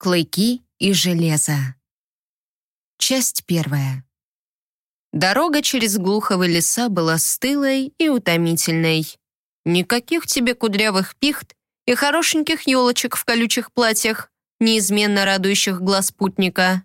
клыки и железо. Часть первая. Дорога через глуховые леса была стылой и утомительной. Никаких тебе кудрявых пихт и хорошеньких елочек в колючих платьях, неизменно радующих глаз путника.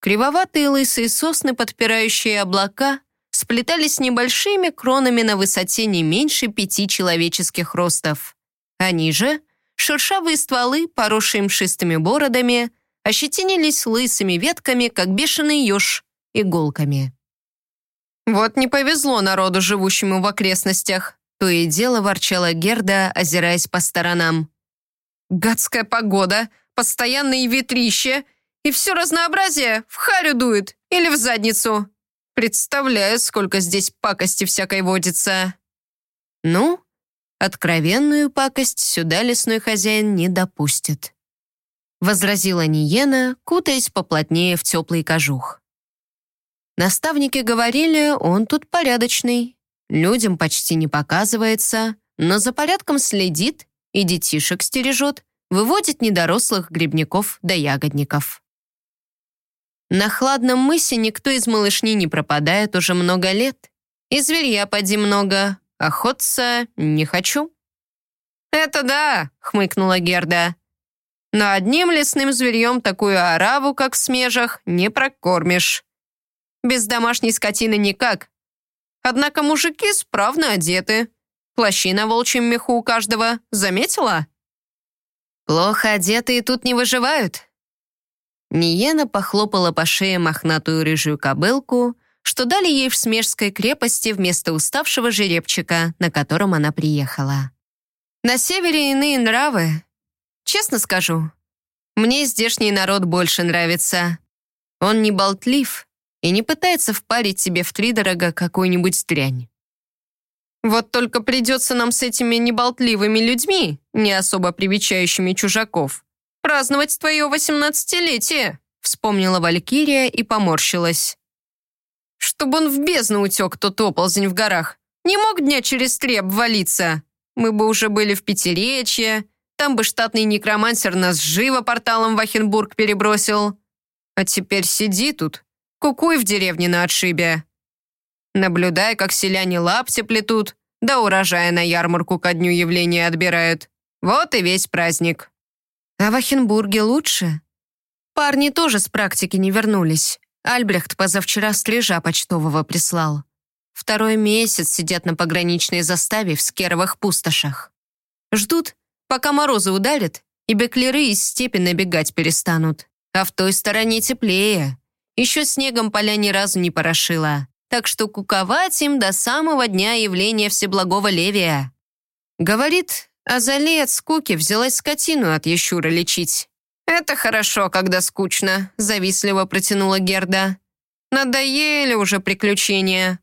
Кривоватые лысые сосны, подпирающие облака, сплетались небольшими кронами на высоте не меньше пяти человеческих ростов. Они же, шершавые стволы, поросшие мшистыми бородами, ощетинились лысыми ветками, как бешеный еж, иголками. «Вот не повезло народу, живущему в окрестностях», то и дело ворчала Герда, озираясь по сторонам. «Гадская погода, постоянные ветрища, и все разнообразие в харю дует или в задницу. Представляю, сколько здесь пакости всякой водится». «Ну, откровенную пакость сюда лесной хозяин не допустит», возразила Ниена, кутаясь поплотнее в теплый кожух. Наставники говорили, он тут порядочный, людям почти не показывается, но за порядком следит и детишек стережет, выводит недорослых грибников да ягодников. На хладном мысе никто из малышни не пропадает уже много лет. И зверья поди много, охотца не хочу. «Это да», — хмыкнула Герда. «Но одним лесным зверьем такую ораву, как в смежах, не прокормишь. Без домашней скотины никак. Однако мужики справно одеты. Плащи на волчьем меху у каждого. Заметила? Плохо одетые тут не выживают. Ниена похлопала по шее мохнатую рыжую кобылку, что дали ей в Смежской крепости вместо уставшего жеребчика, на котором она приехала. На севере иные нравы. Честно скажу, мне здешний народ больше нравится. Он не болтлив, и не пытается впарить себе втридорога какую-нибудь дрянь. Вот только придется нам с этими неболтливыми людьми, не особо привечающими чужаков, праздновать твое восемнадцатилетие, вспомнила Валькирия и поморщилась. Чтобы он в бездну утек, тот оползень в горах. Не мог дня через три обвалиться. Мы бы уже были в Пятиречье, там бы штатный некромансер нас живо порталом в Ахенбург перебросил. А теперь сиди тут, Кукуй в деревне на отшибе. Наблюдай, как селяне лапти плетут, да урожая на ярмарку ко дню явления отбирают. Вот и весь праздник. А в Ахенбурге лучше? Парни тоже с практики не вернулись. Альбрехт позавчера стрижа почтового прислал. Второй месяц сидят на пограничной заставе в скеровых пустошах. Ждут, пока морозы ударят, и беклеры из степи набегать перестанут. А в той стороне теплее. Еще снегом поля ни разу не порошила. Так что куковать им до самого дня явления Всеблагого Левия. Говорит, Азалия от скуки взялась скотину от Ещура лечить. «Это хорошо, когда скучно», — завистливо протянула Герда. «Надоели уже приключения.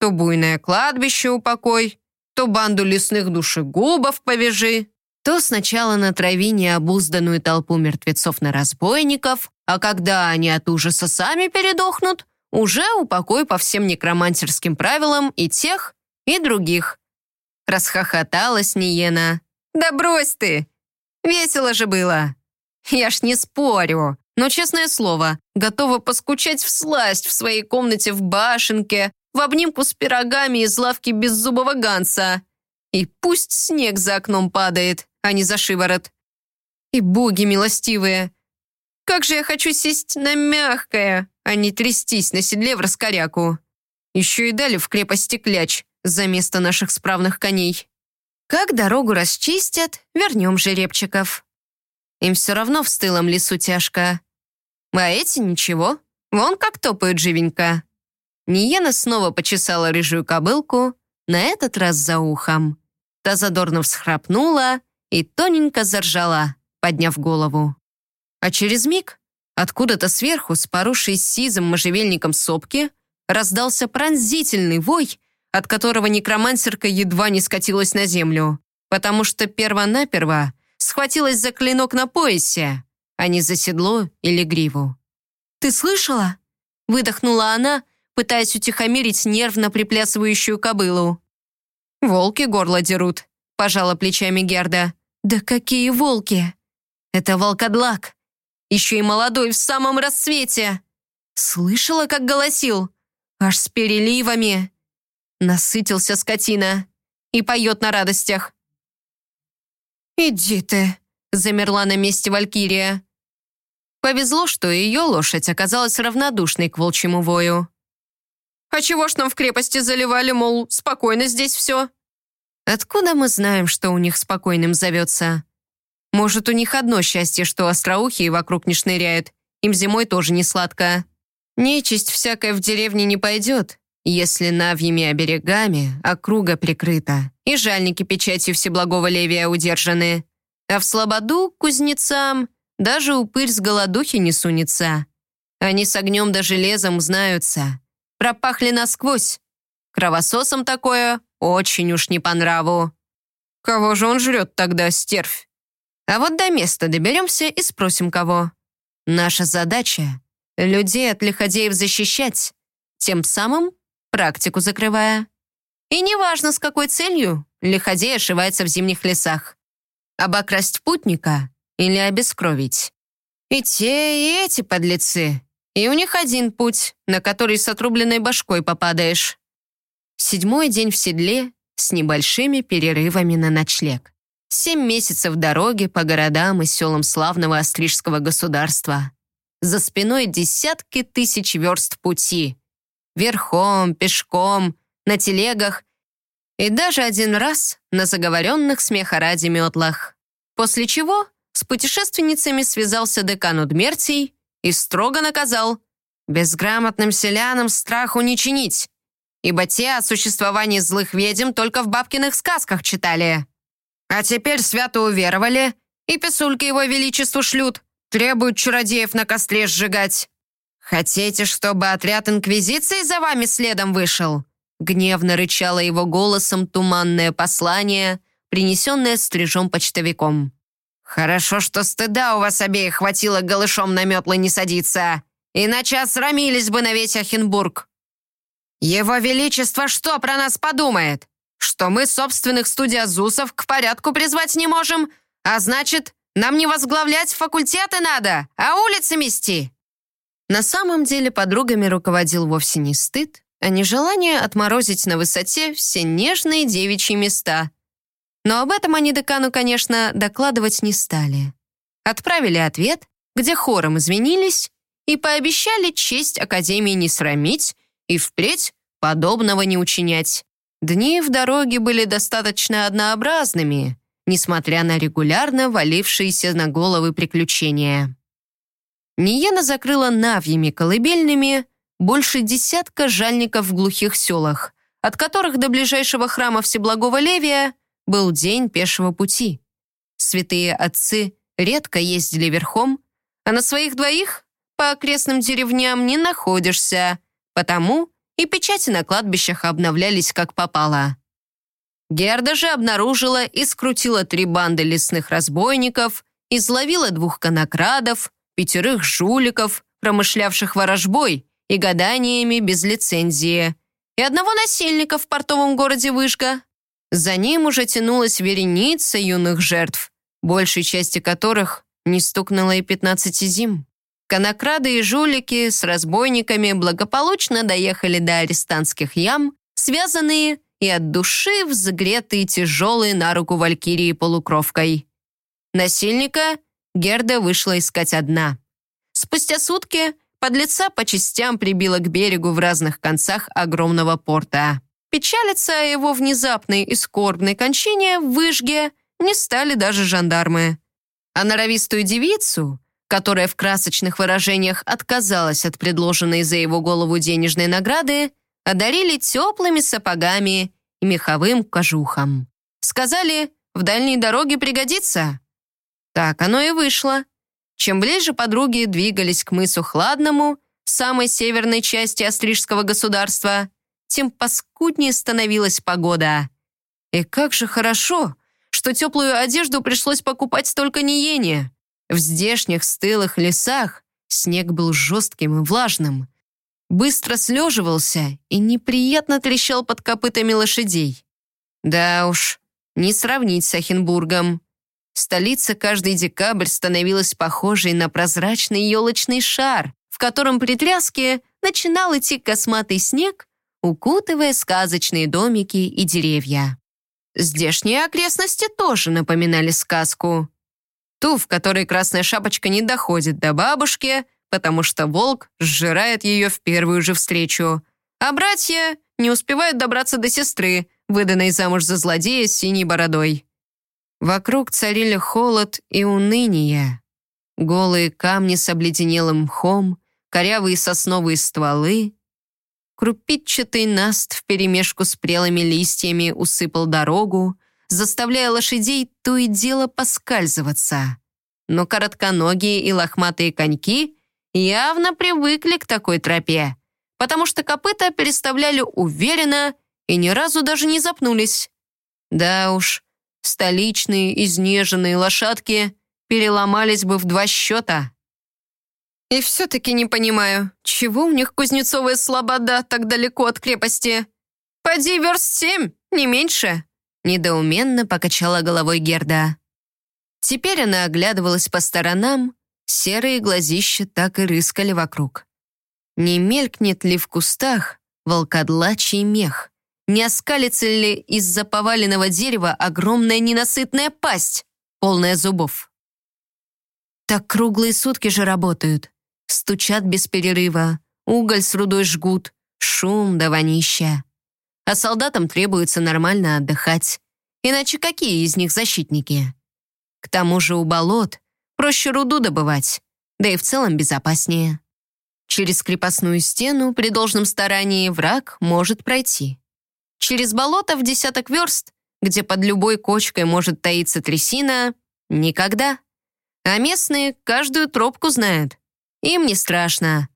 То буйное кладбище упокой, то банду лесных душегубов повяжи, то сначала натрави необузданную толпу мертвецов на разбойников, а когда они от ужаса сами передохнут, уже упокой по всем некромантерским правилам и тех, и других. Расхохоталась Ниена. «Да брось ты! Весело же было!» «Я ж не спорю, но, честное слово, готова поскучать в сласть в своей комнате в башенке, в обнимку с пирогами из лавки беззубого Ганса. И пусть снег за окном падает, а не за шиворот. И боги милостивые, как же я хочу сесть на мягкое, а не трястись на седле в раскоряку. Еще и дали в крепости кляч за место наших справных коней. Как дорогу расчистят, вернем жеребчиков. Им все равно в стылом лесу тяжко. А эти ничего, вон как топают живенько. Ниена снова почесала рыжую кобылку, на этот раз за ухом. Та задорно всхрапнула и тоненько заржала, подняв голову. А через миг откуда-то сверху, с поросшей сизым можжевельником сопки, раздался пронзительный вой, от которого некромансерка едва не скатилась на землю, потому что перво-наперво схватилась за клинок на поясе, а не за седло или гриву. «Ты слышала?» — выдохнула она, пытаясь утихомирить нервно приплясывающую кобылу. «Волки горло дерут», — пожала плечами Герда. «Да какие волки!» «Это волкодлак, Еще и молодой в самом рассвете. Слышала, как голосил? Аж с переливами. Насытился скотина и поет на радостях. «Иди ты», — замерла на месте Валькирия. Повезло, что ее лошадь оказалась равнодушной к волчьему вою. «А чего ж нам в крепости заливали, мол, спокойно здесь все?» «Откуда мы знаем, что у них спокойным зовется? Может, у них одно счастье, что остроухие вокруг не шныряют, им зимой тоже не сладко. Нечисть всякая в деревне не пойдет, если навьими оберегами округа прикрыта и жальники печатью Всеблагого Левия удержаны. А в слободу кузнецам даже упырь с голодухи не сунется. Они с огнем да железом знаются. Пропахли насквозь. Кровососом такое очень уж не по нраву. Кого же он жрет тогда, стервь? А вот до места доберемся и спросим кого. Наша задача — людей от лиходеев защищать, тем самым практику закрывая. И неважно, с какой целью лиходей ошивается в зимних лесах. Обокрасть путника или обескровить. И те, и эти подлецы. И у них один путь, на который с отрубленной башкой попадаешь. Седьмой день в седле с небольшими перерывами на ночлег. Семь месяцев дороги по городам и селам славного Острижского государства. За спиной десятки тысяч верст пути верхом, пешком, на телегах и даже один раз на заговоренных смеха ради метлах. После чего с путешественницами связался декан Удмертий и строго наказал безграмотным селянам страху не чинить, ибо те о существовании злых ведьм только в бабкиных сказках читали. А теперь свято уверовали, и писульки его величеству шлют, требуют чародеев на костре сжигать. «Хотите, чтобы отряд Инквизиции за вами следом вышел?» Гневно рычало его голосом туманное послание, принесенное стрижом почтовиком. «Хорошо, что стыда у вас обеих хватило голышом на метлы не садиться, иначе осрамились бы на весь Ахенбург. Его Величество что про нас подумает? Что мы собственных студиозусов к порядку призвать не можем, а значит, нам не возглавлять факультеты надо, а улицы мести?» На самом деле подругами руководил вовсе не стыд, а не желание отморозить на высоте все нежные девичьи места. Но об этом они декану, конечно, докладывать не стали. Отправили ответ, где хором извинились и пообещали честь Академии не срамить и впредь подобного не учинять. Дни в дороге были достаточно однообразными, несмотря на регулярно валившиеся на головы приключения. Ниена закрыла навьями колыбельными больше десятка жальников в глухих селах, от которых до ближайшего храма Всеблагого Левия был день пешего пути. Святые отцы редко ездили верхом, а на своих двоих по окрестным деревням не находишься, потому и печати на кладбищах обновлялись как попало. Герда же обнаружила и скрутила три банды лесных разбойников, изловила двух конокрадов, пятерых жуликов, промышлявших ворожбой и гаданиями без лицензии, и одного насильника в портовом городе Вышка. За ним уже тянулась вереница юных жертв, большей части которых не стукнуло и 15 зим. Конокрады и жулики с разбойниками благополучно доехали до арестантских ям, связанные и от души взгретые тяжелые на руку валькирии полукровкой. Насильника Герда вышла искать одна. Спустя сутки подлеца по частям прибила к берегу в разных концах огромного порта. Печалиться о его внезапной и скорбной кончине в выжге не стали даже жандармы. А норовистую девицу, которая в красочных выражениях отказалась от предложенной за его голову денежной награды, одарили теплыми сапогами и меховым кожухом. Сказали, в дальней дороге пригодится. Так оно и вышло. Чем ближе подруги двигались к мысу Хладному, самой северной части Острижского государства, тем паскуднее становилась погода. И как же хорошо, что теплую одежду пришлось покупать только Ниене. В здешних стылых лесах снег был жестким и влажным, быстро слеживался и неприятно трещал под копытами лошадей. Да уж, не сравнить с Ахенбургом. Столица каждый декабрь становилась похожей на прозрачный елочный шар, в котором при тряске начинал идти косматый снег, укутывая сказочные домики и деревья. Здешние окрестности тоже напоминали сказку. Ту, в которой Красная Шапочка не доходит до бабушки, потому что волк сжирает ее в первую же встречу, а братья не успевают добраться до сестры, выданной замуж за злодея с синей бородой. Вокруг царили холод и уныние. Голые камни с обледенелым мхом, корявые сосновые стволы. Крупитчатый наст вперемешку с прелыми листьями усыпал дорогу, заставляя лошадей то и дело поскальзываться. Но коротконогие и лохматые коньки явно привыкли к такой тропе, потому что копыта переставляли уверенно и ни разу даже не запнулись. Да уж, столичные изнеженные лошадки переломались бы в два счета. И все-таки не понимаю, чего у них Кузнецовая слобода так далеко от крепости? Поди верст семь, не меньше. Недоуменно покачала головой Герда. Теперь она оглядывалась по сторонам, серые глазища так и рыскали вокруг. Не мелькнет ли в кустах волкодлачий мех? Не оскалится ли из-за поваленного дерева огромная ненасытная пасть, полная зубов? Так круглые сутки же работают. Стучат без перерыва, уголь с рудой жгут, шум да вонища. А солдатам требуется нормально отдыхать. Иначе какие из них защитники? К тому же у болот проще руду добывать, да и в целом безопаснее. Через крепостную стену при должном старании враг может пройти. Через болото в десяток верст, где под любой кочкой может таиться трясина, никогда. А местные каждую тропку знают. Им не страшно.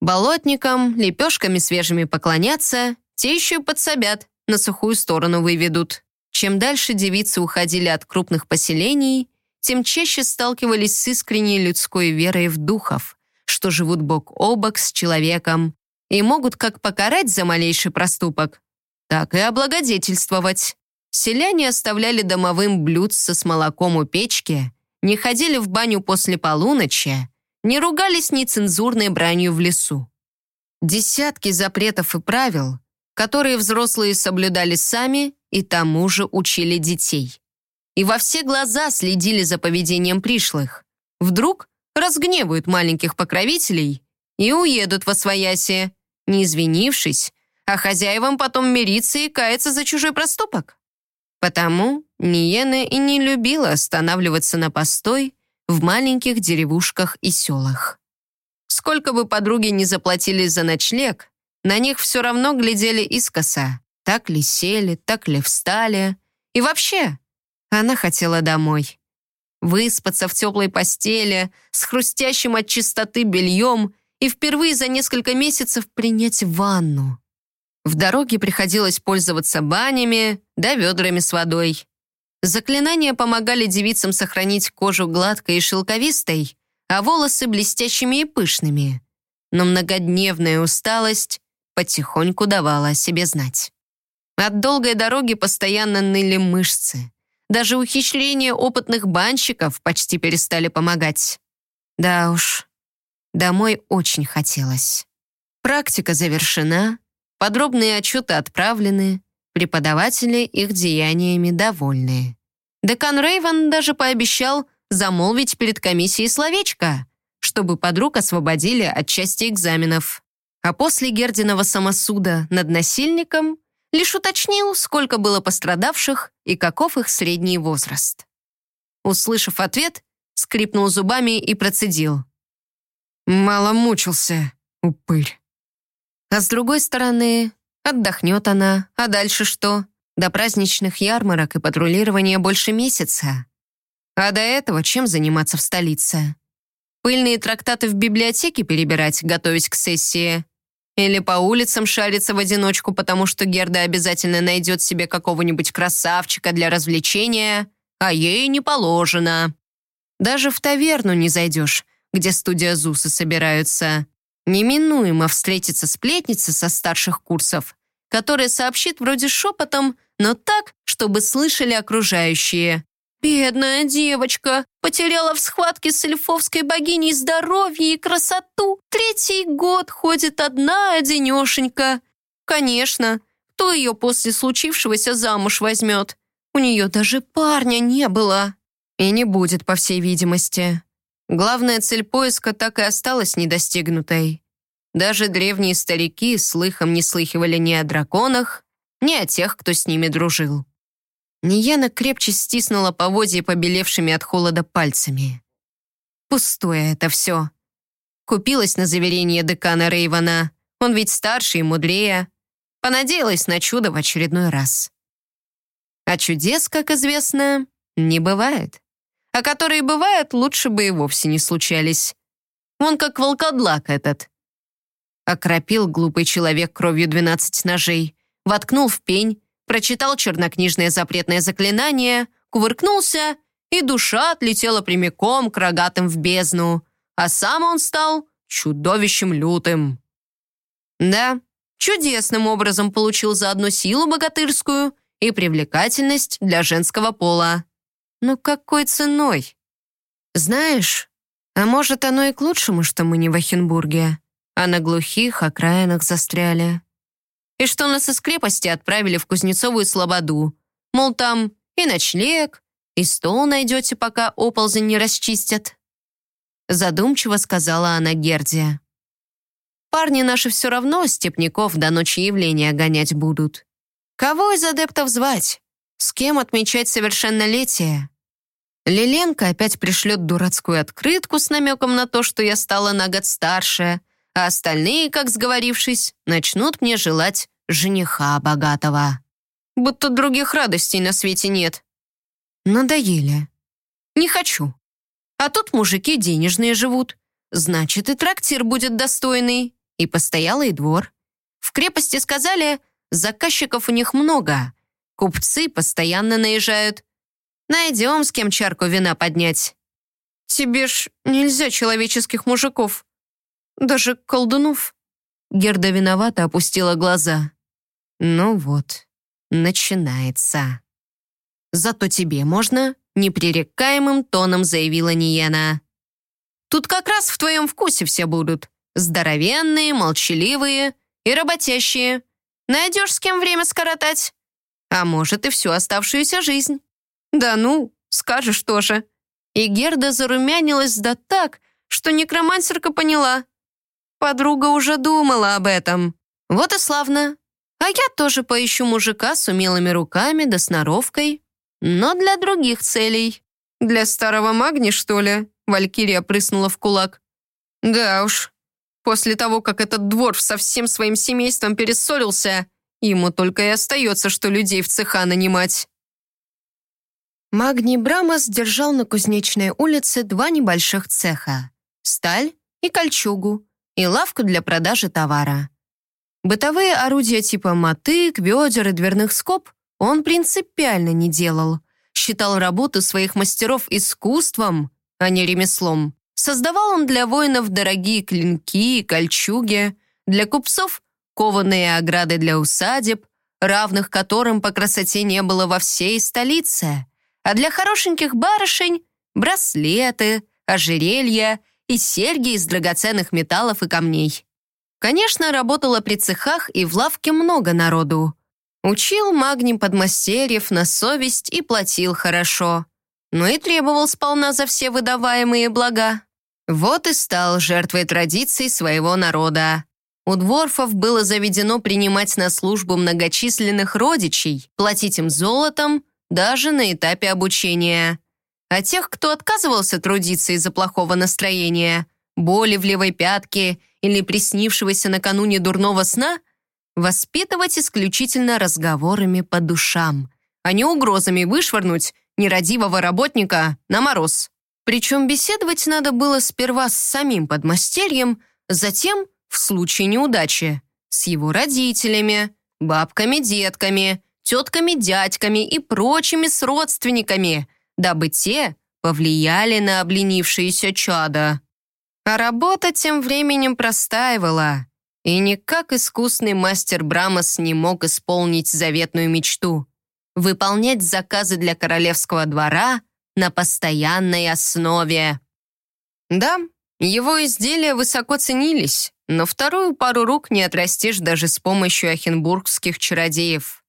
Болотникам лепешками свежими поклоняться, те еще подсобят, на сухую сторону выведут. Чем дальше девицы уходили от крупных поселений, тем чаще сталкивались с искренней людской верой в духов, что живут бок о бок с человеком и могут как покарать за малейший проступок, так и облагодетельствовать. Селяне оставляли домовым блюдца с молоком у печки, не ходили в баню после полуночи, не ругались нецензурной бранью в лесу. Десятки запретов и правил, которые взрослые соблюдали сами и тому же учили детей. И во все глаза следили за поведением пришлых. Вдруг разгневают маленьких покровителей и уедут во свояси, не извинившись, а хозяевам потом мириться и каяться за чужой проступок. Потому Ниена и не любила останавливаться на постой в маленьких деревушках и селах. Сколько бы подруги не заплатили за ночлег, на них все равно глядели искоса. Так ли сели, так ли встали. И вообще, она хотела домой. Выспаться в теплой постели, с хрустящим от чистоты бельем и впервые за несколько месяцев принять ванну. В дороге приходилось пользоваться банями да ведрами с водой. Заклинания помогали девицам сохранить кожу гладкой и шелковистой, а волосы блестящими и пышными. Но многодневная усталость потихоньку давала о себе знать. От долгой дороги постоянно ныли мышцы. Даже ухищрения опытных банщиков почти перестали помогать. Да уж, домой очень хотелось. Практика завершена, Подробные отчеты отправлены, преподаватели их деяниями довольны. Декан Рейвен даже пообещал замолвить перед комиссией словечко, чтобы подруг освободили от части экзаменов. А после Гердиного самосуда над насильником лишь уточнил, сколько было пострадавших и каков их средний возраст. Услышав ответ, скрипнул зубами и процедил. «Мало мучился, упырь». А с другой стороны, отдохнет она, а дальше что? До праздничных ярмарок и патрулирования больше месяца. А до этого чем заниматься в столице? Пыльные трактаты в библиотеке перебирать, готовясь к сессии? Или по улицам шариться в одиночку, потому что Герда обязательно найдет себе какого-нибудь красавчика для развлечения, а ей не положено. Даже в таверну не зайдешь, где студия Зуса собираются. Неминуемо встретится сплетница со старших курсов, которая сообщит вроде шепотом, но так, чтобы слышали окружающие. Бедная девочка потеряла в схватке с эльфовской богиней здоровье и красоту. Третий год ходит одна одинешенька. Конечно, кто ее после случившегося замуж возьмет? У нее даже парня не было. И не будет, по всей видимости. Главная цель поиска так и осталась недостигнутой. Даже древние старики слыхом не слыхивали ни о драконах, ни о тех, кто с ними дружил. Нияна крепче стиснула поводья побелевшими от холода пальцами. Пустое это все. Купилась на заверение декана Рейвана. Он ведь старше и мудрее. Понадеялась на чудо в очередной раз. А чудес, как известно, не бывает. А которые бывают, лучше бы и вовсе не случались. Он как волкодлак этот. Окропил глупый человек кровью двенадцать ножей, воткнул в пень, прочитал чернокнижное запретное заклинание, кувыркнулся, и душа отлетела прямиком к рогатым в бездну, а сам он стал чудовищем лютым. Да, чудесным образом получил заодно силу богатырскую и привлекательность для женского пола. Но какой ценой? Знаешь, а может, оно и к лучшему, что мы не в Ахенбурге, а на глухих окраинах застряли. И что нас из крепости отправили в Кузнецовую Слободу. Мол, там и ночлег, и стол найдете, пока оползень не расчистят. Задумчиво сказала она Гердия. Парни наши все равно степняков до ночи явления гонять будут. Кого из адептов звать? С кем отмечать совершеннолетие? Лиленко опять пришлет дурацкую открытку с намеком на то, что я стала на год старше, а остальные, как сговорившись, начнут мне желать жениха богатого. Будто других радостей на свете нет. Надоели. Не хочу. А тут мужики денежные живут. Значит, и трактир будет достойный и постоялый двор. В крепости сказали, заказчиков у них много. Купцы постоянно наезжают. Найдем, с кем чарку вина поднять. Тебе ж нельзя человеческих мужиков. Даже колдунов. Герда виновато опустила глаза. Ну вот, начинается. Зато тебе можно, непререкаемым тоном заявила Ниена. Тут как раз в твоем вкусе все будут. Здоровенные, молчаливые и работящие. Найдешь с кем время скоротать. А может, и всю оставшуюся жизнь. Да ну, скажешь тоже. И Герда зарумянилась да так, что некромансерка поняла. Подруга уже думала об этом. Вот и славно. А я тоже поищу мужика с умелыми руками да сноровкой. Но для других целей. Для старого магни, что ли? Валькирия прыснула в кулак. Да уж, После того, как этот двор со всем своим семейством перессорился, ему только и остается, что людей в цеха нанимать. Магний Брамос держал на Кузнечной улице два небольших цеха — сталь и кольчугу, и лавку для продажи товара. Бытовые орудия типа мотык, ведер и дверных скоб он принципиально не делал. Считал работу своих мастеров искусством, а не ремеслом. Создавал он для воинов дорогие клинки и кольчуги, для купцов — кованые ограды для усадеб, равных которым по красоте не было во всей столице, а для хорошеньких барышень — браслеты, ожерелья и серьги из драгоценных металлов и камней. Конечно, работало при цехах и в лавке много народу. Учил магним подмастерьев на совесть и платил хорошо, но и требовал сполна за все выдаваемые блага. Вот и стал жертвой традиций своего народа. У дворфов было заведено принимать на службу многочисленных родичей, платить им золотом, даже на этапе обучения. А тех, кто отказывался трудиться из-за плохого настроения, боли в левой пятке или приснившегося накануне дурного сна, воспитывать исключительно разговорами по душам, а не угрозами вышвырнуть нерадивого работника на мороз. Причем беседовать надо было сперва с самим подмастерьем, затем, в случае неудачи, с его родителями, бабками, детками, тетками-дядьками и прочими с родственниками, дабы те повлияли на обленившееся чадо. А работа тем временем простаивала, и никак искусный мастер Брамос не мог исполнить заветную мечту — выполнять заказы для королевского двора на постоянной основе. Да, его изделия высоко ценились, но вторую пару рук не отрастишь даже с помощью ахенбургских чародеев.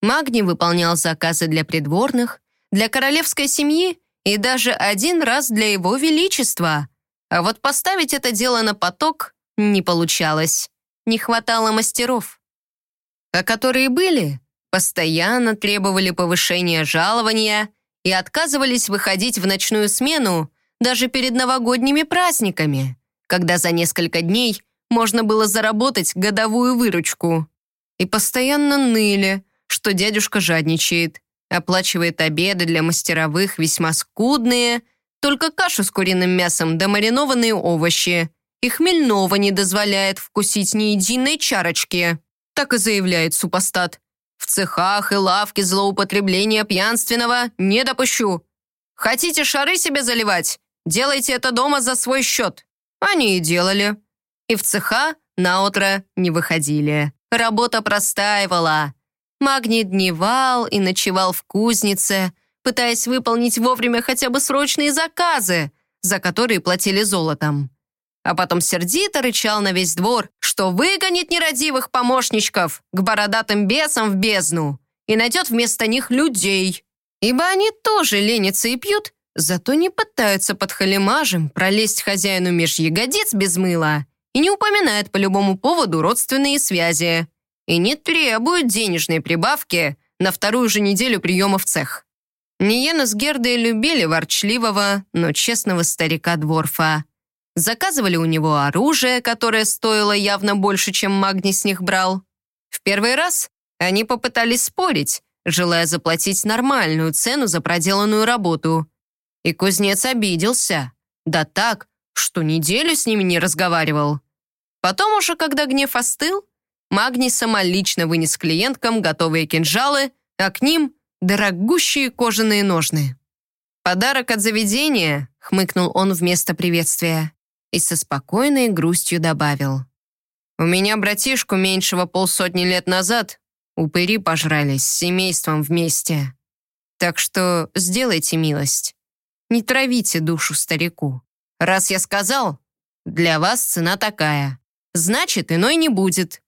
Магни выполнял заказы для придворных, для королевской семьи и даже один раз для его величества. А вот поставить это дело на поток не получалось. Не хватало мастеров. А которые были, постоянно требовали повышения жалования и отказывались выходить в ночную смену даже перед новогодними праздниками, когда за несколько дней можно было заработать годовую выручку. И постоянно ныли, что дядюшка жадничает, оплачивает обеды для мастеровых весьма скудные, только кашу с куриным мясом да маринованные овощи, и хмельного не дозволяет вкусить ни единой чарочки. Так и заявляет супостат. В цехах и лавке злоупотребления пьянственного не допущу. Хотите шары себе заливать? Делайте это дома за свой счет. Они и делали. И в цеха наутро не выходили. Работа простаивала. Магний дневал и ночевал в кузнице, пытаясь выполнить вовремя хотя бы срочные заказы, за которые платили золотом. А потом сердито рычал на весь двор, что выгонит нерадивых помощничков к бородатым бесам в бездну и найдет вместо них людей. Ибо они тоже ленятся и пьют, зато не пытаются под халимажем пролезть хозяину меж ягодиц без мыла и не упоминают по любому поводу родственные связи и не требуют денежной прибавки на вторую же неделю приема в цех. Ниена с Гердой любили ворчливого, но честного старика Дворфа. Заказывали у него оружие, которое стоило явно больше, чем Магни с них брал. В первый раз они попытались спорить, желая заплатить нормальную цену за проделанную работу. И кузнец обиделся. Да так, что неделю с ними не разговаривал. Потом уже, когда гнев остыл, Магни самолично вынес клиенткам готовые кинжалы, а к ним дорогущие кожаные ножны. «Подарок от заведения», — хмыкнул он вместо приветствия и со спокойной грустью добавил. «У меня братишку меньшего полсотни лет назад упыри пожрались с семейством вместе. Так что сделайте милость, не травите душу старику. Раз я сказал, для вас цена такая, значит, иной не будет.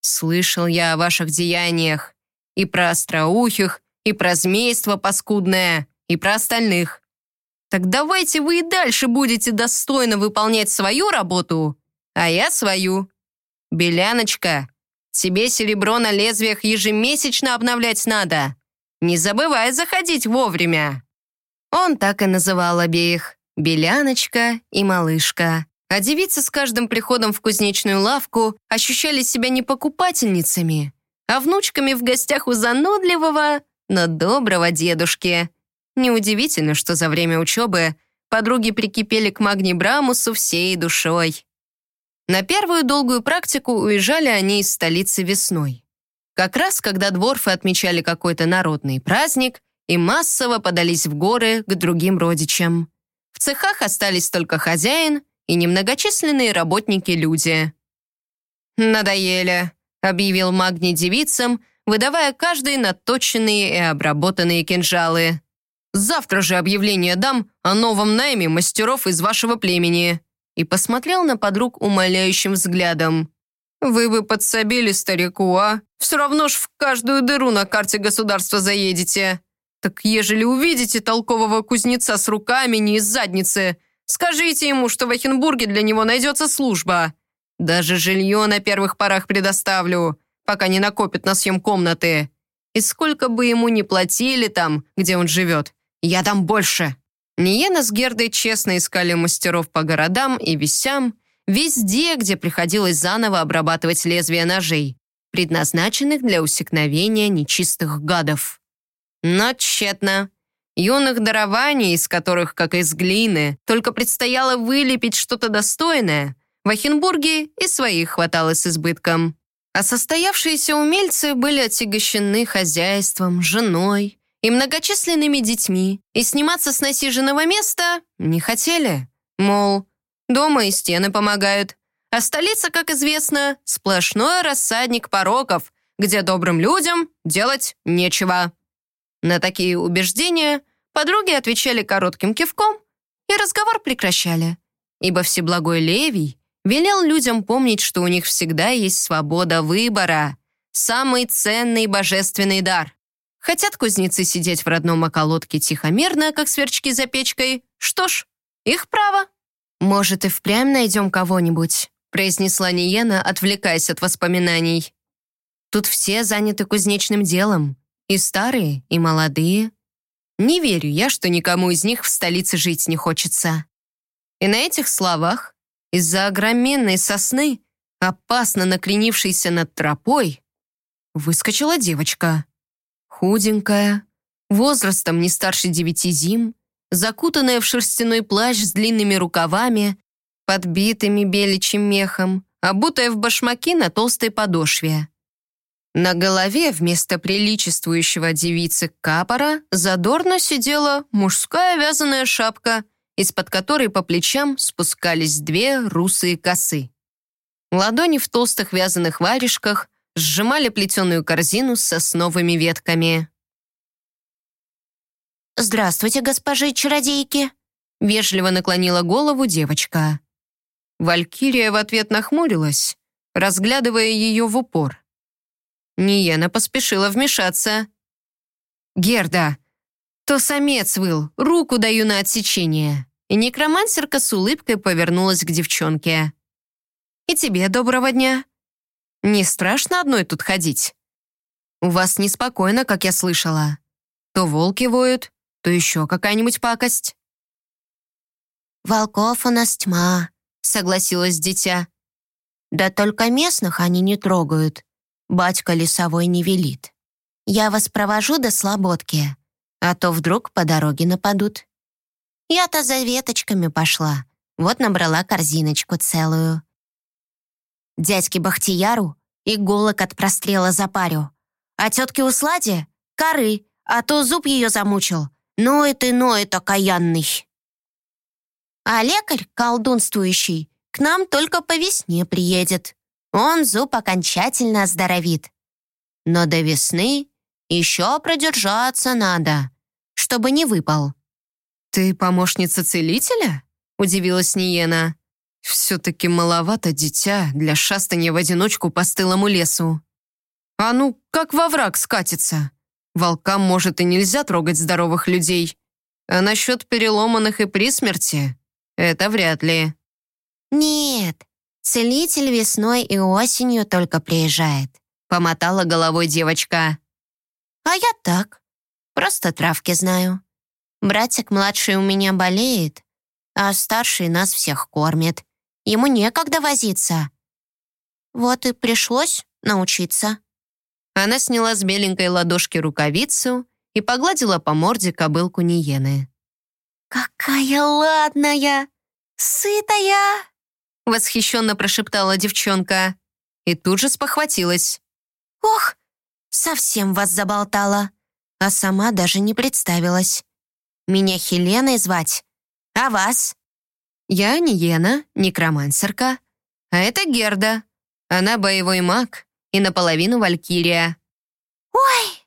Слышал я о ваших деяниях, и про остроухих, и про змейство паскудное, и про остальных. Так давайте вы и дальше будете достойно выполнять свою работу, а я свою. Беляночка, тебе серебро на лезвиях ежемесячно обновлять надо. Не забывай заходить вовремя. Он так и называл обеих – Беляночка и Малышка. А девицы с каждым приходом в кузнечную лавку ощущали себя не покупательницами, а внучками в гостях у занудливого, но доброго дедушки. Неудивительно, что за время учебы подруги прикипели к Магни Брамусу всей душой. На первую долгую практику уезжали они из столицы весной. Как раз когда дворфы отмечали какой-то народный праздник, и массово подались в горы к другим родичам. В цехах остались только хозяин и немногочисленные работники-люди. «Надоели», — объявил Магни девицам, выдавая каждый наточенные и обработанные кинжалы. «Завтра же объявление дам о новом найме мастеров из вашего племени». И посмотрел на подруг умоляющим взглядом. «Вы бы подсобили старику, а? Все равно ж в каждую дыру на карте государства заедете». Так ежели увидите толкового кузнеца с руками не из задницы, скажите ему, что в Ахенбурге для него найдется служба. Даже жилье на первых порах предоставлю, пока не накопит на съем комнаты. И сколько бы ему ни платили там, где он живет, я дам больше». Ниена с Гердой честно искали мастеров по городам и весям, везде, где приходилось заново обрабатывать лезвия ножей, предназначенных для усекновения нечистых гадов. Но тщетно. Юных дарований, из которых, как из глины, только предстояло вылепить что-то достойное, в Ахенбурге и своих хватало с избытком. А состоявшиеся умельцы были отягощены хозяйством, женой и многочисленными детьми, и сниматься с насиженного места не хотели. Мол, дома и стены помогают. А столица, как известно, сплошной рассадник пороков, где добрым людям делать нечего. На такие убеждения Подруги отвечали коротким кивком, и разговор прекращали, ибо Всеблагой Левий велел людям помнить, что у них всегда есть свобода выбора, самый ценный божественный дар. Хотят кузнецы сидеть в родном околотке тихо-мирно, как сверчки за печкой? Что ж, их право. «Может, и впрямь найдем кого-нибудь?» произнесла Ниена, отвлекаясь от воспоминаний. «Тут все заняты кузнечным делом, и старые, и молодые. Не верю я, что никому из них в столице жить не хочется». И на этих словах, из-за огроменной сосны, опасно накренившейся над тропой, выскочила девочка. Худенькая, возрастом не старше девяти зим, закутанная в шерстяной плащ с длинными рукавами, подбитыми беличьим мехом, обутая в башмаки на толстой подошве. На голове вместо приличествующего девицы капора задорно сидела мужская вязаная шапка, из-под которой по плечам спускались две русые косы. Ладони в толстых вязаных варежках сжимали плетеную корзину с сосновыми ветками. «Здравствуйте, госпожи чародейки!» Вежливо наклонила голову девочка. Валькирия в ответ нахмурилась, разглядывая ее в упор. Ниена поспешила вмешаться. «Герда, то самец выл, руку даю на отсечение». И некромансерка с улыбкой повернулась к девчонке. «И тебе доброго дня. Не страшно одной тут ходить? У вас неспокойно, как я слышала. То волки воют, то еще какая-нибудь пакость». «Волков у нас тьма», — согласилась дитя. «Да только местных они не трогают. Батька лесовой не велит. Я вас провожу до слободки, а то вдруг по дороге нападут. Я-то за веточками пошла, вот набрала корзиночку целую. Дядьке Бахтияру иголок от прострела запарю, а тетке Усладе — коры, а то зуб ее замучил, Ноет и ноет окаянный. А лекарь, колдунствующий, к нам только по весне приедет. Он зуб окончательно оздоровит. Но до весны еще продержаться надо, чтобы не выпал. «Ты помощница целителя?» — удивилась Ниена. «Все-таки маловато дитя для шастания в одиночку по стылому лесу. А ну, как во враг скатится!» Волкам, может, и нельзя трогать здоровых людей. А насчет переломанных и при смерти — это вряд ли. «Нет, целитель весной и осенью только приезжает», — помотала головой девочка. «А я так, просто травки знаю. Братик младший у меня болеет, а старший нас всех кормит. Ему некогда возиться. Вот и пришлось научиться». Она сняла с беленькой ладошки рукавицу и погладила по морде кобылку Ниены. «Какая ладная! Сытая!» Восхищенно прошептала девчонка и тут же спохватилась. «Ох, совсем вас заболтала, а сама даже не представилась. Меня Хеленой звать, а вас?» «Я Ниена, некромансерка, а это Герда. Она боевой маг, и наполовину валькирия. «Ой,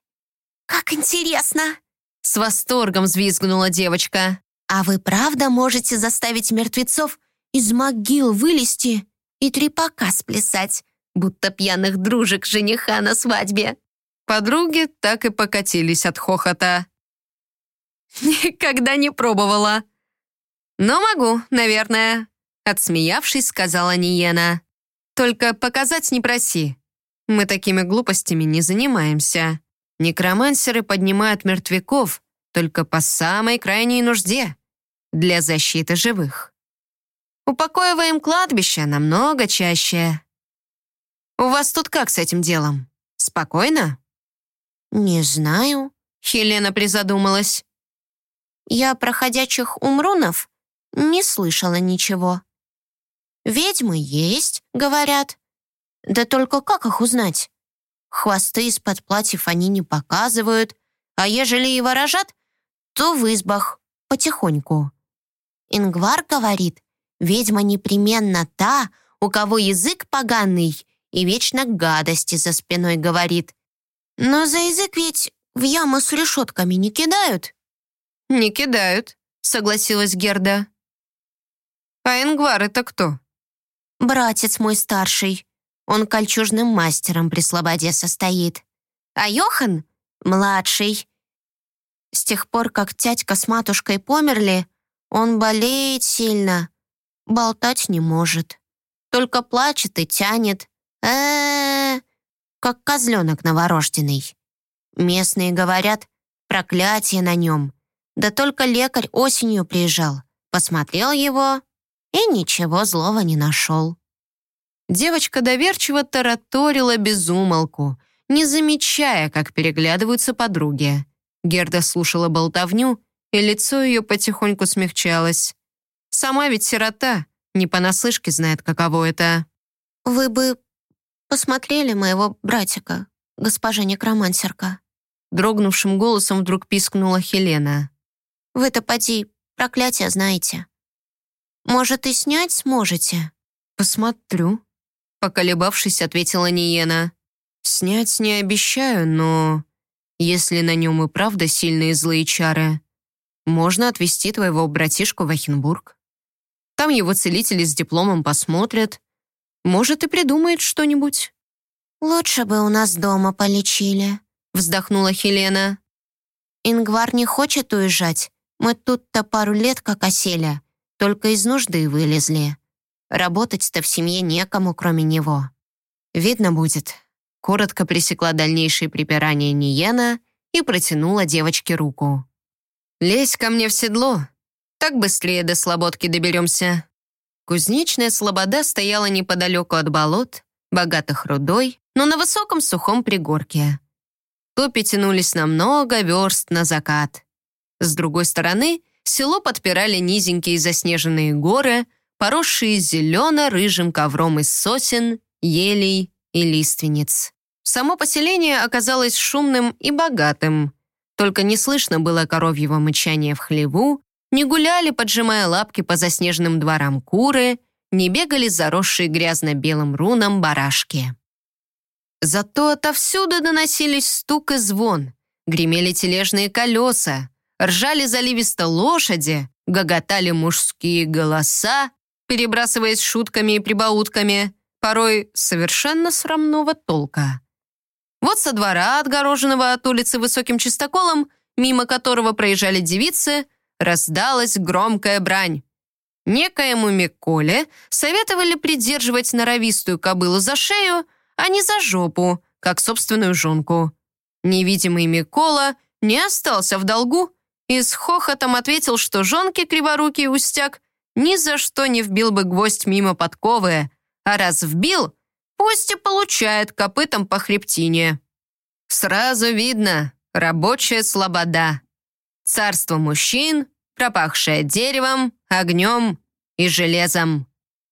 как интересно!» С восторгом взвизгнула девочка. «А вы правда можете заставить мертвецов из могил вылезти и трепака сплясать, будто пьяных дружек жениха на свадьбе?» Подруги так и покатились от хохота. «Никогда не пробовала». «Но могу, наверное», — отсмеявшись, сказала Ниена. «Только показать не проси. Мы такими глупостями не занимаемся. Некромансеры поднимают мертвяков только по самой крайней нужде, для защиты живых. Упокоиваем кладбище намного чаще. У вас тут как с этим делом? Спокойно? Не знаю. Хелена призадумалась. Я про ходячих умрунов не слышала ничего. Ведьмы есть, говорят, да только как их узнать? Хвосты из-под платьев они не показывают, а ежели и ворожат, то в избах, потихоньку. Ингвар говорит, ведьма непременно та, у кого язык поганый и вечно гадости за спиной говорит. Но за язык ведь в яму с решетками не кидают. «Не кидают», — согласилась Герда. «А Ингвар это кто?» «Братец мой старший. Он кольчужным мастером при Слободе состоит. А Йохан — младший. С тех пор, как тятька с матушкой померли, он болеет сильно, болтать не может. Только плачет и тянет. э э как козленок новорожденный. Местные говорят, проклятие на нем. Да только лекарь осенью приезжал, посмотрел его и ничего злого не нашел. Девочка доверчиво тараторила без умолку, не замечая, как переглядываются подруги. Герда слушала болтовню, и лицо ее потихоньку смягчалось. Сама ведь сирота, не понаслышке знает, каково это. «Вы бы посмотрели моего братика, госпожа некромансерка?» Дрогнувшим голосом вдруг пискнула Хелена. «Вы-то поди проклятие знаете. Может, и снять сможете?» «Посмотрю», — поколебавшись, ответила Ниена. «Снять не обещаю, но если на нем и правда сильные злые чары, можно отвезти твоего братишку в Ахенбург. Там его целители с дипломом посмотрят. Может, и придумает что-нибудь». «Лучше бы у нас дома полечили», — вздохнула Хелена. «Ингвар не хочет уезжать. Мы тут-то пару лет как осели, только из нужды вылезли. Работать-то в семье некому, кроме него». «Видно будет», — коротко пресекла дальнейшие припирания Ниена и протянула девочке руку. «Лезь ко мне в седло, так быстрее до слободки доберемся». Кузнечная слобода стояла неподалеку от болот, богатых рудой, но на высоком сухом пригорке. Топи тянулись на много верст на закат. С другой стороны, село подпирали низенькие заснеженные горы, поросшие зелено-рыжим ковром из сосен, елей и лиственниц. Само поселение оказалось шумным и богатым. Только не слышно было коровьего мычания в хлеву, не гуляли, поджимая лапки по заснеженным дворам куры, не бегали заросшие грязно-белым руном барашки. Зато отовсюду доносились стук и звон, гремели тележные колеса, ржали заливисто лошади, гоготали мужские голоса, перебрасываясь шутками и прибаутками, порой совершенно срамного толка. Вот со двора, отгороженного от улицы высоким чистоколом, мимо которого проезжали девицы, раздалась громкая брань. Некоему Миколе советовали придерживать норовистую кобылу за шею, а не за жопу, как собственную жонку. Невидимый Микола не остался в долгу и с хохотом ответил, что жонке криворукий устяк ни за что не вбил бы гвоздь мимо подковы, а раз вбил, пусть и получает копытом по хребтине. Сразу видно, рабочая слобода. Царство мужчин, пропахшее деревом, огнем и железом.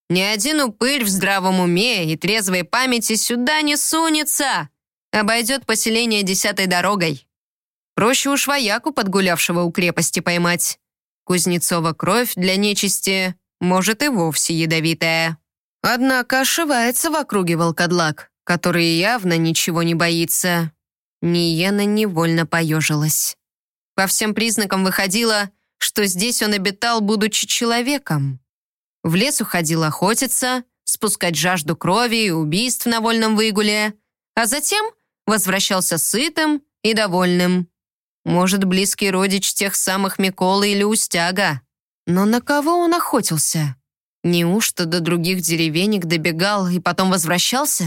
Ни один упырь в здравом уме и трезвой памяти сюда не сунется. Обойдет поселение десятой дорогой. Проще уж вояку, подгулявшего у крепости, поймать. Кузнецова кровь для нечисти, может, и вовсе ядовитая. Однако ошивается в округе волкодлак, который явно ничего не боится. Ниена невольно поежилась. По всем признакам выходило, что здесь он обитал, будучи человеком. В лес уходил охотиться, спускать жажду крови и убийств на вольном выгуле, а затем возвращался сытым и довольным. Может, близкий родич тех самых Миколы или Устяга. Но на кого он охотился? Неужто до других деревенек добегал и потом возвращался?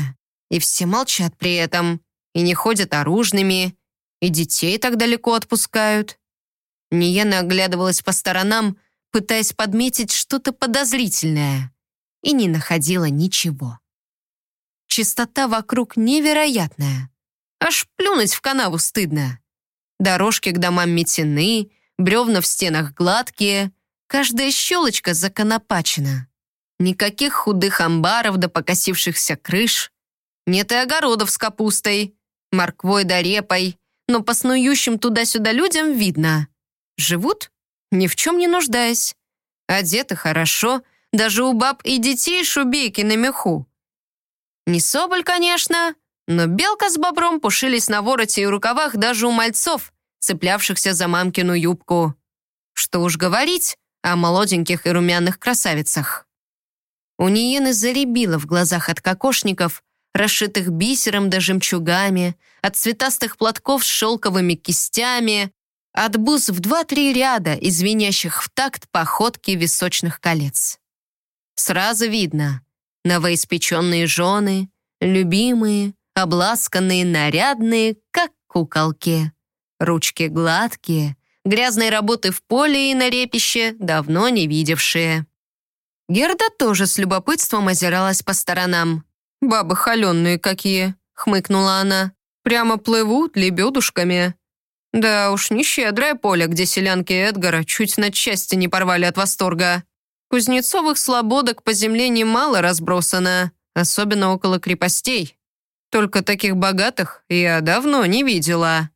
И все молчат при этом, и не ходят оружными, и детей так далеко отпускают. Ниена оглядывалась по сторонам, пытаясь подметить что-то подозрительное, и не находила ничего. Чистота вокруг невероятная. Аж плюнуть в канаву стыдно. Дорожки к домам метены, бревна в стенах гладкие, каждая щелочка законопачена. Никаких худых амбаров до покосившихся крыш. Нет и огородов с капустой, морквой да репой, но по снующим туда-сюда людям видно. Живут, ни в чем не нуждаясь. Одеты хорошо, даже у баб и детей шубейки на меху. Не соболь, конечно, но белка с бобром пушились на вороте и рукавах даже у мальцов, цеплявшихся за мамкину юбку. Что уж говорить о молоденьких и румяных красавицах. У Ниены заребило в глазах от кокошников, расшитых бисером да жемчугами, от цветастых платков с шелковыми кистями, от бус в два-три ряда, извинящих в такт походки височных колец. Сразу видно — новоиспеченные жены, любимые, обласканные, нарядные, как куколки. Ручки гладкие, грязной работы в поле и на репище, давно не видевшие. Герда тоже с любопытством озиралась по сторонам. «Бабы холеные какие!» — хмыкнула она. «Прямо плывут лебедушками». Да уж, не щедрое поле, где селянки Эдгара чуть на части не порвали от восторга. Кузнецовых слободок по земле немало разбросано, особенно около крепостей. Только таких богатых я давно не видела.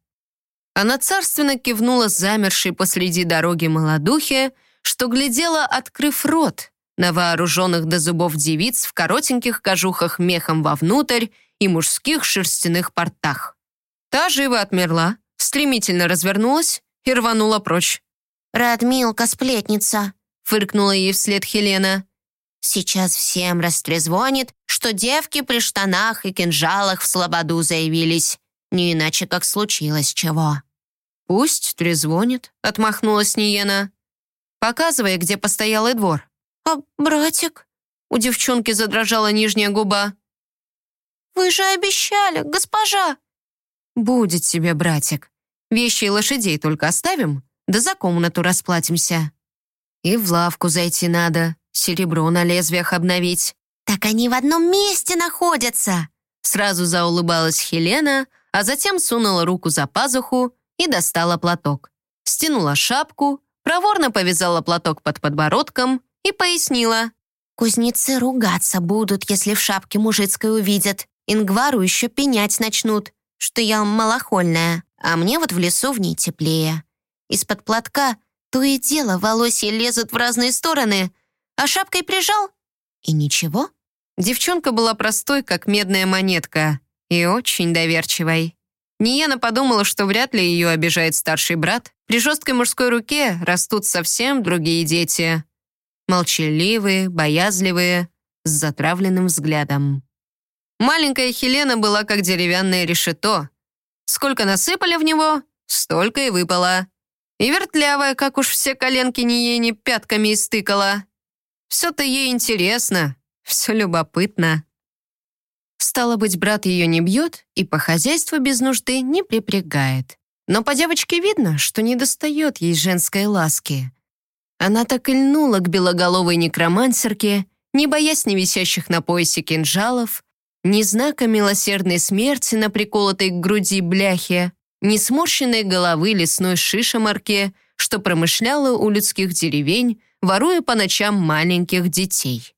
Она царственно кивнула замершей посреди дороги молодухе, что глядела, открыв рот, на вооруженных до зубов девиц в коротеньких кожухах мехом вовнутрь и мужских шерстяных портах. Та живо отмерла, стремительно развернулась и рванула прочь. «Радмилка, сплетница!» — фыркнула ей вслед Хелена. «Сейчас всем растрезвонит, что девки при штанах и кинжалах в слободу заявились. Не иначе, как случилось чего». «Пусть трезвонит», — отмахнулась Ниена. «Показывай, где постоялый двор». «А братик?» У девчонки задрожала нижняя губа. «Вы же обещали, госпожа!» «Будет тебе, братик. Вещи и лошадей только оставим, да за комнату расплатимся. И в лавку зайти надо, серебро на лезвиях обновить». «Так они в одном месте находятся!» Сразу заулыбалась Хелена, а затем сунула руку за пазуху и достала платок. Стянула шапку, проворно повязала платок под подбородком и пояснила. «Кузнецы ругаться будут, если в шапке мужицкой увидят. Ингвару еще пенять начнут, что я малохольная, а мне вот в лесу в ней теплее. Из-под платка то и дело волосья лезут в разные стороны, а шапкой прижал — и ничего». Девчонка была простой, как медная монетка, и очень доверчивой. Ниена подумала, что вряд ли ее обижает старший брат. При жесткой мужской руке растут совсем другие дети молчаливые, боязливые, с затравленным взглядом. Маленькая Хелена была как деревянное решето. Сколько насыпали в него, столько и выпало. И вертлявая, как уж все коленки не ей, пятками истыкала. Все-то ей интересно, все любопытно. Стало быть, брат ее не бьет и по хозяйству без нужды не припрягает. Но по девочке видно, что не достает ей женской ласки. Она так и льнула к белоголовой некромансерке, не боясь ни висящих на поясе кинжалов, ни знака милосердной смерти на приколотой к груди бляхе, ни сморщенной головы лесной шишемарке, что промышляла у людских деревень, воруя по ночам маленьких детей.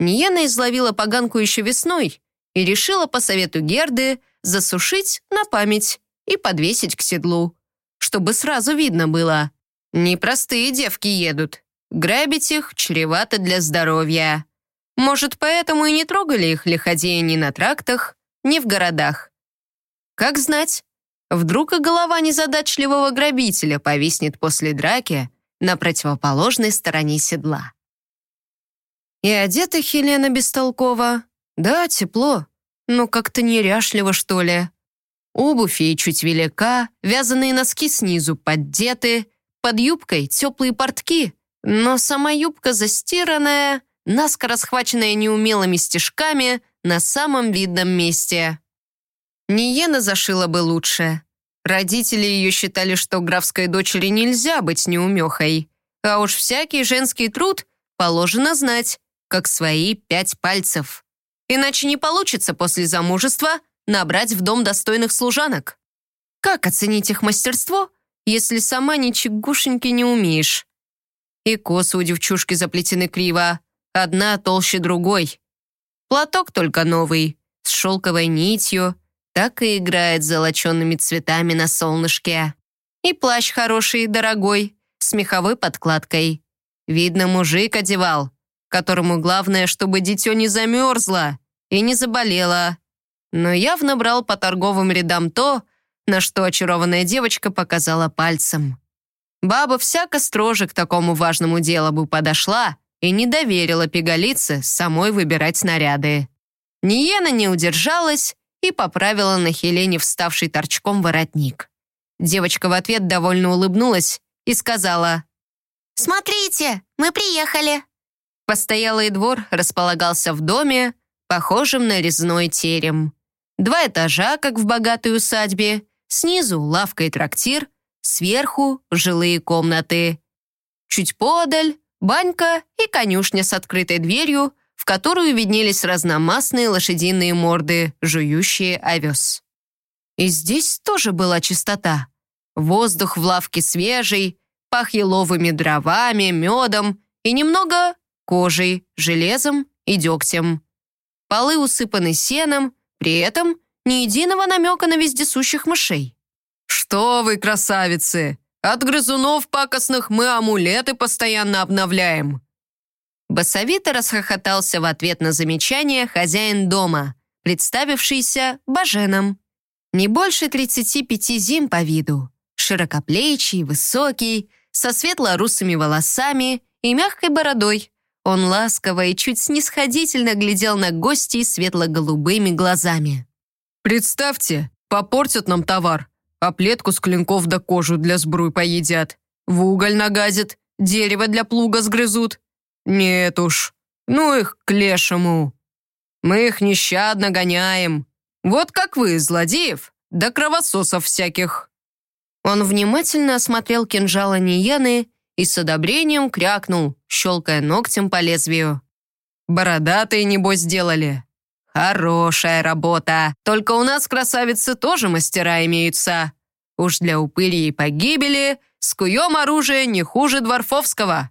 Ниена изловила поганку еще весной и решила по совету Герды засушить на память и подвесить к седлу, чтобы сразу видно было, Непростые девки едут. Грабить их чревато для здоровья. Может, поэтому и не трогали их лиходеи ни на трактах, ни в городах. Как знать, вдруг и голова незадачливого грабителя повиснет после драки на противоположной стороне седла. И одета Хелена бестолково. Да, тепло, но как-то неряшливо, что ли. Обувь ей чуть велика, вязаные носки снизу поддеты, под юбкой теплые портки, но сама юбка застиранная, наскоро схваченная неумелыми стежками на самом видном месте. Ниена зашила бы лучше. Родители ее считали, что графской дочери нельзя быть неумехой. А уж всякий женский труд положено знать, как свои пять пальцев. Иначе не получится после замужества набрать в дом достойных служанок. Как оценить их мастерство, если сама ничегошеньки не умеешь. И косы у девчушки заплетены криво, одна толще другой. Платок только новый, с шелковой нитью, так и играет золоченными цветами на солнышке. И плащ хороший, дорогой, с меховой подкладкой. Видно, мужик одевал, которому главное, чтобы дитё не замерзло и не заболело. Но явно брал по торговым рядам то, на что очарованная девочка показала пальцем. Баба всяко строже к такому важному делу бы подошла и не доверила пигалице самой выбирать снаряды. Ниена не удержалась и поправила на Хелене вставший торчком воротник. Девочка в ответ довольно улыбнулась и сказала «Смотрите, мы приехали!» Постоялый двор располагался в доме, похожем на резной терем. Два этажа, как в богатой усадьбе, снизу лавка и трактир, сверху жилые комнаты. Чуть подаль банька и конюшня с открытой дверью, в которую виднелись разномастные лошадиные морды, жующие овес. И здесь тоже была чистота. Воздух в лавке свежий, пах еловыми дровами, медом и немного кожей, железом и дегтем. Полы усыпаны сеном, при этом ни единого намека на вездесущих мышей. «Что вы, красавицы! От грызунов пакостных мы амулеты постоянно обновляем!» Басовито расхохотался в ответ на замечание хозяин дома, представившийся Баженом. Не больше 35 зим по виду. Широкоплечий, высокий, со светло-русыми волосами и мягкой бородой. Он ласково и чуть снисходительно глядел на гостей светло-голубыми глазами. «Представьте, попортят нам товар, а плетку с клинков до кожу для сбруй поедят, в уголь нагазят, дерево для плуга сгрызут. Нет уж, ну их к лешему. Мы их нещадно гоняем. Вот как вы, злодеев, да кровососов всяких». Он внимательно осмотрел кинжала Ниены и с одобрением крякнул, щелкая ногтем по лезвию. «Бородатые, небось, сделали. Хорошая работа. Только у нас, красавицы, тоже мастера имеются. Уж для упыри и погибели скуем оружие не хуже Дворфовского».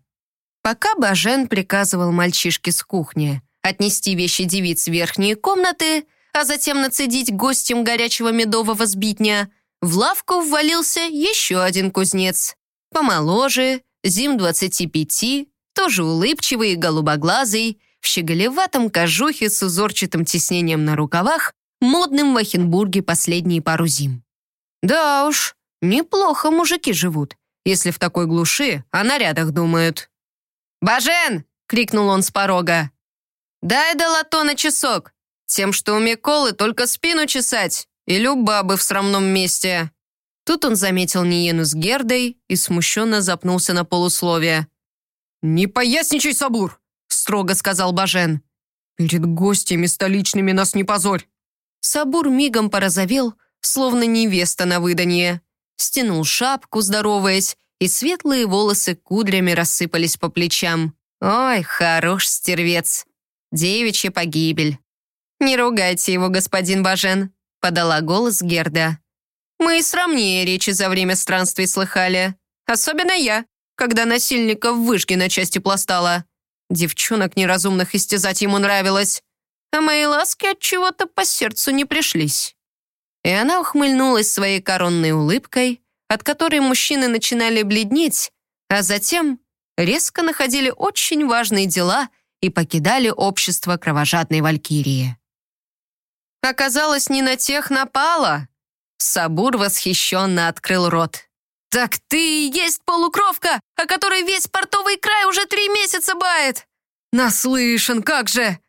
Пока Бажен приказывал мальчишке с кухни отнести вещи девиц в верхние комнаты, а затем нацедить гостям горячего медового сбитня, в лавку ввалился еще один кузнец. Помоложе, зим 25, тоже улыбчивый и голубоглазый, в щеголеватом кожухе с узорчатым тиснением на рукавах, модным в Ахенбурге последние пару зим. Да уж, неплохо мужики живут, если в такой глуши о нарядах думают. «Бажен!» — крикнул он с порога. «Дай до латона часок. Тем, что у Миколы только спину чесать или у бабы в срамном месте». Тут он заметил Ниену с Гердой и смущенно запнулся на полусловие. «Не поясничай, Сабур!» — строго сказал Бажен. «Перед гостями столичными нас не позорь!» Сабур мигом порозовел, словно невеста на выданье. Стянул шапку, здороваясь, и светлые волосы кудрями рассыпались по плечам. «Ой, хорош стервец! Девичья погибель!» «Не ругайте его, господин Бажен», — подала голос Герда. «Мы и срамнее речи за время странствий слыхали. Особенно я, когда насильников выжги на части пластала. Девчонок неразумных истязать ему нравилось, а мои ласки от чего-то по сердцу не пришлись». И она ухмыльнулась своей коронной улыбкой, от которой мужчины начинали бледнеть, а затем резко находили очень важные дела и покидали общество кровожадной валькирии. Оказалось, не на тех напала. Сабур восхищенно открыл рот. «Так ты и есть полукровка, о которой весь портовый край уже три месяца бает!» «Наслышан, как же!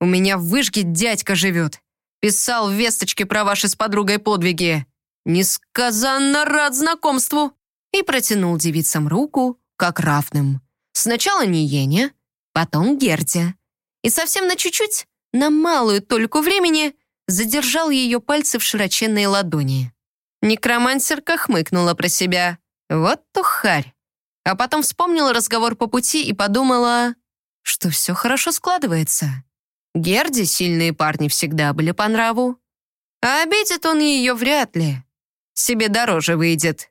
У меня в Выжге дядька живет. Писал в весточке про ваши с подругой подвиги. Несказанно рад знакомству!» И протянул девицам руку, как равным. Сначала Ниене, потом Герде. И совсем на чуть-чуть, на малую только времени, задержал ее пальцы в широченной ладони. Некромансерка хмыкнула про себя. «Вот тухарь!» А потом вспомнила разговор по пути и подумала, что все хорошо складывается. Герди сильные парни всегда были по нраву. А обидит он ее вряд ли. Себе дороже выйдет.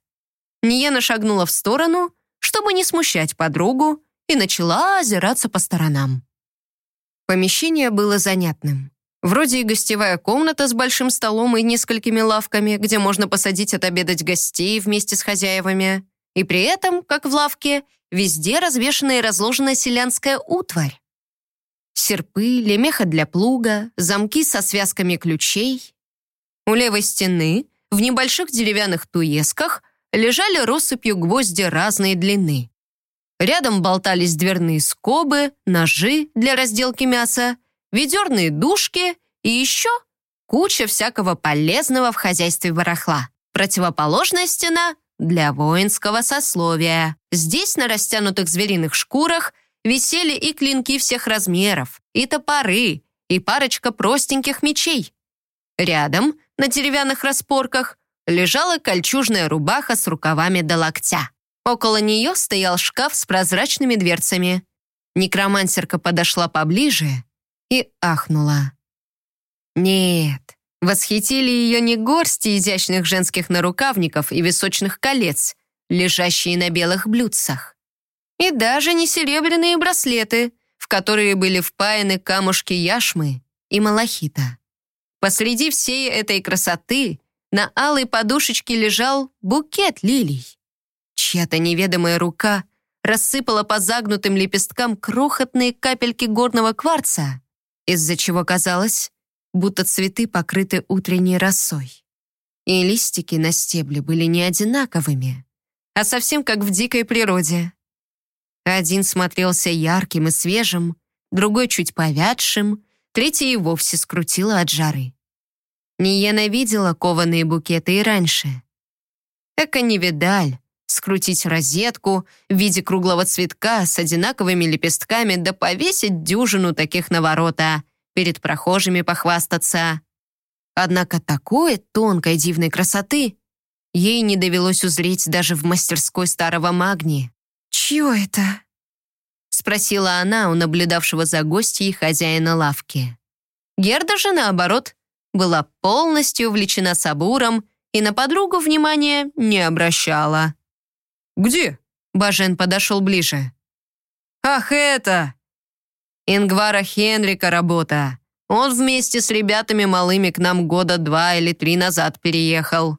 Ниена шагнула в сторону, чтобы не смущать подругу, и начала озираться по сторонам. Помещение было занятным. Вроде и гостевая комната с большим столом и несколькими лавками, где можно посадить отобедать гостей вместе с хозяевами. И при этом, как в лавке, везде развешана и разложена селянская утварь. Серпы, лемеха для плуга, замки со связками ключей. У левой стены, в небольших деревянных туесках, лежали россыпью гвозди разной длины. Рядом болтались дверные скобы, ножи для разделки мяса, ведерные душки и еще куча всякого полезного в хозяйстве барахла. Противоположная стена для воинского сословия. Здесь на растянутых звериных шкурах висели и клинки всех размеров, и топоры, и парочка простеньких мечей. Рядом, на деревянных распорках, лежала кольчужная рубаха с рукавами до локтя. Около нее стоял шкаф с прозрачными дверцами. Некромансерка подошла поближе и ахнула. Нет, восхитили ее не горсти изящных женских нарукавников и височных колец, лежащие на белых блюдцах, и даже не серебряные браслеты, в которые были впаяны камушки яшмы и малахита. Посреди всей этой красоты на алой подушечке лежал букет лилий. Чья-то неведомая рука рассыпала по загнутым лепесткам крохотные капельки горного кварца, из-за чего казалось, будто цветы покрыты утренней росой. И листики на стебле были не одинаковыми, а совсем как в дикой природе. Один смотрелся ярким и свежим, другой чуть повядшим, третий и вовсе скрутило от жары. Ниена видела кованые букеты и раньше. Эка не скрутить розетку в виде круглого цветка с одинаковыми лепестками да повесить дюжину таких на ворота, перед прохожими похвастаться. Однако такой тонкой дивной красоты ей не довелось узреть даже в мастерской старого магни. «Чье это?» — спросила она у наблюдавшего за гостьей хозяина лавки. Герда же, наоборот, была полностью увлечена Сабуром и на подругу внимания не обращала. «Где?» — Бажен подошел ближе. «Ах, это!» «Ингвара Хенрика работа. Он вместе с ребятами малыми к нам года два или три назад переехал.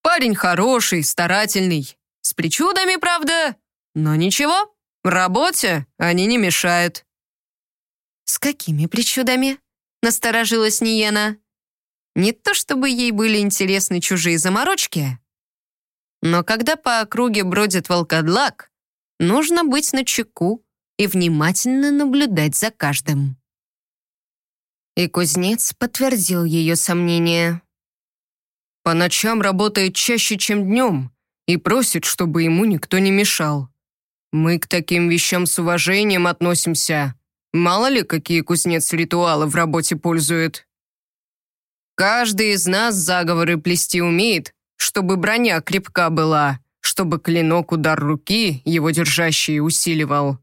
Парень хороший, старательный. С причудами, правда? Но ничего, в работе они не мешают». «С какими причудами?» — насторожилась Ниена. Не то чтобы ей были интересны чужие заморочки, но когда по округе бродит волкодлак, нужно быть начеку и внимательно наблюдать за каждым. И кузнец подтвердил ее сомнения. «По ночам работает чаще, чем днем, и просит, чтобы ему никто не мешал. Мы к таким вещам с уважением относимся. Мало ли, какие кузнец ритуалы в работе пользует». Каждый из нас заговоры плести умеет, чтобы броня крепка была, чтобы клинок удар руки, его держащий, усиливал.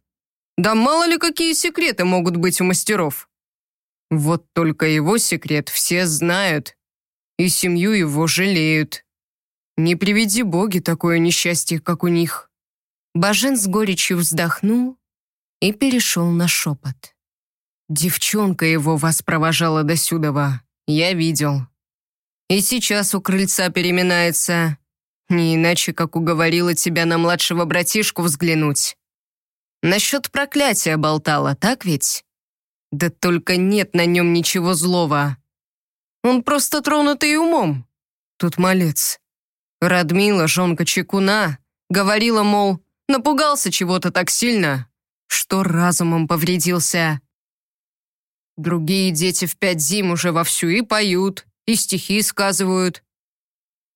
Да мало ли какие секреты могут быть у мастеров. Вот только его секрет все знают, и семью его жалеют. Не приведи боги такое несчастье, как у них. Бажен с горечью вздохнул и перешел на шепот. Девчонка его вас провожала до. Я видел. И сейчас у крыльца переминается. Не иначе, как уговорила тебя на младшего братишку взглянуть. Насчет проклятия болтала, так ведь? Да только нет на нем ничего злого. Он просто тронутый умом. Тут малец. Радмила, жонка Чекуна, говорила, мол, напугался чего-то так сильно, что разумом повредился. Другие дети в пять зим уже вовсю и поют, и стихи сказывают.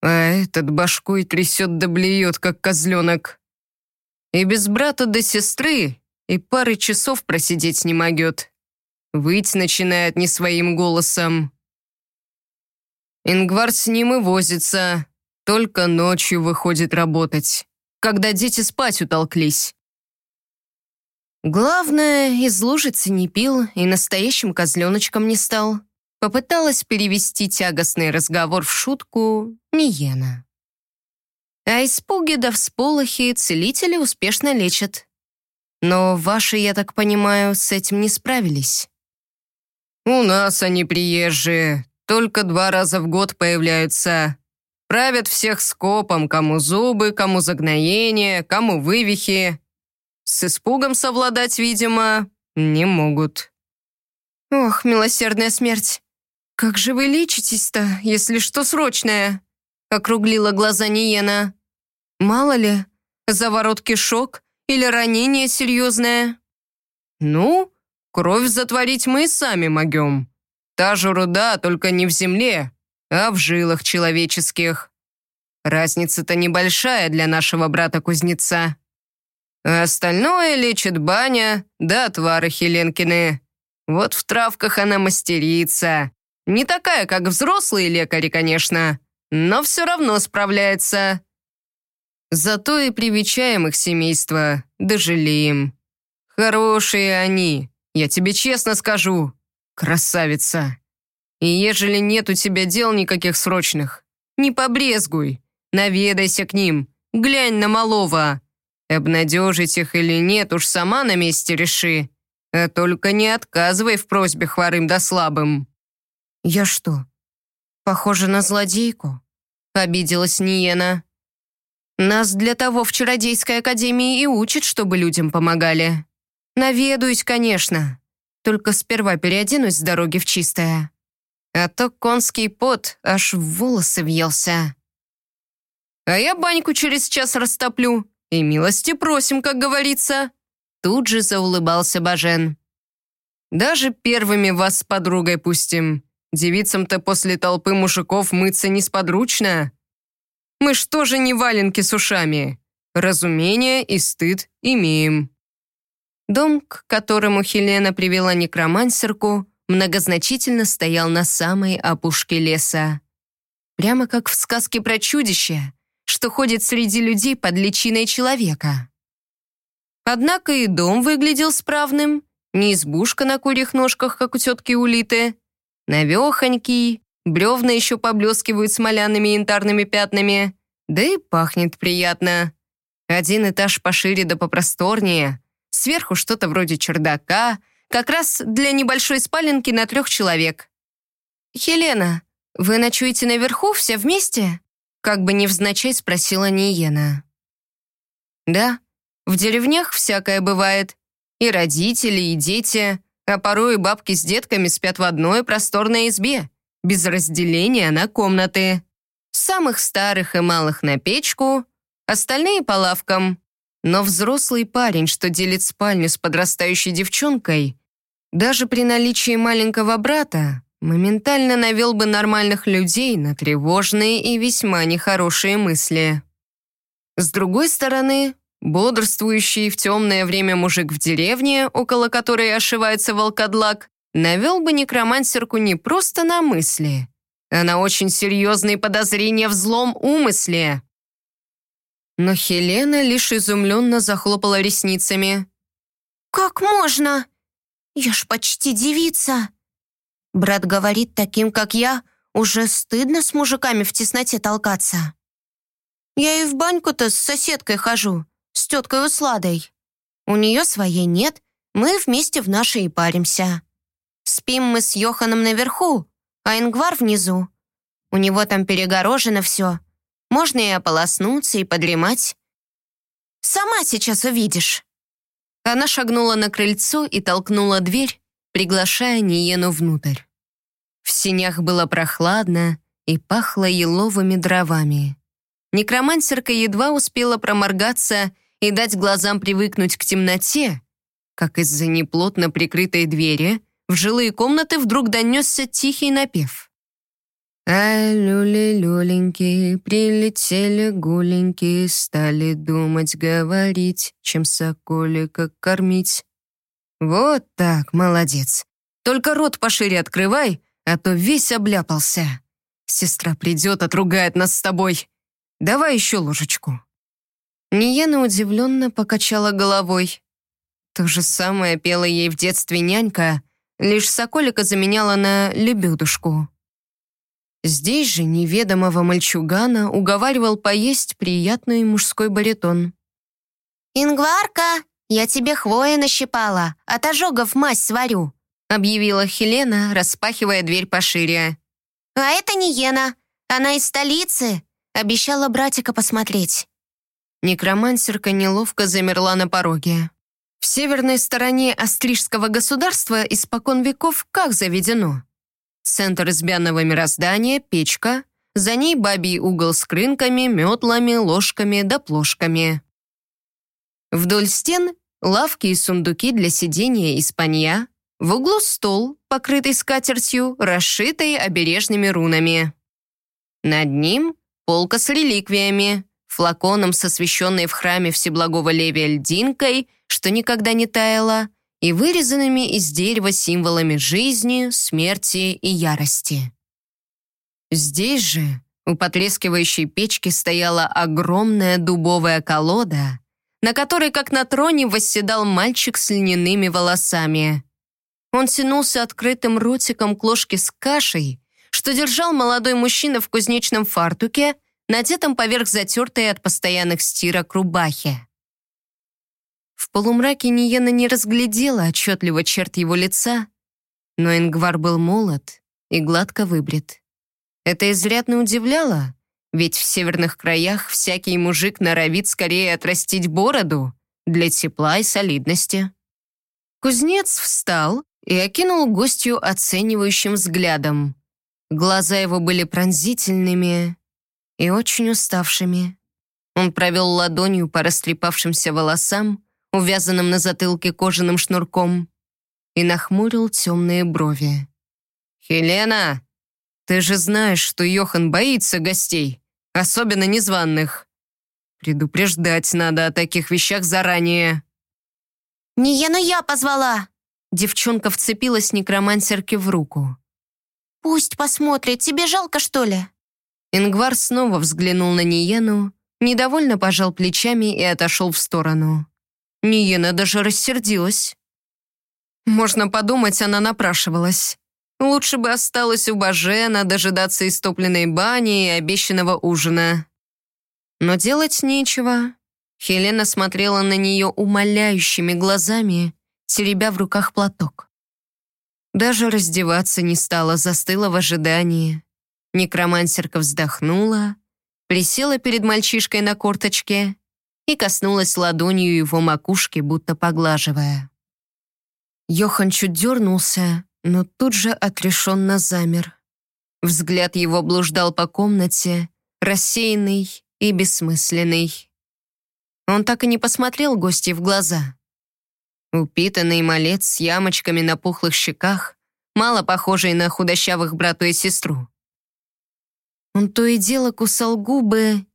А этот башкой трясет да блюет, как козленок. И без брата до сестры и пары часов просидеть не могет. Выть начинает не своим голосом. Ингвар с ним и возится, только ночью выходит работать, когда дети спать утолклись. Главное, из лужицы не пил и настоящим козленочком не стал. Попыталась перевести тягостный разговор в шутку Ниена. А испуги да всполохи целители успешно лечат. Но ваши, я так понимаю, с этим не справились. «У нас они приезжие, только два раза в год появляются. Правят всех скопом, кому зубы, кому загноение, кому вывихи. С испугом совладать, видимо, не могут. Ох, милосердная смерть. Как же вы лечитесь-то, если что срочное? Округлила глаза Ниена. Мало ли, заворот кишок или ранение серьезное. Ну, кровь затворить мы сами могем. Та же руда, только не в земле, а в жилах человеческих. Разница-то небольшая для нашего брата-кузнеца. А остальное лечит баня, да отвары Хеленкины. Вот в травках она мастерица. Не такая, как взрослые лекари, конечно, но все равно справляется. Зато и привечаем их семейство, да жалеем. Хорошие они, я тебе честно скажу. Красавица. И ежели нет у тебя дел никаких срочных, не побрезгуй. Наведайся к ним, глянь на малого. Обнадежить их или нет, уж сама на месте реши. А только не отказывай в просьбе хворым да слабым». «Я что, похожа на злодейку?» — обиделась Ниена. «Нас для того в Чародейской Академии и учат, чтобы людям помогали. Наведуюсь, конечно, только сперва переоденусь с дороги в чистое. А то конский пот аж в волосы въелся». «А я баньку через час растоплю, и милости просим, как говорится», Тут же заулыбался Бажен. «Даже первыми вас с подругой пустим. Девицам-то после толпы мужиков мыться несподручно. Мы ж тоже не валенки с ушами. Разумение и стыд имеем». Дом, к которому Хелена привела некромансерку, многозначительно стоял на самой опушке леса. Прямо как в сказке про чудище, что ходит среди людей под личиной человека. Однако и дом выглядел справным, не избушка на курьих ножках, как у тетки Улиты. Навехонький, бревна еще поблескивают смоляными янтарными пятнами, да и пахнет приятно. Один этаж пошире да попросторнее, сверху что-то вроде чердака, как раз для небольшой спаленки на трех человек. «Хелена, вы ночуете наверху все вместе?» Как бы невзначай спросила Ниена. «Да», в деревнях всякое бывает. И родители, и дети, а порой бабки с детками спят в одной просторной избе, без разделения на комнаты. Самых старых и малых на печку, остальные по лавкам. Но взрослый парень, что делит спальню с подрастающей девчонкой, даже при наличии маленького брата, моментально навел бы нормальных людей на тревожные и весьма нехорошие мысли. С другой стороны, Бодрствующий в темное время мужик в деревне, около которой ошивается волкодлак, навел бы некромансерку не просто на мысли, а на очень серьезные подозрения в злом умысле. Но Хелена лишь изумленно захлопала ресницами. «Как можно? Я ж почти девица!» Брат говорит таким, как я, уже стыдно с мужиками в тесноте толкаться. Я и в баньку-то с соседкой хожу, с теткой Усладой. У нее своей нет, мы вместе в нашей паримся. Спим мы с Йоханом наверху, а Ингвар внизу. У него там перегорожено все. Можно и ополоснуться, и подремать. Сама сейчас увидишь». Она шагнула на крыльцо и толкнула дверь, приглашая Ниену внутрь. В синях было прохладно и пахло еловыми дровами. Некромансерка едва успела проморгаться и дать глазам привыкнуть к темноте, как из-за неплотно прикрытой двери в жилые комнаты вдруг донесся тихий напев. А люли-люленьки, прилетели гуленьки, стали думать, говорить, чем соколика кормить. Вот так, молодец. Только рот пошире открывай, а то весь обляпался. Сестра придет, отругает нас с тобой. Давай еще ложечку. Ниена удивленно покачала головой. То же самое пела ей в детстве нянька, лишь соколика заменяла на лебедушку. Здесь же неведомого мальчугана уговаривал поесть приятный мужской баритон. «Ингварка, я тебе хвоя нащипала, от ожогов мазь сварю», объявила Хелена, распахивая дверь пошире. «А это не Ена, она из столицы, обещала братика посмотреть». Некромансерка неловко замерла на пороге. В северной стороне Астрижского государства испокон веков как заведено? Центр избянного мироздания, печка, за ней бабий угол с крынками, метлами, ложками да плошками. Вдоль стен лавки и сундуки для сидения и спанья, в углу стол, покрытый скатертью, расшитый обережными рунами. Над ним полка с реликвиями, флаконом с освященной в храме Всеблагого Левия льдинкой, что никогда не таяла, и вырезанными из дерева символами жизни, смерти и ярости. Здесь же, у потрескивающей печки, стояла огромная дубовая колода, на которой, как на троне, восседал мальчик с льняными волосами. Он тянулся открытым ротиком к ложке с кашей, что держал молодой мужчина в кузнечном фартуке, надетом поверх затертой от постоянных стирок рубахи. В полумраке Ниена не разглядела отчетливо черт его лица, но Ингвар был молод и гладко выбрит. Это изрядно удивляло, ведь в северных краях всякий мужик норовит скорее отрастить бороду для тепла и солидности. Кузнец встал и окинул гостью оценивающим взглядом. Глаза его были пронзительными и очень уставшими. Он провел ладонью по растрепавшимся волосам, увязанным на затылке кожаным шнурком, и нахмурил темные брови. «Хелена, ты же знаешь, что Йохан боится гостей, особенно незваных. Предупреждать надо о таких вещах заранее». «Не я, но я позвала!» Девчонка вцепилась некромансерке в руку. «Пусть посмотрит, тебе жалко, что ли?» Ингвар снова взглянул на Ниену, недовольно пожал плечами и отошел в сторону. Ниена даже рассердилась. Можно подумать, она напрашивалась. Лучше бы осталась у Бажена дожидаться истопленной бани и обещанного ужина. Но делать нечего. Хелена смотрела на нее умоляющими глазами, теребя в руках платок. Даже раздеваться не стала, застыла в ожидании. Некромансерка вздохнула, присела перед мальчишкой на корточке и коснулась ладонью его макушки, будто поглаживая. Йохан чуть дернулся, но тут же отрешенно замер. Взгляд его блуждал по комнате, рассеянный и бессмысленный. Он так и не посмотрел гостей в глаза. Упитанный малец с ямочками на пухлых щеках, мало похожий на худощавых брату и сестру. Он то и дело кусал губы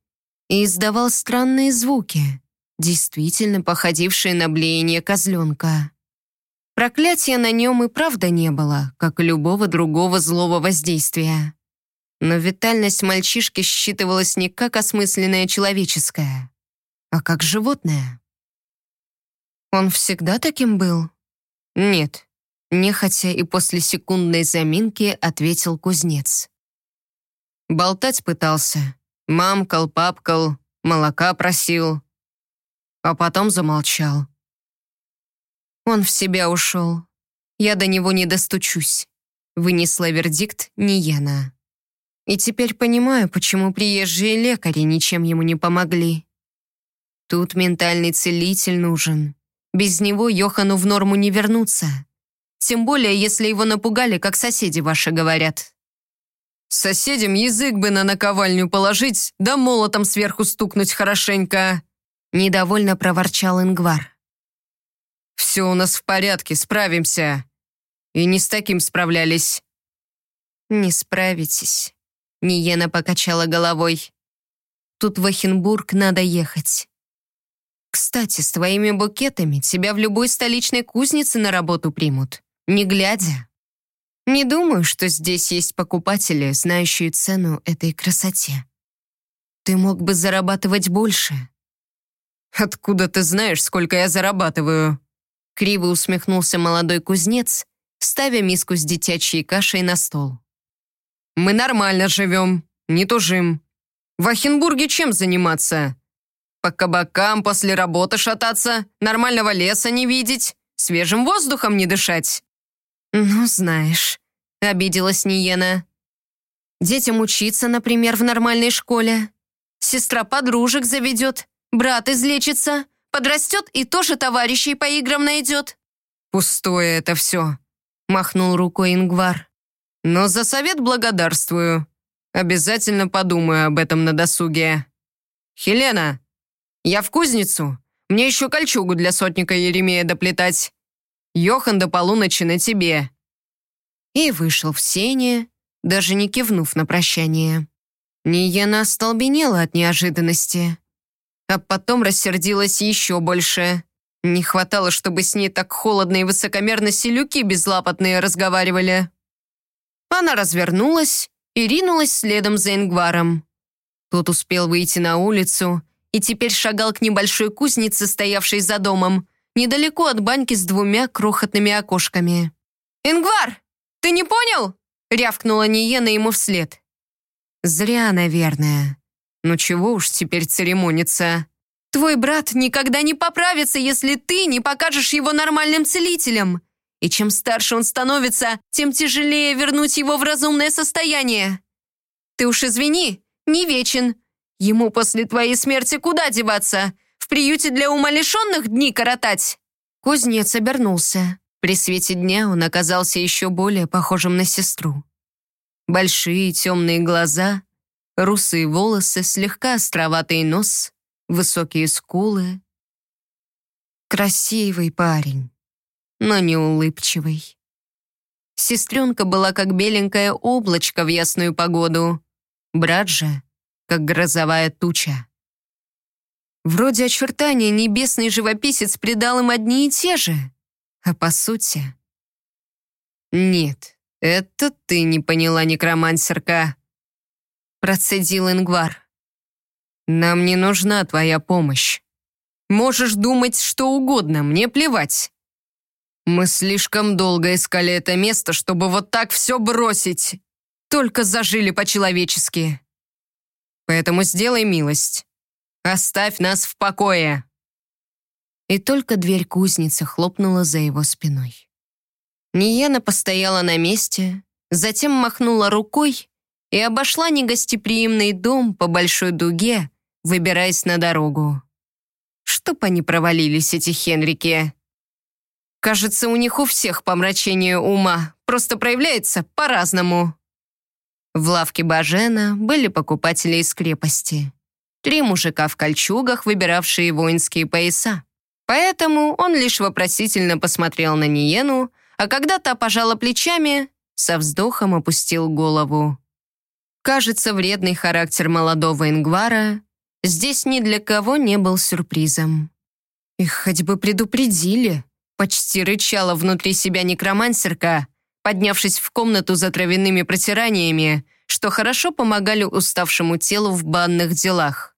и издавал странные звуки, действительно походившие на блеяние козленка. Проклятия на нем и правда не было, как и любого другого злого воздействия. Но витальность мальчишки считывалась не как осмысленная человеческая, а как животное. Он всегда таким был? Нет, нехотя и после секундной заминки ответил кузнец. Болтать пытался, мамкал, папкал, молока просил, а потом замолчал. Он в себя ушел. Я до него не достучусь. Вынесла вердикт Нияна. И теперь понимаю, почему приезжие лекари ничем ему не помогли. Тут ментальный целитель нужен. Без него Йохану в норму не вернуться. Тем более, если его напугали, как соседи ваши говорят. Соседям язык бы на наковальню положить, да молотом сверху стукнуть хорошенько. Недовольно проворчал Ингвар. «Все у нас в порядке, справимся». И не с таким справлялись. «Не справитесь», — Ниена покачала головой. «Тут в Ахенбург надо ехать. Кстати, с твоими букетами тебя в любой столичной кузнице на работу примут, не глядя. Не думаю, что здесь есть покупатели, знающие цену этой красоте. Ты мог бы зарабатывать больше». «Откуда ты знаешь, сколько я зарабатываю?» Криво усмехнулся молодой кузнец, ставя миску с детячей кашей на стол. «Мы нормально живем, не тужим. В Ахенбурге чем заниматься? По кабакам после работы шататься, нормального леса не видеть, свежим воздухом не дышать». «Ну, знаешь», — обиделась Ниена. «Детям учиться, например, в нормальной школе. Сестра подружек заведет, брат излечится, Подрастет и тоже товарищей по играм найдет». «Пустое это все», — махнул рукой Ингвар. «Но за совет благодарствую. Обязательно подумаю об этом на досуге. Хелена, я в кузницу. Мне еще кольчугу для сотника Еремея доплетать. Йохан до полуночи на тебе». И вышел в сене, даже не кивнув на прощание. Ниена остолбенела от неожиданности, а потом рассердилась еще больше. Не хватало, чтобы с ней так холодно и высокомерно селюки безлапотные разговаривали. Она развернулась и ринулась следом за Ингваром. Тот успел выйти на улицу и теперь шагал к небольшой кузнице, стоявшей за домом, недалеко от баньки с двумя крохотными окошками. «Ингвар, ты не понял?» — рявкнула Ниена ему вслед. «Зря, наверное. Ну чего уж теперь церемониться. Твой брат никогда не поправится, если ты не покажешь его нормальным целителем. И чем старше он становится, тем тяжелее вернуть его в разумное состояние. Ты уж извини, не вечен. Ему после твоей смерти куда деваться? В приюте для умалишенных дни коротать?» Кузнец обернулся. При свете дня он оказался еще более похожим на сестру. Большие темные глаза, русые волосы, слегка островатый нос, высокие скулы. Красивый парень, но не улыбчивый. Сестренка была как беленькое облачко в ясную погоду, брат же — как грозовая туча. Вроде очертания небесный живописец придал им одни и те же, а по сути... Нет, «Это ты не поняла, некромансерка», — процедил Ингвар. «Нам не нужна твоя помощь. Можешь думать что угодно, мне плевать. Мы слишком долго искали это место, чтобы вот так все бросить. Только зажили по-человечески. Поэтому сделай милость. Оставь нас в покое». И только дверь кузницы хлопнула за его спиной. Ниена постояла на месте, затем махнула рукой и обошла негостеприимный дом по большой дуге, выбираясь на дорогу. Чтоб они провалились, эти Хенрики. Кажется, у них у всех помрачение ума, просто проявляется по-разному. В лавке Бажена были покупатели из крепости. Три мужика в кольчугах, выбиравшие воинские пояса. Поэтому он лишь вопросительно посмотрел на Ниену, а когда та пожала плечами, со вздохом опустил голову. Кажется, вредный характер молодого Ингвара здесь ни для кого не был сюрпризом. Их хоть бы предупредили, почти рычала внутри себя некромансерка, поднявшись в комнату за травяными протираниями, что хорошо помогали уставшему телу в банных делах.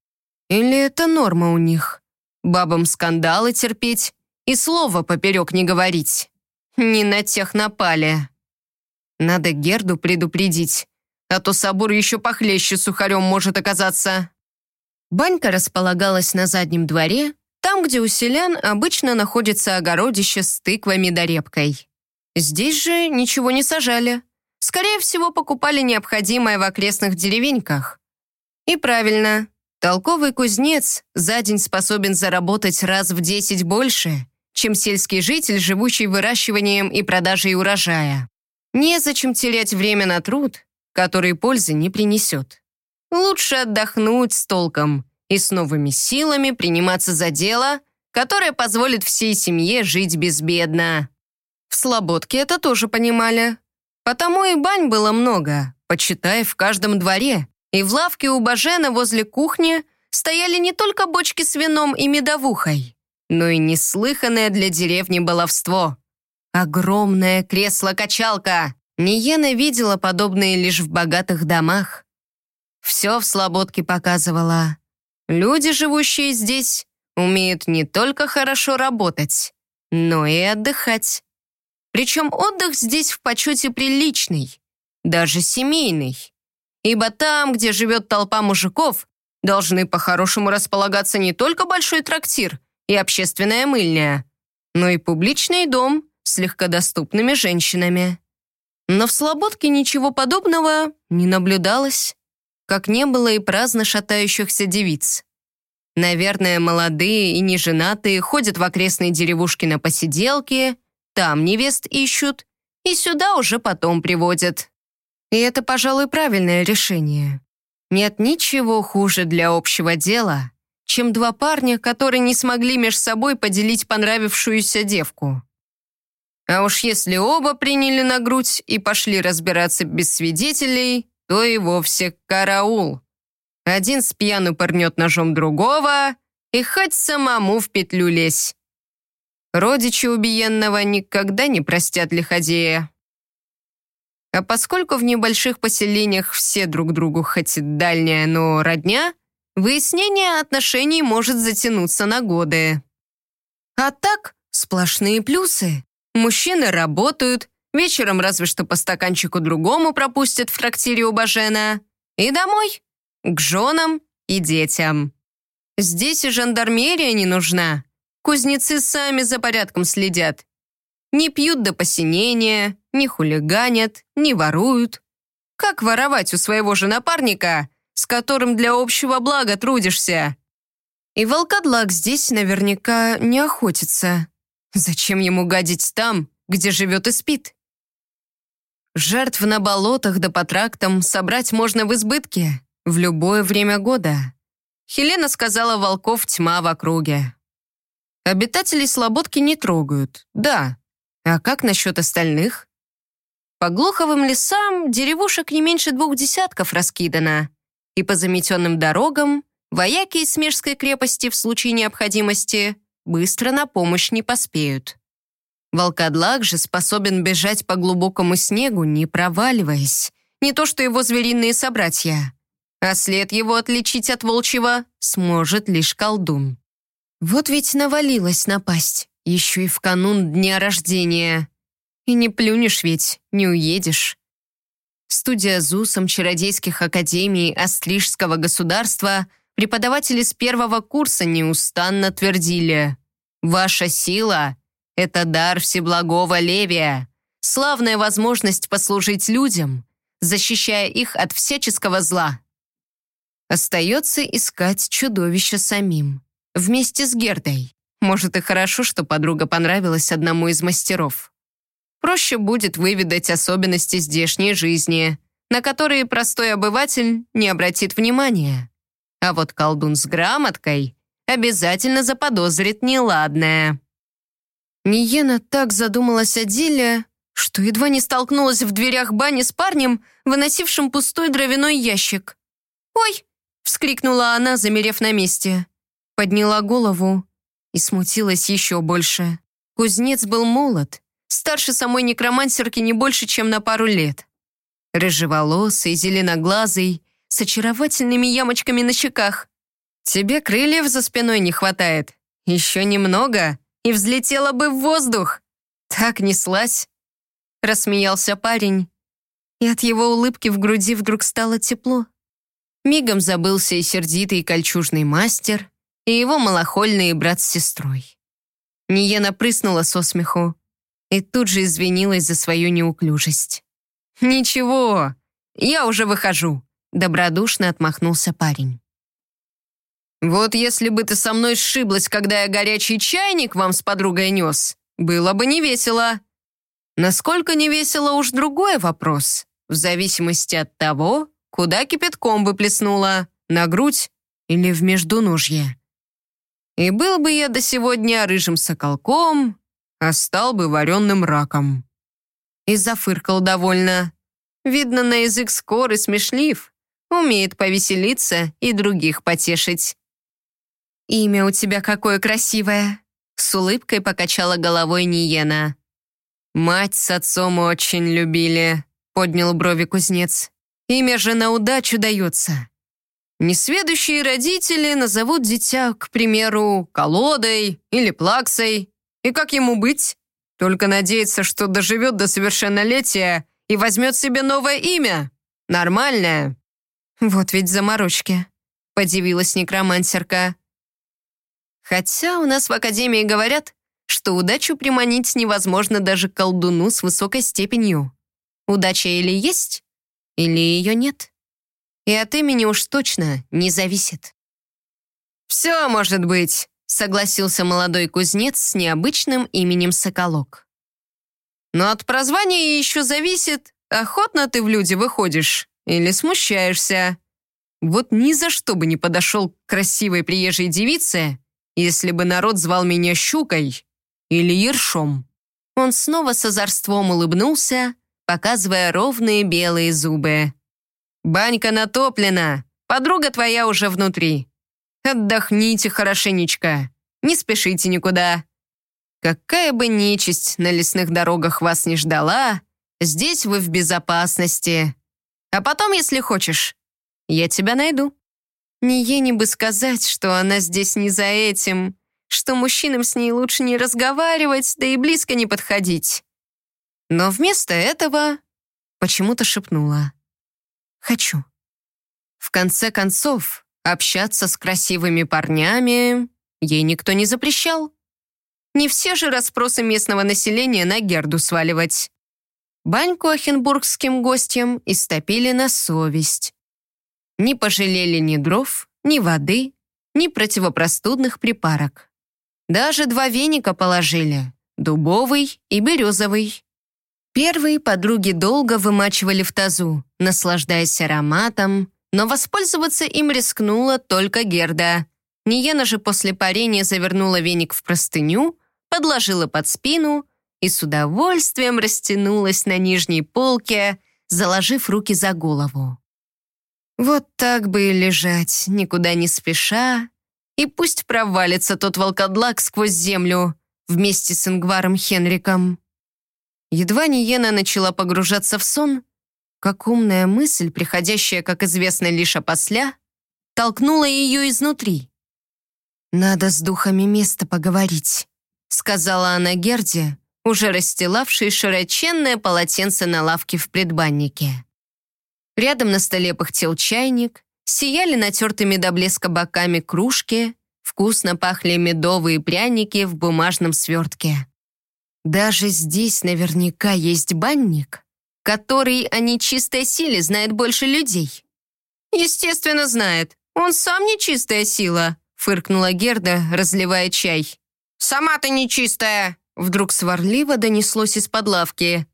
Или это норма у них? Бабам скандалы терпеть и слова поперек не говорить. Не на тех напали. Надо Герду предупредить, а то собор еще похлеще сухарем может оказаться. Банька располагалась на заднем дворе, там, где у селян обычно находится огородище с тыквами да репкой. Здесь же ничего не сажали. Скорее всего, покупали необходимое в окрестных деревеньках. И правильно, толковый кузнец за день способен заработать раз в десять больше, чем сельский житель, живущий выращиванием и продажей урожая. Незачем терять время на труд, который пользы не принесет. Лучше отдохнуть с толком и с новыми силами приниматься за дело, которое позволит всей семье жить безбедно. В Слободке это тоже понимали. Потому и бань было много, почитай, в каждом дворе. И в лавке у Бажена возле кухни стояли не только бочки с вином и медовухой но и неслыханное для деревни баловство. Огромное кресло-качалка. Ниена видела подобные лишь в богатых домах. Все в Слободке показывала. Люди, живущие здесь, умеют не только хорошо работать, но и отдыхать. Причем отдых здесь в почете приличный, даже семейный. Ибо там, где живет толпа мужиков, должны по-хорошему располагаться не только большой трактир — и общественная мыльня, но и публичный дом с легкодоступными женщинами. Но в Слободке ничего подобного не наблюдалось, как не было и праздно шатающихся девиц. Наверное, молодые и неженатые ходят в окрестные деревушки на посиделки, там невест ищут, и сюда уже потом приводят. И это, пожалуй, правильное решение. Нет ничего хуже для общего дела, чем два парня, которые не смогли между собой поделить понравившуюся девку. А уж если оба приняли на грудь и пошли разбираться без свидетелей, то и вовсе караул. Один с пьяну пырнет ножом другого, и хоть самому в петлю лезь. Родичи убиенного никогда не простят лиходея. А поскольку в небольших поселениях все друг другу хоть и дальняя, но родня, выяснение отношений может затянуться на годы. А так, сплошные плюсы. Мужчины работают, вечером разве что по стаканчику другому пропустят в трактире у Бажена. И домой, к женам и детям. Здесь и жандармерия не нужна. Кузнецы сами за порядком следят. Не пьют до посинения, не хулиганят, не воруют. Как воровать у своего же напарника, с которым для общего блага трудишься? И волкодлак здесь наверняка не охотится. Зачем ему гадить там, где живет и спит? Жертв на болотах да по трактам собрать можно в избытке, в любое время года. Хелена сказала волков тьма в округе. Обитателей Слободки не трогают, да. А как насчет остальных? По глуховым лесам деревушек не меньше двух десятков раскидано. И по заметенным дорогам вояки из Смежской крепости в случае необходимости быстро на помощь не поспеют. Волкодлак же способен бежать по глубокому снегу, не проваливаясь. Не то что его звериные собратья. А след его отличить от волчьего сможет лишь колдун. Вот ведь навалилась напасть, еще и в канун дня рождения. И не плюнешь ведь, не уедешь. Студия ЗУСом чародейских академий Астрижского государства преподаватели с первого курса неустанно твердили «Ваша сила — это дар Всеблагого Левия, славная возможность послужить людям, защищая их от всяческого зла». Остается искать чудовище самим, вместе с Гердой. Может, и хорошо, что подруга понравилась одному из мастеров. Проще будет выведать особенности здешней жизни, на которые простой обыватель не обратит внимания. А вот колдун с грамоткой обязательно заподозрит неладное. Ниена так задумалась о деле, что едва не столкнулась в дверях бани с парнем, выносившим пустой дровяной ящик. «Ой!» — вскрикнула она, замерев на месте. Подняла голову и смутилась еще больше. Кузнец был молод, старше самой некромансерки не больше, чем на пару лет. Рыжеволосый, зеленоглазый, с очаровательными ямочками на щеках. Тебе крыльев за спиной не хватает. Еще немного, и взлетела бы в воздух. Так неслась. Рассмеялся парень, и от его улыбки в груди вдруг стало тепло. Мигом забылся и сердитый кольчужный мастер, и его малохольный брат с сестрой. Ниена прыснула со смеху и тут же извинилась за свою неуклюжесть. «Ничего, я уже выхожу», — добродушно отмахнулся парень. «Вот если бы ты со мной сшиблась, когда я горячий чайник вам с подругой нес, было бы не весело. Насколько не весело уж другой вопрос, в зависимости от того, куда кипятком бы плеснула, на грудь или в междуножье. И был бы я до сегодня рыжим соколком, а стал бы вареным раком. И зафыркал довольно. Видно, на язык скор и смешлив. Умеет повеселиться и других потешить. «Имя у тебя какое красивое!» С улыбкой покачала головой Ниена. «Мать с отцом очень любили», — поднял брови кузнец. «Имя же на удачу дается. Несведущие родители назовут дитя, к примеру, колодой или плаксой. И как ему быть? Только надеяться, что доживет до совершеннолетия и возьмет себе новое имя. Нормальное. Вот ведь заморочки, подивилась некромансерка. Хотя у нас в Академии говорят, что удачу приманить невозможно даже колдуну с высокой степенью. Удача или есть, или ее нет. И от имени уж точно не зависит. «Все может быть», — согласился молодой кузнец с необычным именем Соколок. «Но от прозвания еще зависит, охотно ты в люди выходишь или смущаешься? Вот ни за что бы не подошел к красивой приезжей девице, если бы народ звал меня щукой или ершом». Он снова с озорством улыбнулся, показывая ровные белые зубы. «Банька натоплена, подруга твоя уже внутри. Отдохните хорошенечко, не спешите никуда. Какая бы нечисть на лесных дорогах вас не ждала, здесь вы в безопасности. А потом, если хочешь, я тебя найду». Не ей бы сказать, что она здесь не за этим, что мужчинам с ней лучше не разговаривать, да и близко не подходить. Но вместо этого почему-то шепнула. «Хочу». В конце концов, общаться с красивыми парнями ей никто не запрещал. Не все же расспросы местного населения на Герду сваливать. Баньку ахенбургским гостям истопили на совесть. Не пожалели ни дров, ни воды, ни противопростудных припарок. Даже два веника положили, дубовый и березовый. Первые подруги долго вымачивали в тазу, наслаждаясь ароматом, но воспользоваться им рискнула только Герда. Ниена же после парения завернула веник в простыню, подложила под спину и с удовольствием растянулась на нижней полке, заложив руки за голову. Вот так бы и лежать, никуда не спеша, и пусть провалится тот волкодлак сквозь землю вместе с Ингваром Хенриком. Едва Ниена начала погружаться в сон, как умная мысль, приходящая, как известно, лишь опосля, толкнула ее изнутри. «Надо с духами места поговорить», сказала она Герде, уже расстилавшей широченное полотенце на лавке в предбаннике. Рядом на столе пыхтел чайник, сияли натертыми до блеска боками кружки, вкусно пахли медовые пряники в бумажном свертке. Даже здесь наверняка есть банник, который о нечистой силе знает больше людей. Естественно, знает. Он сам нечистая сила, фыркнула Герда, разливая чай. «Сама ты нечистая!» Вдруг сварливо донеслось из-под лавки.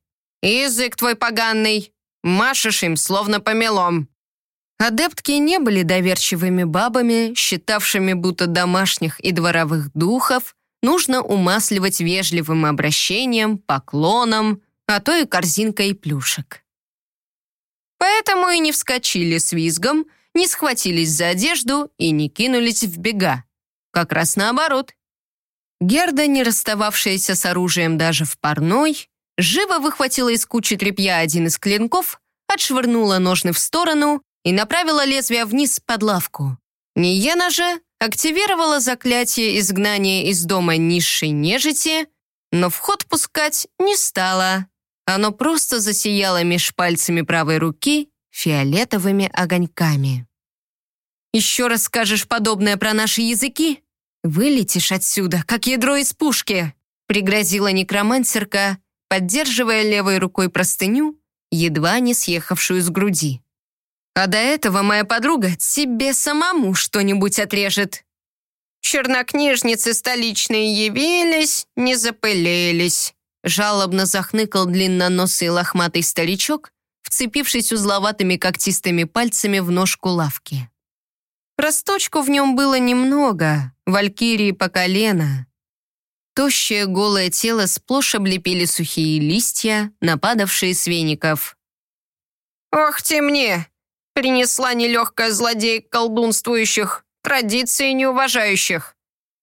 «Язык твой поганый! Машешь им, словно помелом!» Адептки не были доверчивыми бабами, считавшими, будто домашних и дворовых духов нужно умасливать вежливым обращением, поклоном, а то и корзинкой плюшек. Поэтому и не вскочили с визгом, не схватились за одежду и не кинулись в бега. Как раз наоборот. Герда, не расстававшаяся с оружием даже в парной, живо выхватила из кучи тряпья один из клинков, отшвырнула ножны в сторону и направила лезвие вниз под лавку. Ниена же активировала заклятие изгнания из дома низшей нежити, но вход пускать не стала. Оно просто засияло меж пальцами правой руки фиолетовыми огоньками. «Еще раз скажешь подобное про наши языки?» «Вылетишь отсюда, как ядро из пушки!» пригрозила некромансерка, поддерживая левой рукой простыню, едва не съехавшую с груди. «А до этого моя подруга тебе самому что-нибудь отрежет!» «Чернокнижницы столичные явились, не запылились», жалобно захныкал длинноносый лохматый старичок, вцепившись узловатыми когтистыми пальцами в ножку лавки. Росточку в нем было немного, валькирии по колено. Тощее голое тело сплошь облепили сухие листья, нападавшие с веников. «Ох ты мне! Принесла нелегкая злодей колдунствующих, традиции неуважающих.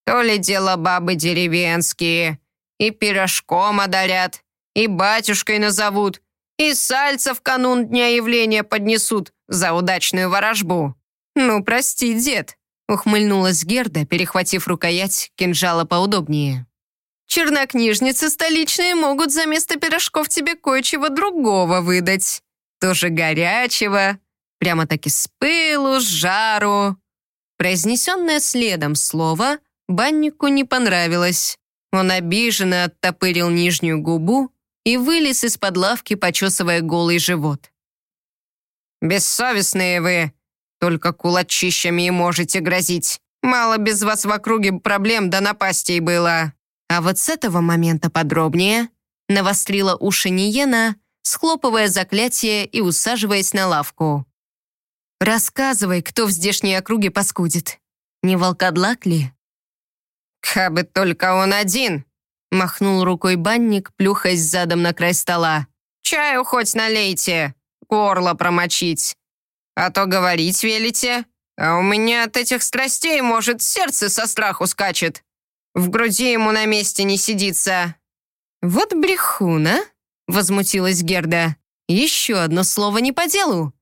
То ли дело бабы деревенские. И пирожком одарят, и батюшкой назовут, и сальца в канун дня явления поднесут за удачную ворожбу. «Ну, прости, дед», — ухмыльнулась Герда, перехватив рукоять кинжала поудобнее. «Чернокнижницы столичные могут за место пирожков тебе кое-чего другого выдать. Тоже горячего, прямо-таки с пылу, с жару». Произнесенное следом слово баннику не понравилось. Он обиженно оттопырил нижнюю губу и вылез из-под лавки, почесывая голый живот. «Бессовестные вы!» Только кулачищами и можете грозить. Мало без вас в округе проблем да напастей было». А вот с этого момента подробнее навострила уши Ниена, схлопывая заклятие и усаживаясь на лавку. «Рассказывай, кто в здешней округе паскудит. Не волкодлак ли?» «Кабы только он один!» махнул рукой банник, плюхаясь задом на край стола. «Чаю хоть налейте, горло промочить. А то говорить велите, а у меня от этих страстей, может, сердце со страху скачет. В груди ему на месте не сидится». «Вот брехун, а?» — возмутилась Герда. «Еще одно слово не по делу.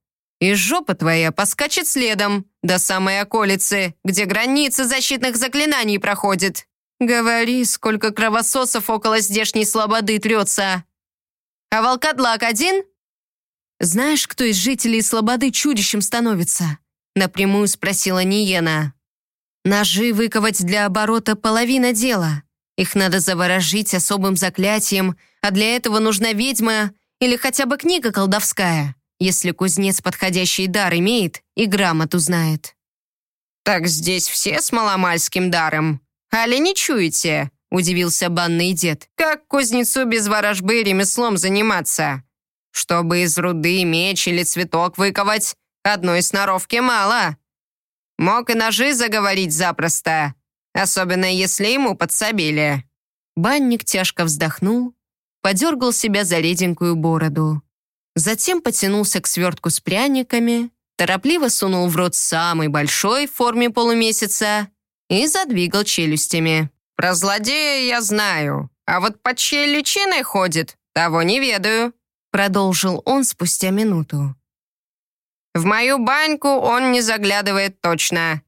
И жопа твоя поскачет следом до самой околицы, где граница защитных заклинаний проходит. Говори, сколько кровососов около здешней слободы трется. А волкодлак один?» «Знаешь, кто из жителей слободы чудищем становится?» Напрямую спросила Ниена. «Ножи выковать для оборота половина дела. Их надо заворожить особым заклятием, а для этого нужна ведьма или хотя бы книга колдовская, если кузнец подходящий дар имеет и грамоту знает». «Так здесь все с маломальским даром. Али не чуете?» — удивился банный дед. «Как кузнецу без ворожбы ремеслом заниматься? Чтобы из руды меч или цветок выковать, одной сноровки мало. Мог и ножи заговорить запросто, особенно если ему подсобили». Банник тяжко вздохнул, подергал себя за реденькую бороду. Затем потянулся к свертку с пряниками, торопливо сунул в рот самый большой в форме полумесяца и задвигал челюстями. «Про злодея я знаю, а вот под чьей личиной ходит, того не ведаю», продолжил он спустя минуту. В мою баньку он не заглядывает точно.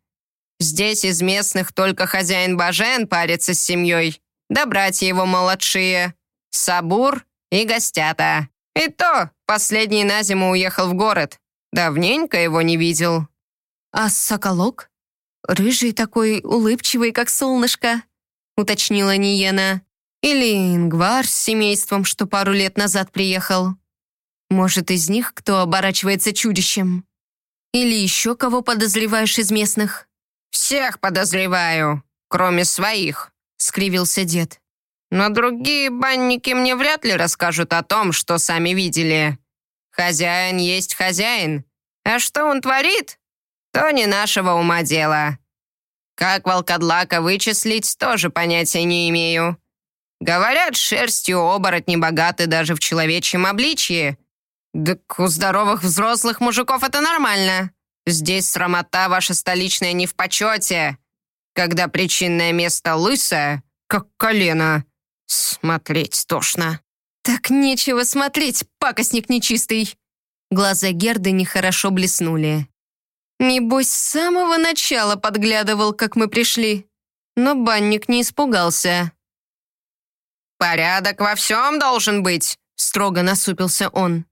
Здесь из местных только хозяин Бажен парится с семьей, да братья его молодшие, Сабур и гостята. И то последний на зиму уехал в город. Давненько его не видел. А Соколок? Рыжий такой, улыбчивый, как солнышко, уточнила Ниена. Или Ингвар с семейством, что пару лет назад приехал. Может, из них кто оборачивается чудищем? Или еще кого подозреваешь из местных?» «Всех подозреваю, кроме своих», — скривился дед. «Но другие банники мне вряд ли расскажут о том, что сами видели. Хозяин есть хозяин, а что он творит, то не нашего ума дело. Как волкодлака вычислить, тоже понятия не имею. Говорят, шерстью оборотни богаты даже в человечьем обличье, «Так у здоровых взрослых мужиков это нормально. Здесь срамота ваша столичная не в почете. Когда причинное место лысое, как колено. Смотреть тошно». «Так нечего смотреть, пакостник нечистый!» Глаза Герды нехорошо блеснули. Небось, с самого начала подглядывал, как мы пришли. Но банник не испугался. «Порядок во всем должен быть», — строго насупился он.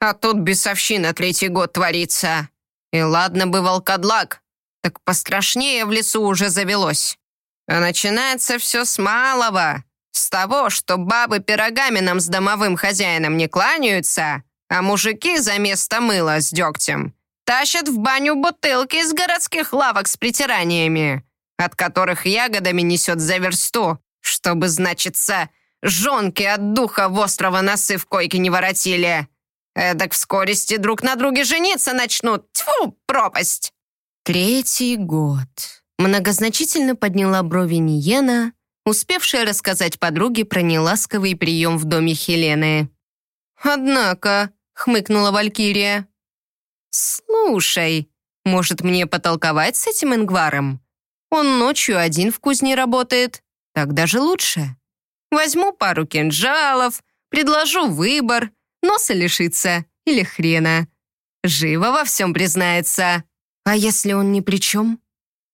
А тут бесовщина третий год творится. И ладно бы волкодлак, так пострашнее в лесу уже завелось. А начинается все с малого. С того, что бабы пирогами нам с домовым хозяином не кланяются, а мужики за место мыла с дегтем тащат в баню бутылки из городских лавок с притираниями, от которых ягодами несет за версту, чтобы, значится, жонки от духа в острова носы в койке не воротили. Эдак в скорости друг на друге жениться начнут. Тьфу, пропасть!» Третий год. Многозначительно подняла брови Ниена, успевшая рассказать подруге про неласковый прием в доме Хелены. «Однако», — хмыкнула Валькирия, «Слушай, может, мне потолковать с этим Ингваром? Он ночью один в кузне работает, так даже лучше. Возьму пару кинжалов, предложу выбор, носа лишится или хрена. Живо во всем признается. А если он ни при чем?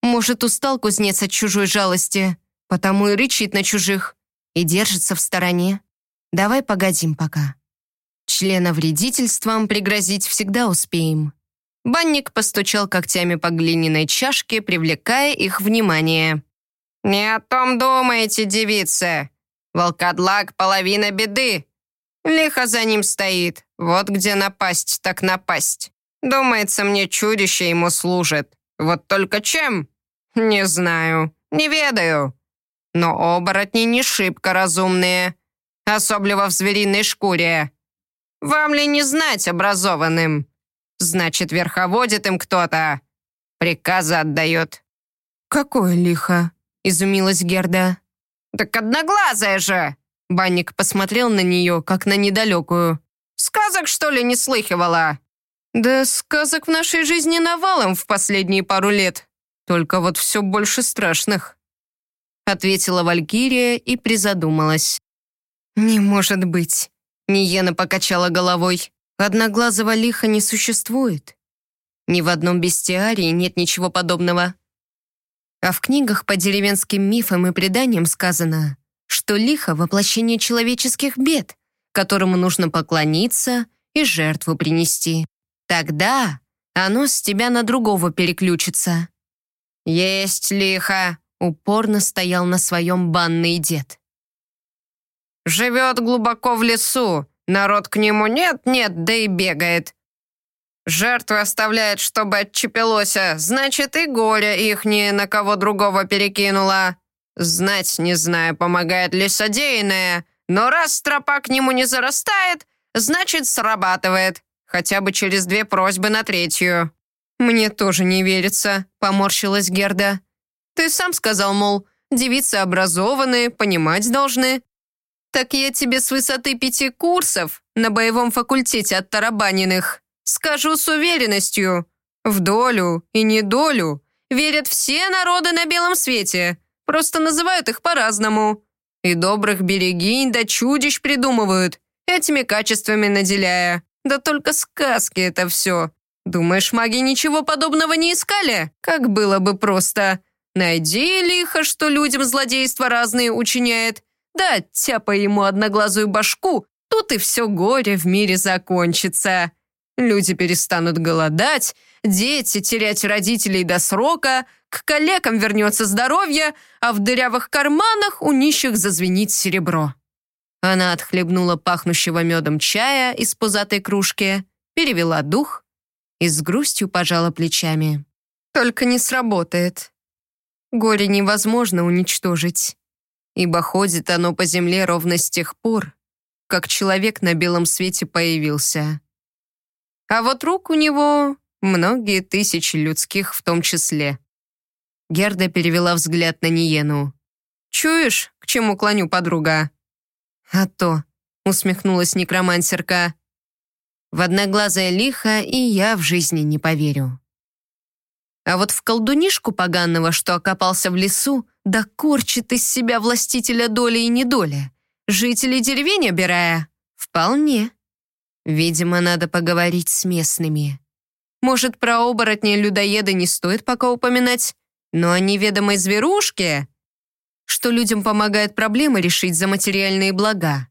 Может, устал кузнец от чужой жалости, потому и рычит на чужих и держится в стороне. Давай погодим пока. Члена вредительством пригрозить всегда успеем. Банник постучал когтями по глиняной чашке, привлекая их внимание. «Не о том думаете, девица. Волкодлак — половина беды. Лихо за ним стоит. Вот где напасть, так напасть. Думается, мне чудище ему служит. Вот только чем? Не знаю, не ведаю. Но оборотни не шибко разумные. Особливо в звериной шкуре. Вам ли не знать образованным? Значит, верховодит им кто-то. Приказы отдает». «Какое лихо?» — изумилась Герда. «Так одноглазая же!» Банник посмотрел на нее, как на недалекую. «Сказок, что ли, не слыхивала?» «Да сказок в нашей жизни навалом в последние пару лет. Только вот все больше страшных», — ответила Валькирия и призадумалась. «Не может быть», — Ниена покачала головой. «Одноглазого лиха не существует. Ни в одном бестиарии нет ничего подобного. А в книгах по деревенским мифам и преданиям сказано, что лихо — воплощение человеческих бед, которому нужно поклониться и жертву принести. Тогда оно с тебя на другого переключится. «Есть лихо!» — упорно стоял на своем банный дед. «Живет глубоко в лесу, народ к нему нет-нет, да и бегает. Жертву оставляет, чтобы отчепелося, значит, и горе их ни на кого другого перекинула. Знать не знаю, помогает ли содеянное, но раз тропа к нему не зарастает, значит, срабатывает, хотя бы через две просьбы на третью». «Мне тоже не верится», — поморщилась Герда. «Ты сам сказал, мол, девицы образованные, понимать должны. Так я тебе с высоты пяти курсов на боевом факультете от Тарабаниных Скажу с уверенностью, в долю и недолю верят все народы на белом свете, просто называют их по-разному. И добрых берегинь да чудищ придумывают, этими качествами наделяя. Да только сказки это все. Думаешь, маги ничего подобного не искали? Как было бы просто. Найди лихо, что людям злодейства разные учиняет. Да, тяпай ему одноглазую башку, тут и все горе в мире закончится. Люди перестанут голодать, дети терять родителей до срока, к коллегам вернется здоровье, а в дырявых карманах у нищих зазвенит серебро. Она отхлебнула пахнущего медом чая из пузатой кружки, перевела дух и с грустью пожала плечами. Только не сработает. Горе невозможно уничтожить, ибо ходит оно по земле ровно с тех пор, как человек на белом свете появился. А вот рук у него многие тысячи людских в том числе. Герда перевела взгляд на Ниену. «Чуешь, к чему клоню, подруга?» «А то», — усмехнулась некромансерка. «В одноглазое лихо и я в жизни не поверю». А вот в колдунишку поганого, что окопался в лесу, да корчит из себя властителя доли и недоли, жителей деревень обирая, вполне. Видимо, надо поговорить с местными. Может, про оборотня-людоеда не стоит пока упоминать, но о неведомой зверушке, что людям помогает проблемы решить за материальные блага,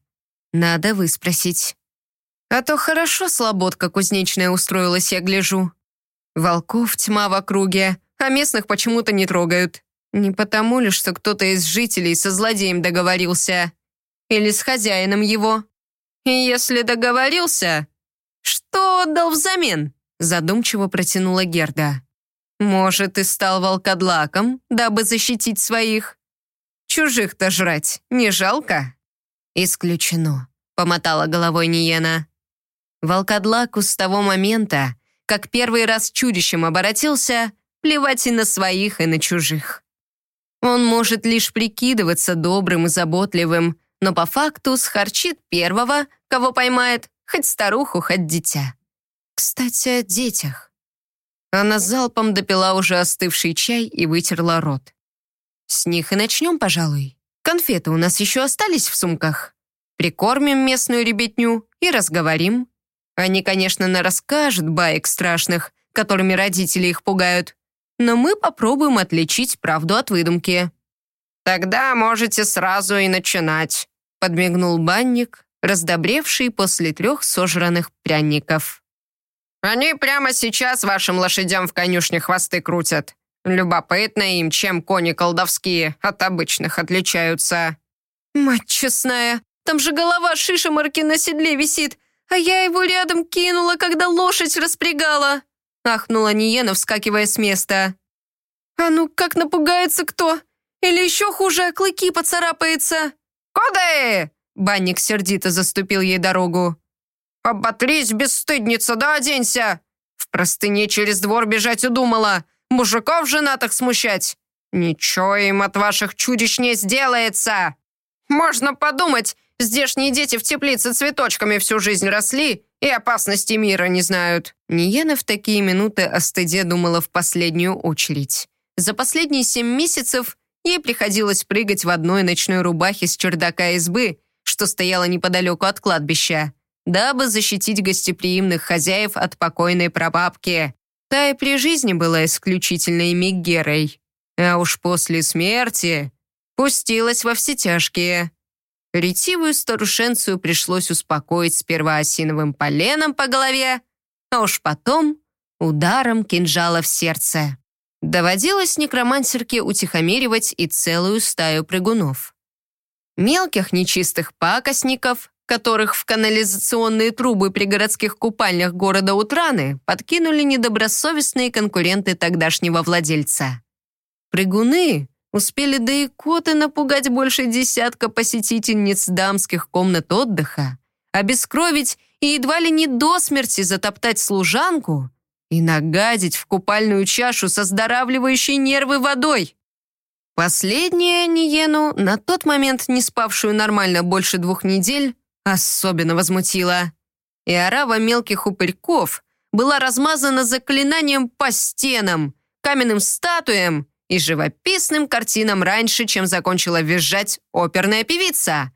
надо выспросить. А то хорошо слободка кузнечная устроилась, я гляжу. Волков тьма в округе, а местных почему-то не трогают. Не потому ли, что кто-то из жителей со злодеем договорился? Или с хозяином его? И если договорился, что отдал взамен?» Задумчиво протянула Герда. «Может, и стал волкодлаком, дабы защитить своих? Чужих-то жрать не жалко?» «Исключено», — помотала головой Ниена. Волкодлаку с того момента, как первый раз чудищем оборотился, плевать и на своих, и на чужих. Он может лишь прикидываться добрым и заботливым, но по факту схарчит первого, кого поймает, хоть старуху, хоть дитя. Кстати, о детях. Она залпом допила уже остывший чай и вытерла рот. С них и начнем, пожалуй. Конфеты у нас еще остались в сумках. Прикормим местную ребятню и разговорим. Они, конечно, расскажут баек страшных, которыми родители их пугают, но мы попробуем отличить правду от выдумки. «Тогда можете сразу и начинать», — подмигнул банник, раздобревший после трех сожранных пряников. «Они прямо сейчас вашим лошадям в конюшне хвосты крутят. Любопытно им, чем кони колдовские от обычных отличаются». «Мать честная, там же голова шишемарки на седле висит, а я его рядом кинула, когда лошадь распрягала!» ахнула Ниена, вскакивая с места. «А ну, как напугается кто! Или еще хуже, клыки поцарапается!» «Куда?» Банник сердито заступил ей дорогу. «Оботрись, бесстыдница, да оденься! В простыне через двор бежать удумала, мужиков женатых смущать! Ничего им от ваших чудищ не сделается! Можно подумать, здешние дети в теплице цветочками всю жизнь росли и опасности мира не знают». Ниена в такие минуты о стыде думала в последнюю очередь. За последние семь месяцев ей приходилось прыгать в одной ночной рубахе с чердака избы, что стояла неподалеку от кладбища, дабы защитить гостеприимных хозяев от покойной прабабки. Та и при жизни была исключительной Мегерой. А уж после смерти пустилась во все тяжкие. Ретивую старушенцию пришлось успокоить сперва осиновым поленом по голове, а уж потом ударом кинжала в сердце. Доводилось некромансерке утихомиривать и целую стаю прыгунов. Мелких нечистых пакостников, которых в канализационные трубы при городских купальнях города Утраны подкинули недобросовестные конкуренты тогдашнего владельца. Прыгуны успели до икоты напугать больше десятка посетительниц дамских комнат отдыха, обескровить и едва ли не до смерти затоптать служанку и нагадить в купальную чашу со здоравливающей нервы водой. Последняя Ниену, на тот момент не спавшую нормально больше двух недель, особенно возмутила. И орава мелких упырьков была размазана заклинанием по стенам, каменным статуям и живописным картинам раньше, чем закончила визжать оперная певица.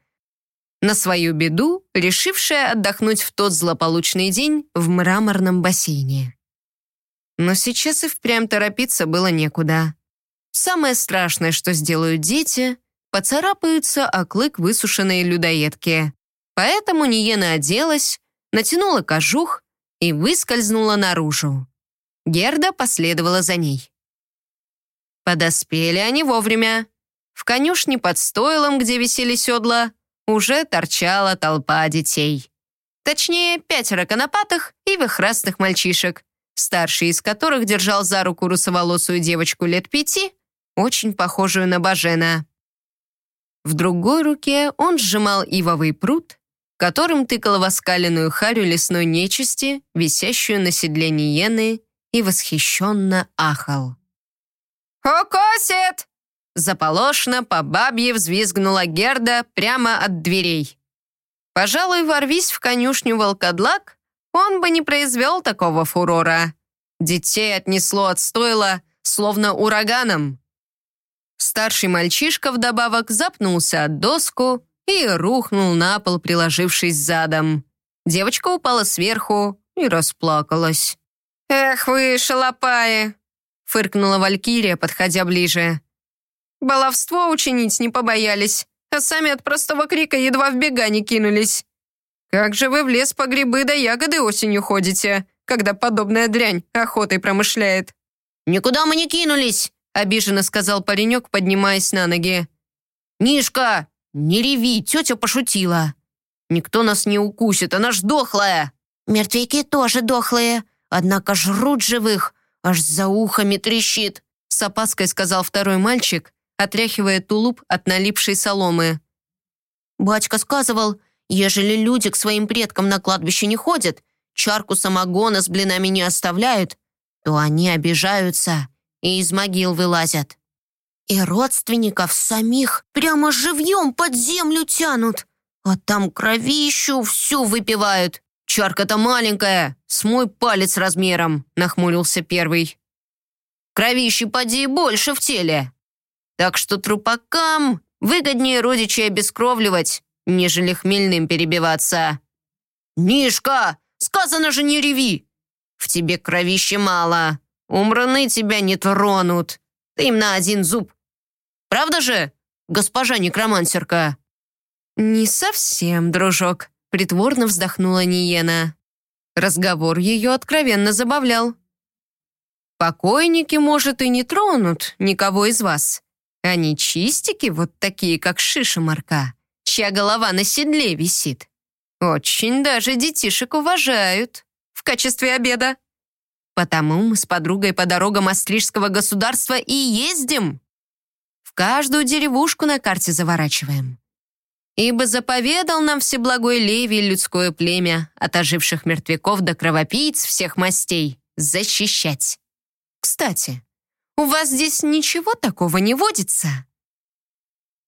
На свою беду, решившая отдохнуть в тот злополучный день в мраморном бассейне. Но сейчас и впрямь торопиться было некуда. Самое страшное, что сделают дети, поцарапаются о клык высушенной людоедки. Поэтому Ниена оделась, натянула кожух и выскользнула наружу. Герда последовала за ней. Подоспели они вовремя. В конюшне под стойлом, где висели седла, уже торчала толпа детей. Точнее, пятеро конопатых и вихрастых мальчишек, старший из которых держал за руку русоволосую девочку лет пяти, очень похожую на Бажена. В другой руке он сжимал ивовый пруд, которым тыкал в оскаленную харю лесной нечисти, висящую на седле Ниены, и восхищенно ахал. «Укусит!» Заполошно по бабье взвизгнула Герда прямо от дверей. Пожалуй, ворвись в конюшню волкодлак, он бы не произвел такого фурора. Детей отнесло от стойла, словно ураганом. Старший мальчишка вдобавок запнулся от доску и рухнул на пол, приложившись задом. Девочка упала сверху и расплакалась. «Эх вы, шалопаи!» — фыркнула Валькирия, подходя ближе. «Баловство учинить не побоялись, а сами от простого крика едва в бега не кинулись. Как же вы в лес по грибы да ягоды осенью ходите, когда подобная дрянь охотой промышляет?» «Никуда мы не кинулись!» — обиженно сказал паренек, поднимаясь на ноги. «Мишка, не реви, тетя пошутила. Никто нас не укусит, она ж дохлая». «Мертвяки тоже дохлые, однако жрут живых, аж за ухами трещит», с опаской сказал второй мальчик, отряхивая тулуп от налипшей соломы. «Батька сказывал, ежели люди к своим предкам на кладбище не ходят, чарку самогона с блинами не оставляют, то они обижаются и из могил вылазят. И родственников самих прямо живьем под землю тянут, а там кровищу всю выпивают. Чарка-то маленькая, с мой палец размером, нахмурился первый. Кровищи поди больше в теле. Так что трупакам выгоднее родичей обескровливать, нежели хмельным перебиваться. «Мишка, сказано же не реви! В тебе кровище мало, Умраны тебя не тронут. Ты им на один зуб. Правда же, госпожа некромансерка?» «Не совсем, дружок», — притворно вздохнула Ниена. Разговор ее откровенно забавлял. «Покойники, может, и не тронут никого из вас. Они чистики, вот такие, как шиша-марка, чья голова на седле висит. Очень даже детишек уважают в качестве обеда. Потому мы с подругой по дорогам Астрижского государства и ездим. В каждую деревушку на карте заворачиваем. Ибо заповедал нам Всеблагой Левий людское племя от оживших мертвяков до кровопийц всех мастей защищать. Кстати, у вас здесь ничего такого не водится?»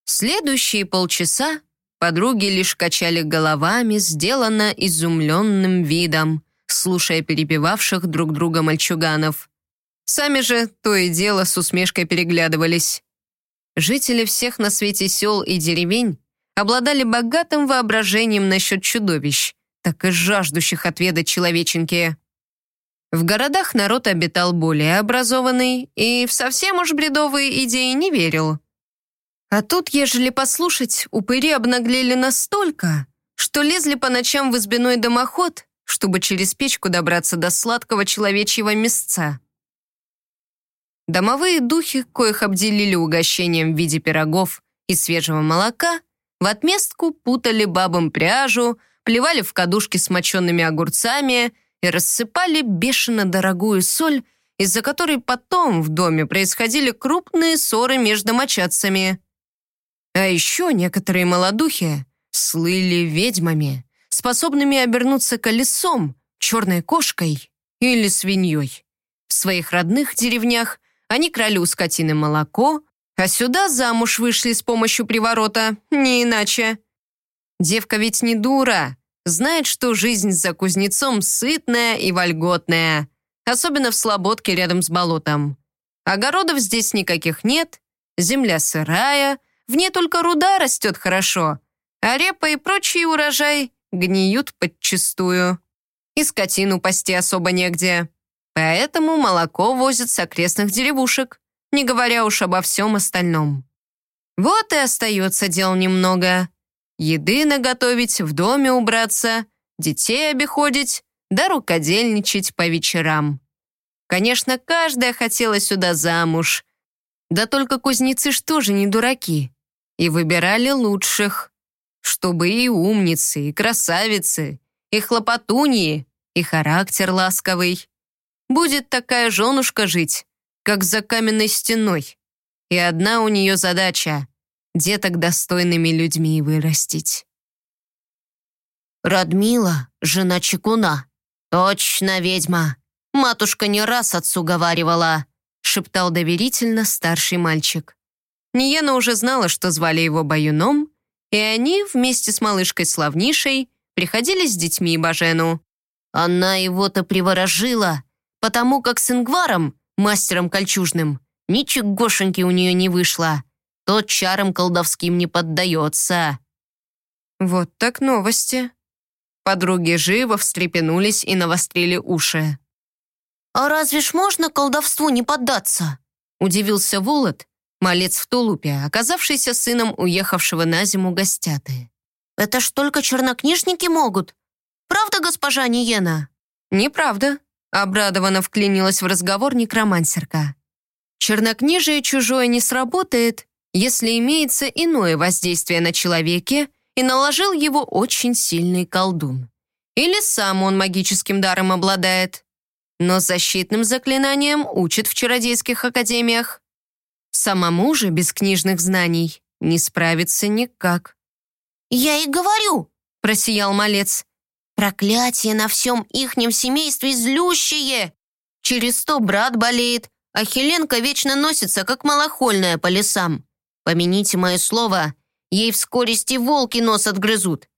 Следующие полчаса подруги лишь качали головами, сделанно изумленным видом, слушая перебивавших друг друга мальчуганов. Сами же то и дело с усмешкой переглядывались. Жители всех на свете сел и деревень обладали богатым воображением насчет чудовищ, так и жаждущих отведать человеченки. В городах народ обитал более образованный и в совсем уж бредовые идеи не верил. А тут, ежели послушать, упыри обнаглели настолько, что лезли по ночам в избиной дымоход, чтобы через печку добраться до сладкого человечьего мясца. Домовые духи, коих обделили угощением в виде пирогов и свежего молока, в отместку путали бабам пряжу, плевали в кадушки с мочеными огурцами и рассыпали бешено дорогую соль, из-за которой потом в доме происходили крупные ссоры между домочадцами. А еще некоторые молодухи слыли ведьмами, способными обернуться колесом, черной кошкой или свиньей. В своих родных деревнях они крали у скотины молоко, а сюда замуж вышли с помощью приворота, не иначе. Девка ведь не дура, знает, что жизнь за кузнецом сытная и вольготная, особенно в слободке рядом с болотом. Огородов здесь никаких нет, земля сырая, в ней только руда растет хорошо, а репа и прочий урожай гниют подчистую. И скотину пасти особо негде. Поэтому молоко возят с окрестных деревушек, не говоря уж обо всем остальном. Вот и остается дел немного. Еды наготовить, в доме убраться, детей обиходить, да рукодельничать по вечерам. Конечно, каждая хотела сюда замуж. Да только кузнецы что же не дураки. И выбирали лучших. Чтобы и умницы, и красавицы, и хлопотуньи, и характер ласковый будет такая женушка жить, как за каменной стеной. И одна у нее задача — деток достойными людьми вырастить. «Радмила, жена Чекуна. Точно ведьма. Матушка не раз отцу говаривала», — шептал доверительно старший мальчик. Ниена уже знала, что звали его Баюном, и они вместе с малышкой Славнишей приходили с детьми Бажену. «Она его-то приворожила потому как с Ингваром, мастером кольчужным, ничегошеньки у нее не вышло. Тот чарам колдовским не поддается. Вот так новости. Подруги живо встрепенулись и навострили уши. «А разве ж можно колдовству не поддаться?» Удивился Волод, малец в тулупе, оказавшийся сыном уехавшего на зиму гостяты. «Это ж только чернокнижники могут. Правда, госпожа Ниена?» «Неправда», Обрадованно вклинилась в разговор некромансерка. Чернокнижие чужое не сработает, если имеется иное воздействие на человеке и наложил его очень сильный колдун. Или сам он магическим даром обладает. Но защитным заклинанием учат в чародейских академиях. Самому же без книжных знаний не справиться никак. «Я и говорю», — просиял малец. Проклятие на всем ихнем семействе злющее. Через сто брат болеет, а Хеленка вечно носится, как малохольная по лесам. Помяните мое слово, ей в скорости волки нос отгрызут.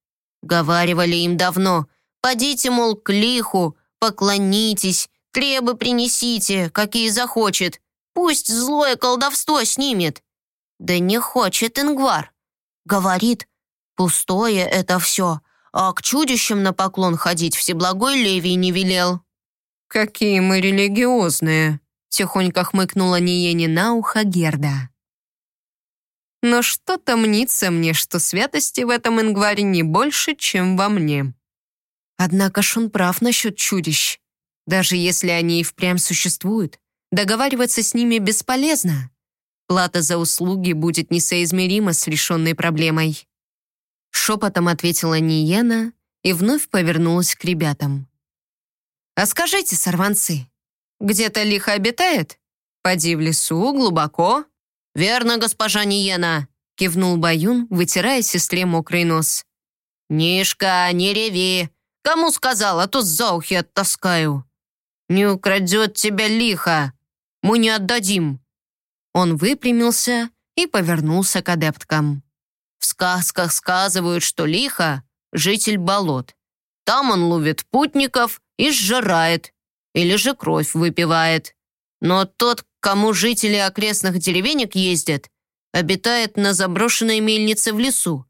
Говаривали им давно. Подите, мол, к лиху, поклонитесь, требы принесите, какие захочет. Пусть злое колдовство снимет. Да не хочет Ингвар. Говорит, пустое это все, а к чудищам на поклон ходить Всеблагой Левий не велел». «Какие мы религиозные!» — тихонько хмыкнула Ниене на ухо Герда. «Но что-то мнится мне, что святости в этом ингваре не больше, чем во мне. Однако он прав насчет чудищ. Даже если они и впрямь существуют, договариваться с ними бесполезно. Плата за услуги будет несоизмерима с решенной проблемой. Шепотом ответила Ниена и вновь повернулась к ребятам. «А скажите, сорванцы, где-то лихо обитает? Поди в лесу, глубоко?» «Верно, госпожа Ниена. — кивнул Баюн, вытирая сестре мокрый нос. «Нишка, не реви! Кому сказал, а то за ухи оттаскаю!» «Не украдет тебя лихо! Мы не отдадим!» Он выпрямился и повернулся к адепткам. «В сказках сказывают, что лихо — житель болот. Там он ловит путников и сжирает, или же кровь выпивает. Но тот, кому жители окрестных деревенек ездят, обитает на заброшенной мельнице в лесу.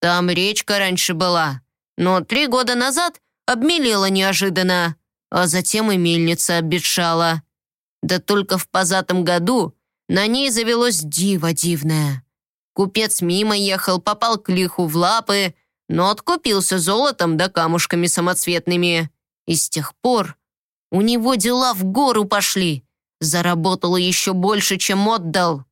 Там речка раньше была, но три года назад обмелела неожиданно, а затем и мельница обветшала. Да только в позатом году на ней завелось диво дивное. Купец мимо ехал, попал к лиху в лапы, но откупился золотом да камушками самоцветными. И с тех пор у него дела в гору пошли. Заработал еще больше, чем отдал.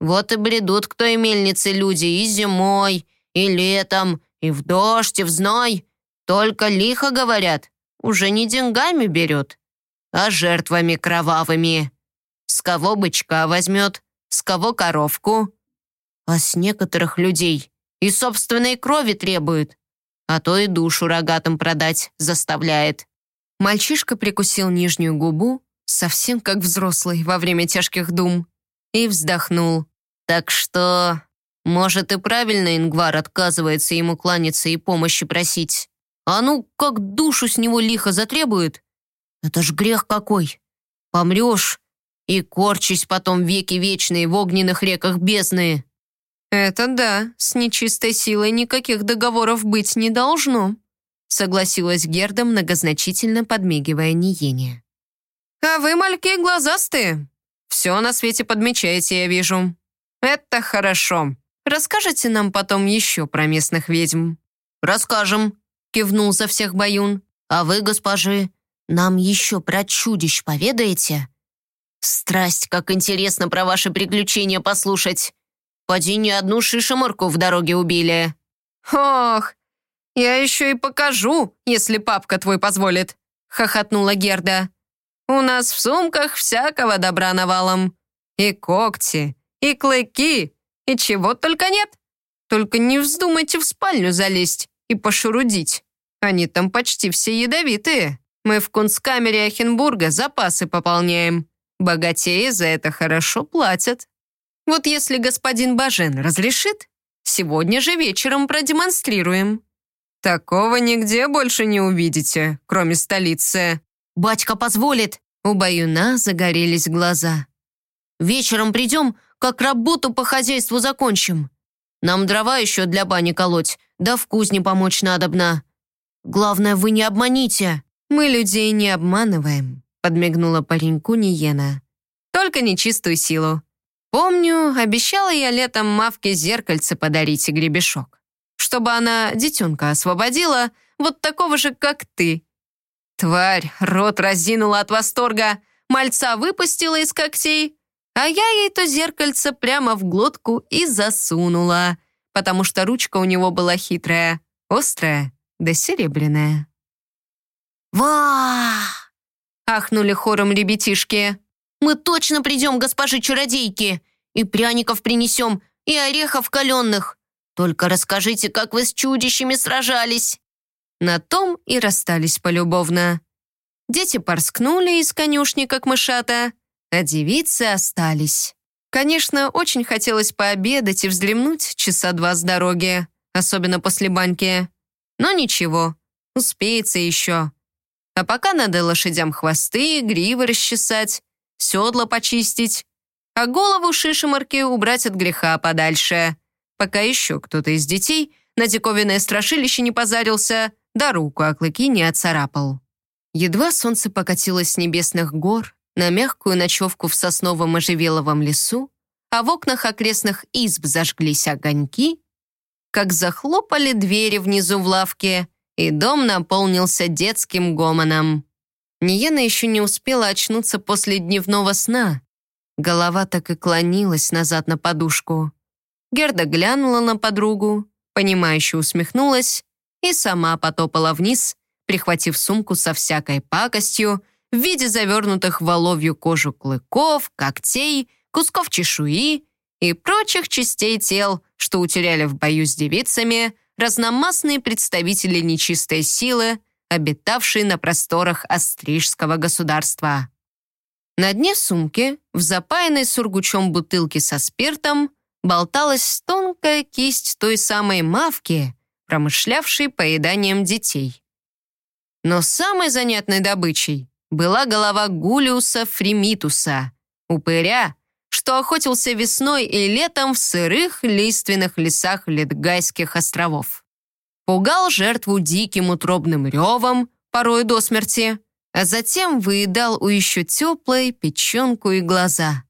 Вот и бредут к той мельнице люди и зимой, и летом, и в дождь, и в зной. Только лихо, говорят, уже не деньгами берет, а жертвами кровавыми. С кого бычка возьмет, с кого коровку. А с некоторых людей и собственной крови требует, а то и душу рогатым продать заставляет. Мальчишка прикусил нижнюю губу, совсем как взрослый во время тяжких дум, и вздохнул. Так что, может, и правильно Ингвар отказывается ему кланяться и помощи просить. А ну, как душу с него лихо затребует. Это ж грех какой. Помрешь и корчись потом веки вечные в огненных реках бездны. «Это да, с нечистой силой никаких договоров быть не должно», согласилась Герда, многозначительно подмигивая Ниене. «А вы, мальки, глазастые. Все на свете подмечаете, я вижу. «Это хорошо. Расскажете нам потом еще про местных ведьм?» «Расскажем», — кивнул за всех Баюн. «А вы, госпожи, нам еще про чудищ поведаете?» «Страсть, как интересно про ваши приключения послушать. Поди не одну шишеморку в дороге убили». «Ох, я еще и покажу, если папка твой позволит», — хохотнула Герда. «У нас в сумках всякого добра навалом. И когти, и клыки, и чего только нет. Только не вздумайте в спальню залезть и пошурудить. Они там почти все ядовитые. Мы в кунсткамере Ахенбурга запасы пополняем. Богатеи за это хорошо платят. Вот если господин Бажен разрешит, сегодня же вечером продемонстрируем. Такого нигде больше не увидите, кроме столицы. Батька позволит. У Баюна загорелись глаза. Вечером придем, как работу по хозяйству закончим. Нам дрова еще для бани колоть, да в кузне помочь надобно. Главное, вы не обманите». «Мы людей не обманываем», — подмигнула пареньку Ниена. «Только нечистую силу. Помню, обещала я летом Мавке зеркальце подарить и гребешок, чтобы она детенка освободила, вот такого же, как ты». Тварь рот разинула от восторга, мальца выпустила из когтей, а я ей то зеркальце прямо в глотку и засунула, потому что ручка у него была хитрая, острая да серебряная. «Ва!» — ахнули хором ребятишки. «Мы точно придем, госпожи чародейки, и пряников принесем, и орехов каленых. Только расскажите, как вы с чудищами сражались». На том и расстались полюбовно. Дети порскнули из конюшни, как мышата, а девицы остались. Конечно, очень хотелось пообедать и вздремнуть часа два с дороги, особенно после баньки. Но ничего, успеется еще. А пока надо лошадям хвосты, гривы расчесать, седла почистить, а голову шишемарки убрать от греха подальше, пока еще кто-то из детей на диковинное страшилище не позарился, да руку о клыки не отцарапал. Едва солнце покатилось с небесных гор, на мягкую ночевку в сосновом можжевеловом лесу, а в окнах окрестных изб зажглись огоньки, как захлопали двери внизу в лавке, и дом наполнился детским гомоном. Ниена еще не успела очнуться после дневного сна. Голова так и клонилась назад на подушку. Герда глянула на подругу, понимающе усмехнулась и сама потопала вниз, прихватив сумку со всякой пакостью, в виде завернутых в воловью кожу клыков, когтей, кусков чешуи и прочих частей тел, что утеряли в бою с девицами разномастные представители нечистой силы, обитавшие на просторах Австрийского государства. На дне сумки, в запаянной сургучом бутылке со спиртом, болталась тонкая кисть той самой мавки, промышлявшей поеданием детей. Но самой занятной добычей была голова Гулиуса Фримитуса, упыря, что охотился весной и летом в сырых лиственных лесах Литгайских островов. Пугал жертву диким утробным ревом, порой до смерти, а затем выедал у еще теплой печенку и глаза.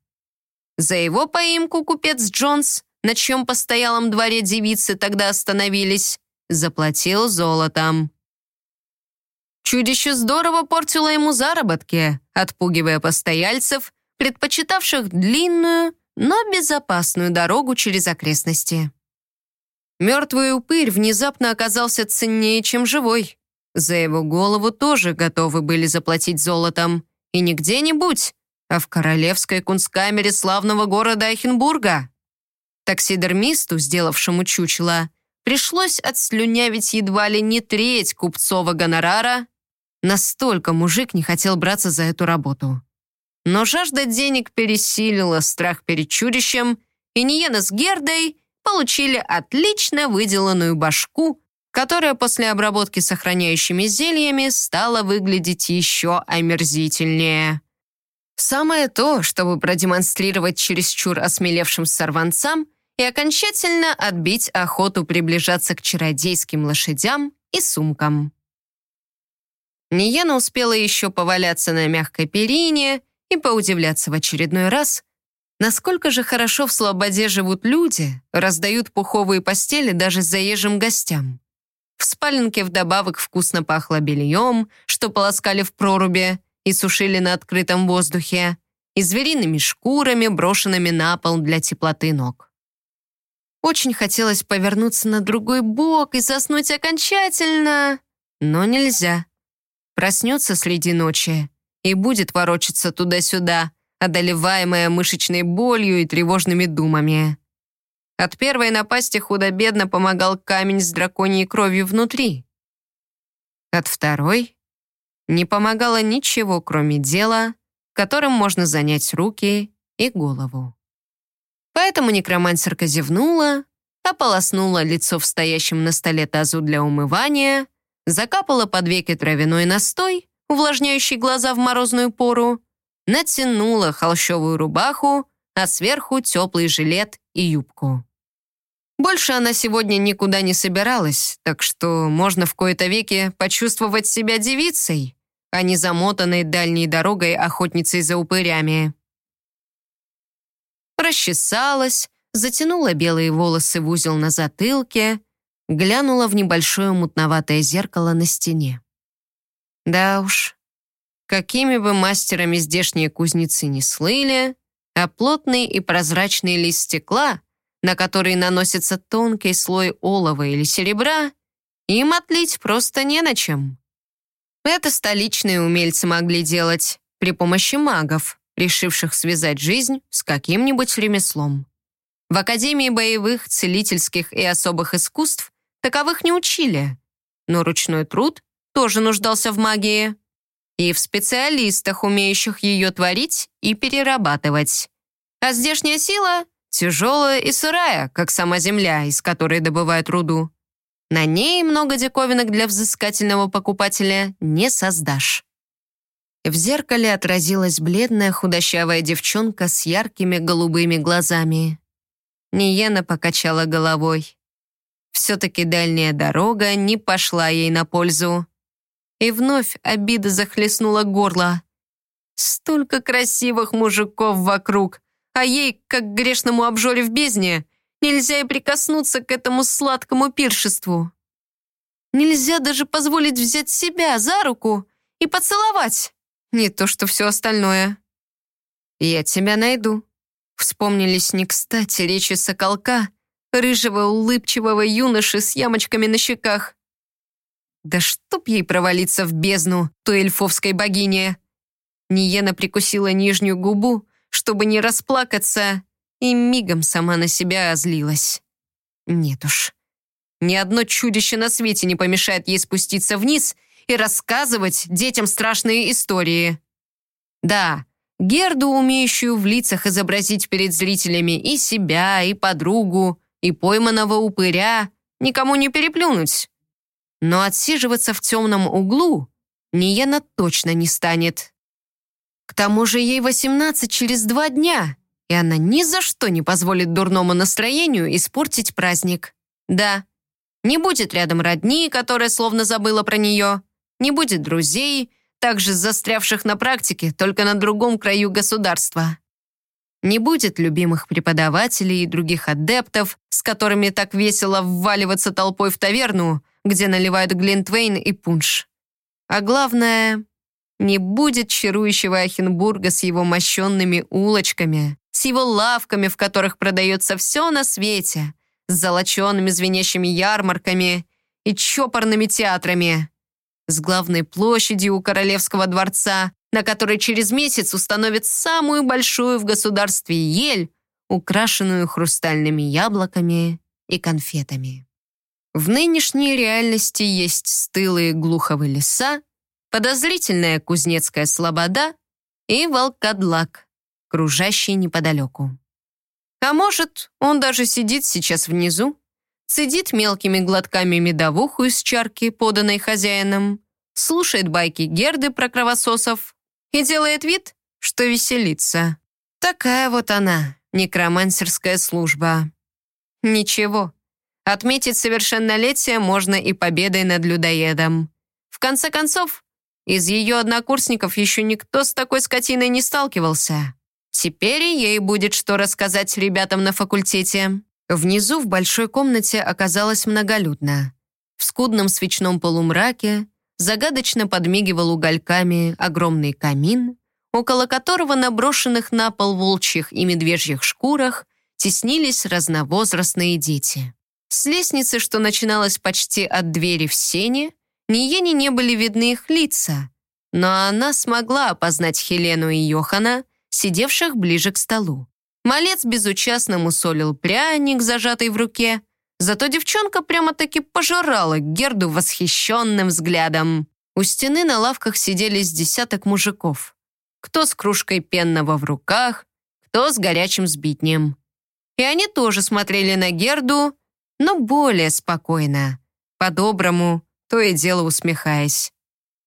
За его поимку купец Джонс, на чьем постоялом дворе девицы тогда остановились, заплатил золотом. Чудище здорово портило ему заработки, отпугивая постояльцев, предпочитавших длинную, но безопасную дорогу через окрестности. Мертвый упырь внезапно оказался ценнее, чем живой. За его голову тоже готовы были заплатить золотом. И не где-нибудь, а в королевской кунсткамере славного города Айхенбурга. Таксидермисту, сделавшему чучело, пришлось отслюнявить едва ли не треть купцова гонорара. Настолько мужик не хотел браться за эту работу. Но жажда денег пересилила страх перед чудищем, и Ниена с Гердой получили отлично выделанную башку, которая после обработки сохраняющими зельями стала выглядеть еще омерзительнее. Самое то, чтобы продемонстрировать чересчур осмелевшим сорванцам и окончательно отбить охоту приближаться к чародейским лошадям и сумкам. Ниена успела еще поваляться на мягкой перине и поудивляться в очередной раз, насколько же хорошо в Слободе живут люди, раздают пуховые постели даже заезжим гостям. В спаленке вдобавок вкусно пахло бельем, что полоскали в проруби и сушили на открытом воздухе, и звериными шкурами, брошенными на пол для теплоты ног. Очень хотелось повернуться на другой бок и заснуть окончательно, но нельзя проснется среди ночи и будет ворочаться туда-сюда, одолеваемая мышечной болью и тревожными думами. От первой напасти худо-бедно помогал камень с драконьей кровью внутри. От второй не помогало ничего, кроме дела, которым можно занять руки и голову. Поэтому некромансерка зевнула, ополоснула лицо в стоящем на столе тазу для умывания — закапала под веки травяной настой, увлажняющий глаза в морозную пору, натянула холщовую рубаху, а сверху теплый жилет и юбку. Больше она сегодня никуда не собиралась, так что можно в кои-то веки почувствовать себя девицей, а не замотанной дальней дорогой охотницей за упырями. Расчесалась, затянула белые волосы в узел на затылке, глянула в небольшое мутноватое зеркало на стене. Да уж, какими бы мастерами здешние кузнецы не слыли, а плотный и прозрачный лист стекла, на который наносится тонкий слой олова или серебра, им отлить просто не на чем. Это столичные умельцы могли делать при помощи магов, решивших связать жизнь с каким-нибудь ремеслом. В Академии боевых, целительских и особых искусств Таковых не учили. Но ручной труд тоже нуждался в магии. И в специалистах, умеющих ее творить и перерабатывать. А здешняя сила тяжелая и сырая, как сама земля, из которой добывают руду. На ней много диковинок для взыскательного покупателя не создашь. В зеркале отразилась бледная худощавая девчонка с яркими голубыми глазами. Ниена покачала головой. Все-таки дальняя дорога не пошла ей на пользу. И вновь обида захлестнула горло. Столько красивых мужиков вокруг, а ей, как грешному обжоре в бездне, нельзя и прикоснуться к этому сладкому пиршеству. Нельзя даже позволить взять себя за руку и поцеловать. Не то, что все остальное. «Я тебя найду», — вспомнились не кстати речи соколка — рыжего улыбчивого юноши с ямочками на щеках. Да чтоб ей провалиться в бездну, той эльфовской богине. Ниена прикусила нижнюю губу, чтобы не расплакаться, и мигом сама на себя озлилась. Нет уж. Ни одно чудище на свете не помешает ей спуститься вниз и рассказывать детям страшные истории. Да, Герду, умеющую в лицах изобразить перед зрителями и себя, и подругу, и пойманного упыря, никому не переплюнуть. Но отсиживаться в темном углу Ниена точно не станет. К тому же ей 18 через два дня, и она ни за что не позволит дурному настроению испортить праздник. Да, не будет рядом родни, которая словно забыла про нее, не будет друзей, также застрявших на практике, только на другом краю государства. Не будет любимых преподавателей и других адептов, с которыми так весело вваливаться толпой в таверну, где наливают глинтвейн и пунш. А главное, не будет чарующего Ахенбурга с его мощенными улочками, с его лавками, в которых продается все на свете, с золоченными звенящими ярмарками и чопорными театрами, с главной площадью у Королевского дворца, на которой через месяц установят самую большую в государстве ель, украшенную хрустальными яблоками и конфетами. В нынешней реальности есть стылые глуховые леса, подозрительная кузнецкая слобода и волкодлак, кружащий неподалеку. А может, он даже сидит сейчас внизу, цедит мелкими глотками медовуху из чарки, поданной хозяином, слушает байки Герды про кровососов и делает вид, что веселится. Такая вот она, некромансерская служба. Ничего, отметить совершеннолетие можно и победой над людоедом. В конце концов, из ее однокурсников еще никто с такой скотиной не сталкивался. Теперь ей будет что рассказать ребятам на факультете. Внизу в большой комнате оказалось многолюдно. В скудном свечном полумраке загадочно подмигивал угольками огромный камин, около которого на брошенных на пол волчьих и медвежьих шкурах теснились разновозрастные дети. С лестницы, что начиналась почти от двери в сене, Ниене не были видны их лица, но она смогла опознать Хелену и Йохана, сидевших ближе к столу. Малец безучастно мусолил пряник, зажатый в руке, зато девчонка прямо-таки пожирала Герду восхищенным взглядом. У стены на лавках сидели с десяток мужиков. Кто с кружкой пенного в руках, кто с горячим сбитнем. И они тоже смотрели на Герду, но более спокойно, по-доброму, то и дело усмехаясь.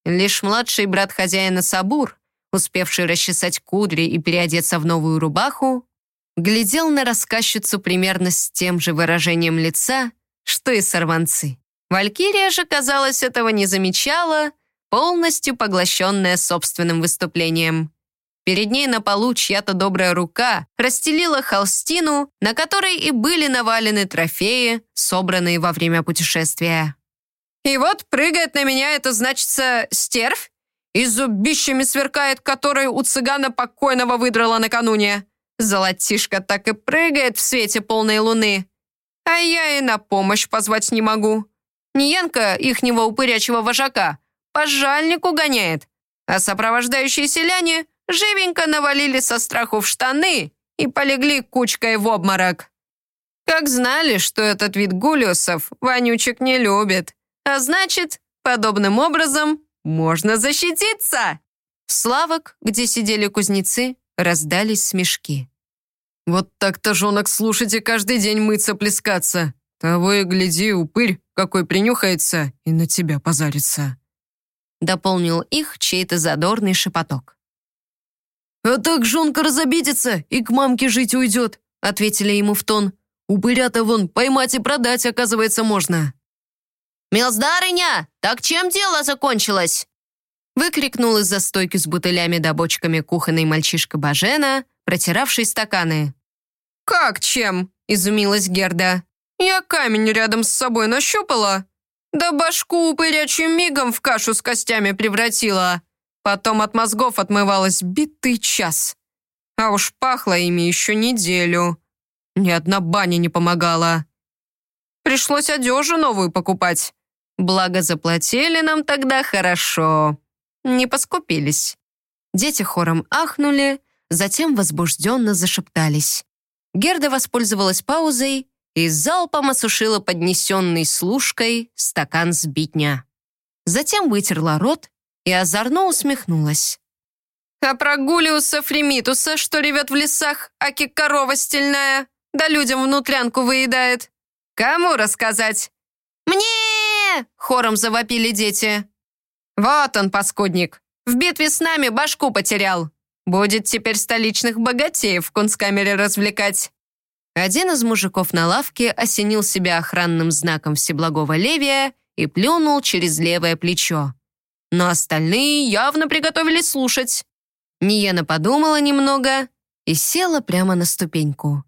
Лишь младший брат хозяина Сабур, успевший расчесать кудри и переодеться в новую рубаху, глядел на рассказчицу примерно с тем же выражением лица, что и сорванцы. Валькирия же, казалось, этого не замечала, полностью поглощенная собственным выступлением. Перед ней на полу чья-то добрая рука расстелила холстину, на которой и были навалены трофеи, собранные во время путешествия. И вот прыгает на меня, это значится стервь, и зубищами сверкает, который у цыгана покойного выдрала накануне. Золотишко так и прыгает в свете полной луны. А я и на помощь позвать не могу. Ниенка, ихнего упырячего вожака, пожальнику гоняет, а сопровождающие селяне живенько навалили со страху в штаны и полегли кучкой в обморок. Как знали, что этот вид гулиусов вонючек не любит. А значит, подобным образом можно защититься. С лавок, где сидели кузнецы, раздались смешки. «Вот так-то, жонок, слушайте, каждый день мыться, плескаться. Того и гляди, упырь какой принюхается и на тебя позарится». Дополнил их чей-то задорный шепоток. «А так жонка разобидится и к мамке жить уйдет», ответили ему в тон. «Упыря-то вон поймать и продать, оказывается, можно». «Милздарыня, так чем дело закончилось?» Выкрикнул из-за стойки с бутылями да бочками кухонный мальчишка Бажена, протиравший стаканы. «Как чем?» – изумилась Герда. «Я камень рядом с собой нащупала, да башку упырячью мигом в кашу с костями превратила. Потом от мозгов отмывалась битый час. А уж пахло ими еще неделю. Ни одна баня не помогала. Пришлось одежу новую покупать. Благо заплатили нам тогда хорошо. Не поскупились. Дети хором ахнули, затем возбужденно зашептались. Герда воспользовалась паузой и залпом осушила поднесенный служкой стакан сбитня. Затем вытерла рот и озорно усмехнулась. «А про Гулиуса Фремитуса, что ревет в лесах, аки корова стельная, да людям внутрянку выедает. Кому рассказать?» «Мне!» — хором завопили дети. «Вот он, паскудник, в битве с нами башку потерял. Будет теперь столичных богатеев в кунсткамере развлекать». Один из мужиков на лавке осенил себя охранным знаком Всеблагого Левия и плюнул через левое плечо. Но остальные явно приготовились слушать. Ниена подумала немного и села прямо на ступеньку.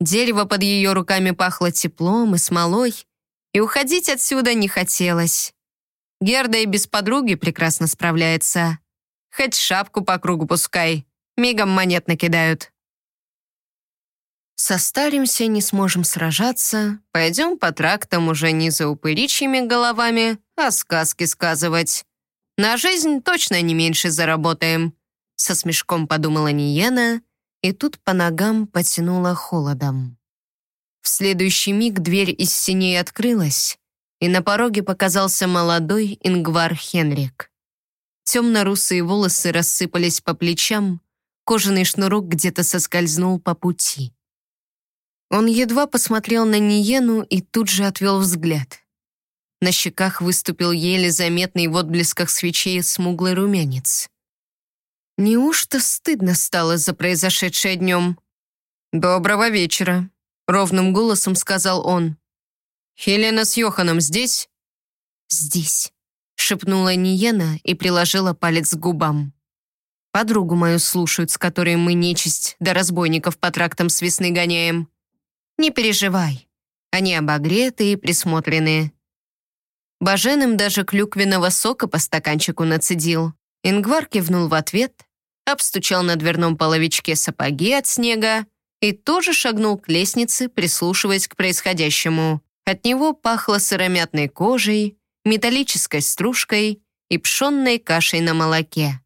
Дерево под ее руками пахло теплом и смолой, и уходить отсюда не хотелось. Герда и без подруги прекрасно справляется. Хоть шапку по кругу пускай, мигом монет накидают. Состаримся, не сможем сражаться, пойдем по трактам уже не за упыричьими головами, а сказки сказывать. На жизнь точно не меньше заработаем. Со смешком подумала Ниена, и тут по ногам потянула холодом. В следующий миг дверь из синей открылась, и на пороге показался молодой Ингвар Хенрик. Темно-русые волосы рассыпались по плечам, кожаный шнурок где-то соскользнул по пути. Он едва посмотрел на Ниену и тут же отвел взгляд. На щеках выступил еле заметный в отблесках свечей смуглый румянец. Неужто стыдно стало за произошедшее днем? «Доброго вечера», — ровным голосом сказал он. «Хелена с Йоханом здесь?» «Здесь», — шепнула Ниена и приложила палец к губам. «Подругу мою слушают, с которой мы нечисть до разбойников по трактам с весны гоняем. Не переживай, они обогреты и присмотрены». Бажен им даже клюквенного сока по стаканчику нацедил. Ингвар кивнул в ответ, обстучал на дверном половичке сапоги от снега и тоже шагнул к лестнице, прислушиваясь к происходящему. От него пахло сыромятной кожей, металлической стружкой и пшенной кашей на молоке.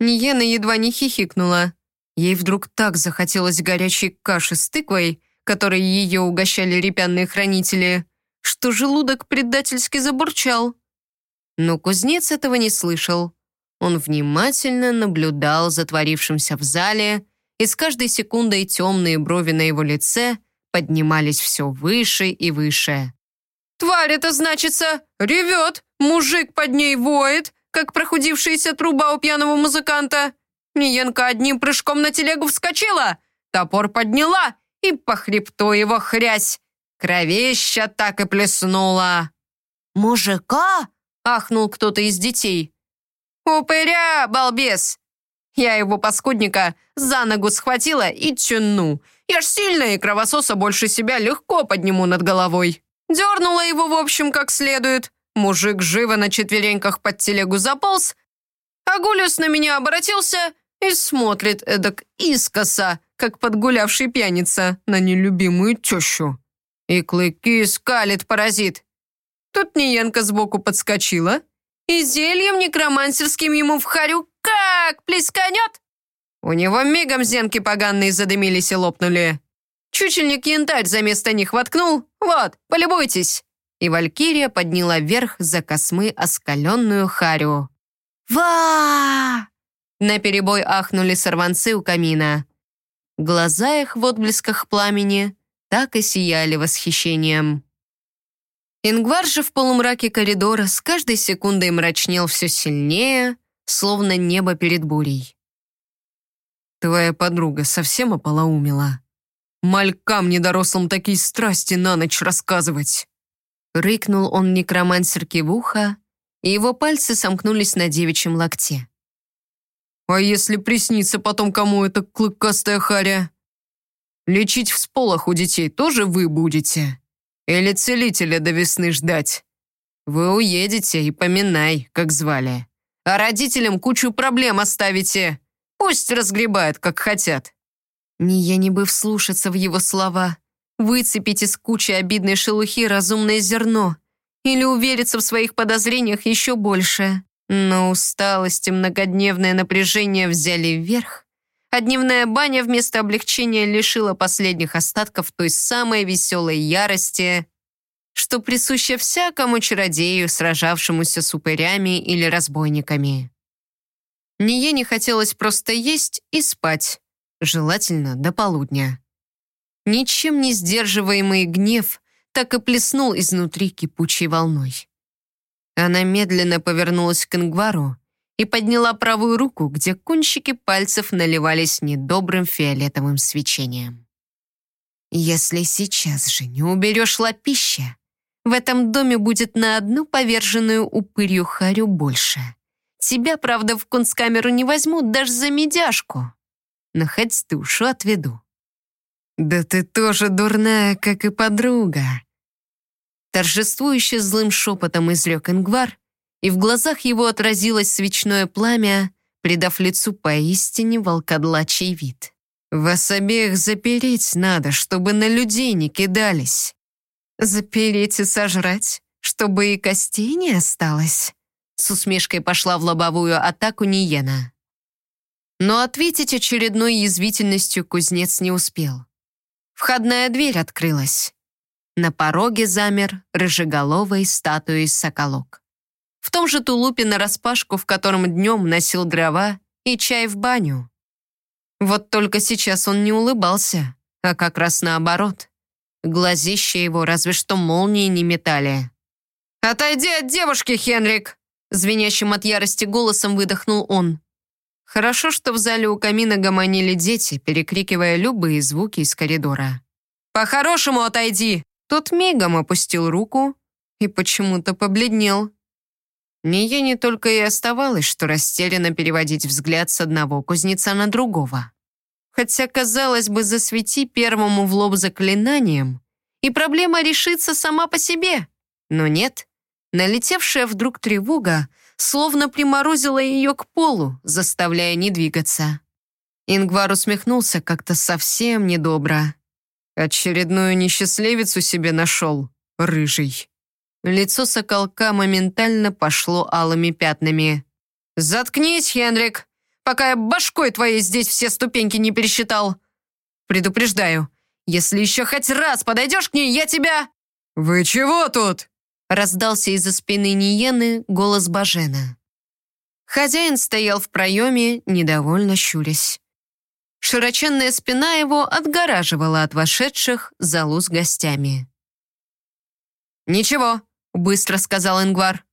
Ниена едва не хихикнула. Ей вдруг так захотелось горячей каши с тыквой, которой ее угощали репянные хранители, что желудок предательски забурчал. Но кузнец этого не слышал. Он внимательно наблюдал за творившимся в зале, и с каждой секундой темные брови на его лице поднимались все выше и выше. «Тварь это, значится, ревет, мужик под ней воет, как прохудившаяся труба у пьяного музыканта. Ниенка одним прыжком на телегу вскочила, топор подняла и по хребту его хрясь. Кровища так и плеснула». «Мужика?» — ахнул кто-то из детей. «Упыря, балбес!» Я его паскудника за ногу схватила и тяну. Я ж сильная и кровососа больше себя легко подниму над головой. Дернула его, в общем, как следует. Мужик живо на четвереньках под телегу заполз, а Гулюс на меня обратился и смотрит эдак искоса, как подгулявший пьяница на нелюбимую тещу. И клыки скалит паразит. Тут Ниенка сбоку подскочила и зельем некромансерским ему в харю как плесканет. У него мигом зенки поганые задымились и лопнули. Чучельник янтарь за место них воткнул. Вот, полюбуйтесь. И Валькирия подняла вверх за космы оскаленную харю. «Ва!» На перебой ахнули сорванцы у камина. Глаза их в отблесках пламени так и сияли восхищением. Ингвар же в полумраке коридора с каждой секундой мрачнел все сильнее, словно небо перед бурей. «Твоя подруга совсем ополоумела? Малькам недорослым такие страсти на ночь рассказывать!» Рыкнул он некромансерке в ухо, и его пальцы сомкнулись на девичьем локте. «А если приснится потом кому эта клыкастая харя? Лечить в сполох у детей тоже вы будете?» Или целителя до весны ждать? Вы уедете и поминай, как звали. А родителям кучу проблем оставите. Пусть разгребают, как хотят». Не я не бы вслушаться в его слова, выцепить из кучи обидной шелухи разумное зерно или увериться в своих подозрениях еще больше. Но усталость и многодневное напряжение взяли вверх, а дневная баня вместо облегчения лишила последних остатков той самой веселой ярости, что присуща всякому чародею, сражавшемуся с упырями или разбойниками. Ние не хотелось просто есть и спать, желательно до полудня. Ничем не сдерживаемый гнев так и плеснул изнутри кипучей волной. Она медленно повернулась к Ингвару и подняла правую руку, где кончики пальцев наливались недобрым фиолетовым свечением. «Если сейчас же не уберешь лапища, в этом доме будет на одну поверженную упырью харю больше. Тебя, правда, в кунсткамеру не возьмут даже за медяшку. Но хоть душу отведу». «Да ты тоже дурная, как и подруга», торжествующе злым шепотом изрек Ингвар, и в глазах его отразилось свечное пламя, придав лицу поистине волкодлачий вид. «Вас обеих запереть надо, чтобы на людей не кидались. «Запереть и сожрать, чтобы и костей не осталось?» С усмешкой пошла в лобовую атаку Ниена. Но ответить очередной язвительностью кузнец не успел. Входная дверь открылась. На пороге замер рыжеголовой статуей соколок. В том же тулупе нараспашку, в котором днем носил дрова и чай в баню. Вот только сейчас он не улыбался, а как раз наоборот. Глазища его разве что молнии не метали. «Отойди от девушки, Хенрик!» Звенящим от ярости голосом выдохнул он. Хорошо, что в зале у камина гомонили дети, перекрикивая любые звуки из коридора. «По-хорошему отойди!» Тот мигом опустил руку и почему-то побледнел. Нее не только и оставалось, что растерянно переводить взгляд с одного кузнеца на другого. Хотя, казалось бы, засвети первому в лоб заклинанием, и проблема решится сама по себе. Но нет. Налетевшая вдруг тревога словно приморозила ее к полу, заставляя не двигаться. Ингвар усмехнулся как-то совсем недобро. Очередную несчастливицу себе нашел, рыжий. Лицо соколка моментально пошло алыми пятнами. «Заткнись, Хенрик! пока я башкой твоей здесь все ступеньки не пересчитал. Предупреждаю, если еще хоть раз подойдешь к ней, я тебя...» «Вы чего тут?» раздался из-за спины Ниены голос Бажена. Хозяин стоял в проеме, недовольно щурясь. Широченная спина его отгораживала от вошедших залу с гостями. «Ничего», — быстро сказал Ингвар.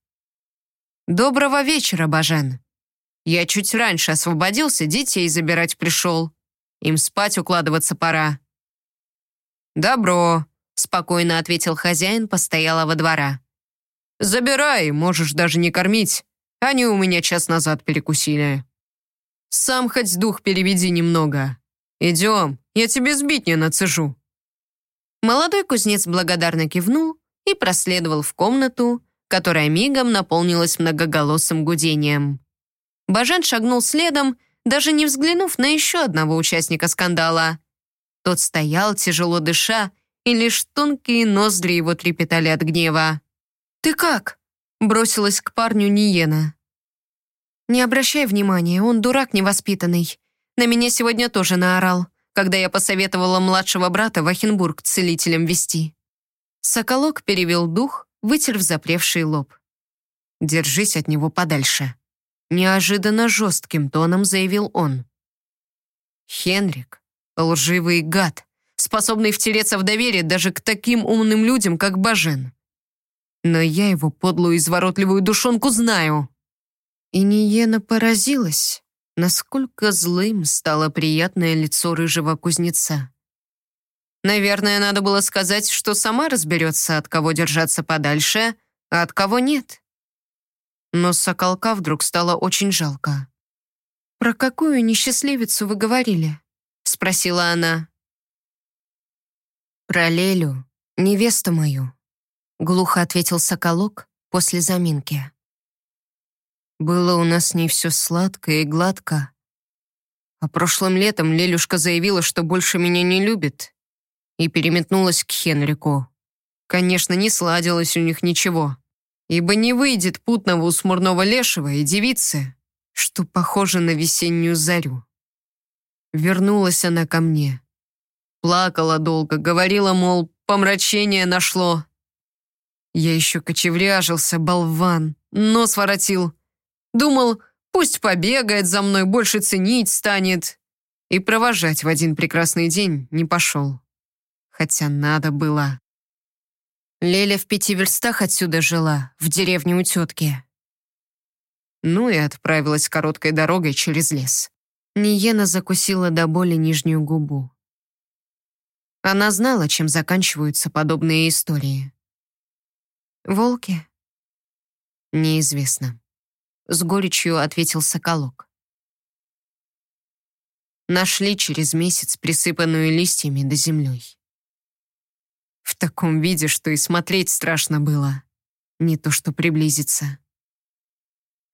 «Доброго вечера, Бажен», я чуть раньше освободился, детей забирать пришел. Им спать укладываться пора». «Добро», — спокойно ответил хозяин постоялого двора. «Забирай, можешь даже не кормить. Они у меня час назад перекусили. Сам хоть дух переведи немного. Идем, я тебе сбить не нацежу». Молодой кузнец благодарно кивнул и проследовал в комнату, которая мигом наполнилась многоголосым гудением. Бажен шагнул следом, даже не взглянув на еще одного участника скандала. Тот стоял, тяжело дыша, и лишь тонкие ноздри его трепетали от гнева. «Ты как?» — бросилась к парню Ниена. «Не обращай внимания, он дурак невоспитанный. На меня сегодня тоже наорал, когда я посоветовала младшего брата в Ахенбург целителем вести». Соколок перевел дух, вытер запревший лоб. «Держись от него подальше», Неожиданно жестким тоном заявил он. «Хенрик — лживый гад, способный втереться в доверие даже к таким умным людям, как Бажен. Но я его подлую изворотливую душонку знаю». И Ниена поразилась, насколько злым стало приятное лицо рыжего кузнеца. Наверное, надо было сказать, что сама разберется, от кого держаться подальше, а от кого нет но Соколка вдруг стало очень жалко. «Про какую несчастливицу вы говорили?» — спросила она. «Про Лелю, невесту мою», — глухо ответил Соколок после заминки. «Было у нас с ней все сладко и гладко. А прошлым летом Лелюшка заявила, что больше меня не любит, и переметнулась к Хенрику. Конечно, не сладилось у них ничего ибо не выйдет путного у смурного лешего и девицы, что похоже на весеннюю зарю. Вернулась она ко мне. Плакала долго, говорила, мол, помрачение нашло. Я еще кочевряжился, болван, нос воротил. Думал, пусть побегает за мной, больше ценить станет. И провожать в один прекрасный день не пошел. Хотя надо было. Леля в пяти верстах отсюда жила, в деревне у тетки. Ну и отправилась короткой дорогой через лес. Ниена закусила до боли нижнюю губу. Она знала, чем заканчиваются подобные истории. «Волки?» «Неизвестно», — с горечью ответил Соколок. Нашли через месяц присыпанную листьями до землей. В таком виде, что и смотреть страшно было. Не то что приблизиться.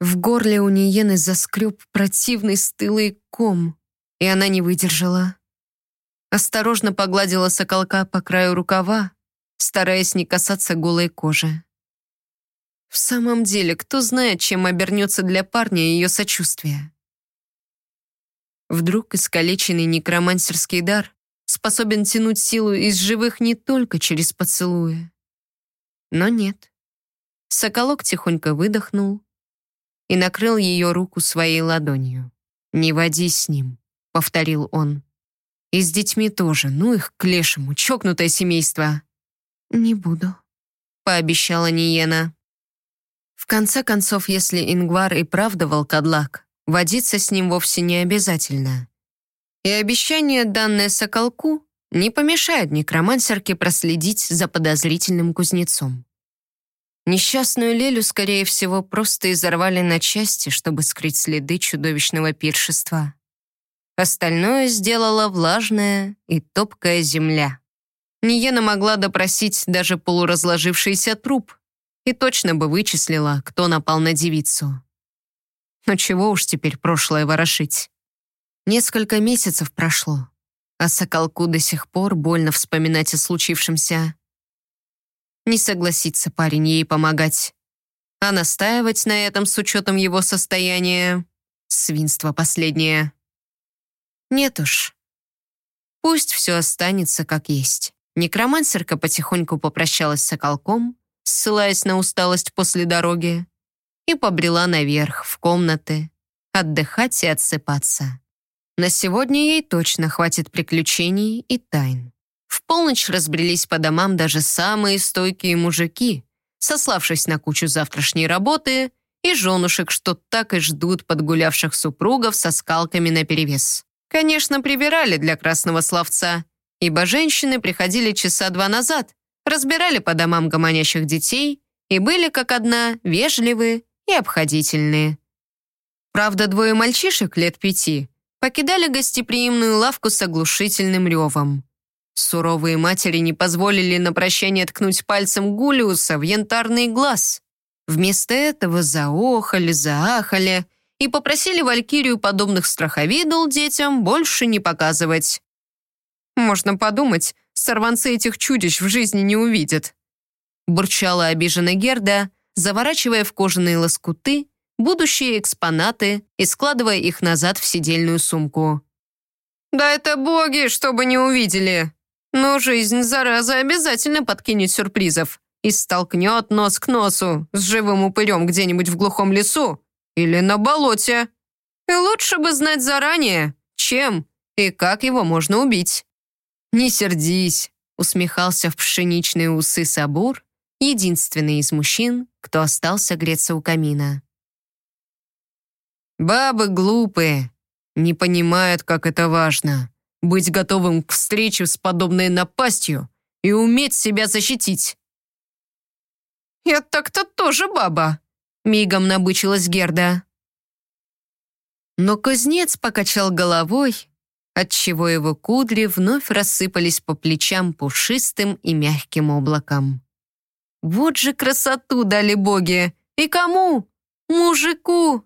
В горле у Ниены заскреб противный стылый ком, и она не выдержала. Осторожно погладила соколка по краю рукава, стараясь не касаться голой кожи. В самом деле, кто знает, чем обернется для парня ее сочувствие. Вдруг искалеченный некромансерский дар способен тянуть силу из живых не только через поцелуи. Но нет. Соколок тихонько выдохнул, и накрыл ее руку своей ладонью. «Не водись с ним», — повторил он. «И с детьми тоже, ну их к лешему, чокнутое семейство». «Не буду», — пообещала Ниена. В конце концов, если Ингвар и правда волкодлак, водиться с ним вовсе не обязательно. И обещание, данное Соколку, не помешает некромансерке проследить за подозрительным кузнецом. Несчастную Лелю, скорее всего, просто изорвали на части, чтобы скрыть следы чудовищного пиршества. Остальное сделала влажная и топкая земля. Ниена могла допросить даже полуразложившийся труп и точно бы вычислила, кто напал на девицу. Но чего уж теперь прошлое ворошить. Несколько месяцев прошло, а Соколку до сих пор больно вспоминать о случившемся. Не согласится парень ей помогать. А настаивать на этом с учетом его состояния — свинство последнее. Нет уж. Пусть все останется как есть. Некромансерка потихоньку попрощалась с соколком, ссылаясь на усталость после дороги, и побрела наверх, в комнаты, отдыхать и отсыпаться. На сегодня ей точно хватит приключений и тайн. В полночь разбрелись по домам даже самые стойкие мужики, сославшись на кучу завтрашней работы и женушек, что так и ждут подгулявших супругов со скалками наперевес. Конечно, прибирали для красного словца, ибо женщины приходили часа два назад, разбирали по домам гомонящих детей и были, как одна, вежливы и обходительные. Правда, двое мальчишек лет пяти покидали гостеприимную лавку с оглушительным ревом. Суровые матери не позволили на прощание ткнуть пальцем Гулиуса в янтарный глаз. Вместо этого заохали, заахали и попросили Валькирию подобных страховидул детям больше не показывать. «Можно подумать, сорванцы этих чудищ в жизни не увидят», бурчала обиженная Герда, заворачивая в кожаные лоскуты будущие экспонаты и складывая их назад в сидельную сумку. «Да это боги, чтобы не увидели!» Но жизнь, зараза, обязательно подкинет сюрпризов и столкнет нос к носу с живым упырем где-нибудь в глухом лесу или на болоте. И лучше бы знать заранее, чем и как его можно убить. «Не сердись», — усмехался в пшеничные усы Сабур, единственный из мужчин, кто остался греться у камина. «Бабы глупые, не понимают, как это важно быть готовым к встрече с подобной напастью и уметь себя защитить. «Я так-то тоже баба», — мигом набычилась Герда. Но кузнец покачал головой, отчего его кудри вновь рассыпались по плечам пушистым и мягким облаком. «Вот же красоту дали боги! И кому? Мужику!»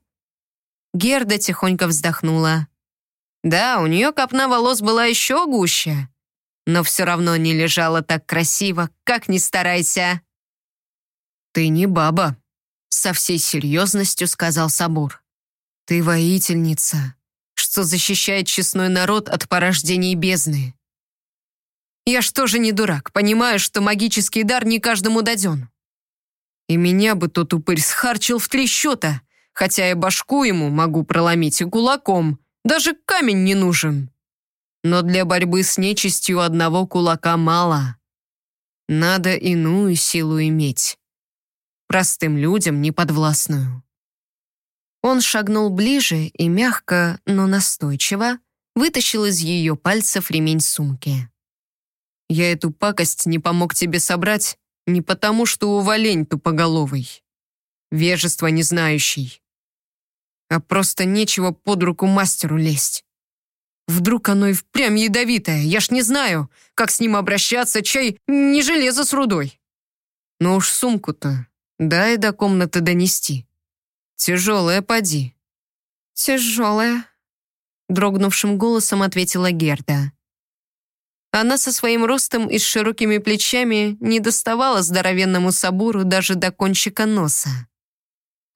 Герда тихонько вздохнула. Да, у нее копна волос была еще гуще, но все равно не лежала так красиво, как ни старайся. «Ты не баба», — со всей серьезностью сказал Сабур. «Ты воительница, что защищает честной народ от порождений бездны. Я что же не дурак, понимаю, что магический дар не каждому даден. И меня бы тот упырь схарчил в три счета, хотя я башку ему могу проломить и кулаком, даже камень не нужен. Но для борьбы с нечистью одного кулака мало. Надо иную силу иметь. Простым людям неподвластную. Он шагнул ближе и мягко, но настойчиво вытащил из ее пальцев ремень сумки. «Я эту пакость не помог тебе собрать не потому, что уволень тупоголовый, вежество не знающий, а просто нечего под руку мастеру лезть. Вдруг оно и впрямь ядовитое, я ж не знаю, как с ним обращаться, чай не железо с рудой. Но уж сумку-то дай до комнаты донести. Тяжелая поди. Тяжелая, дрогнувшим голосом ответила Герда. Она со своим ростом и с широкими плечами не доставала здоровенному сабуру даже до кончика носа.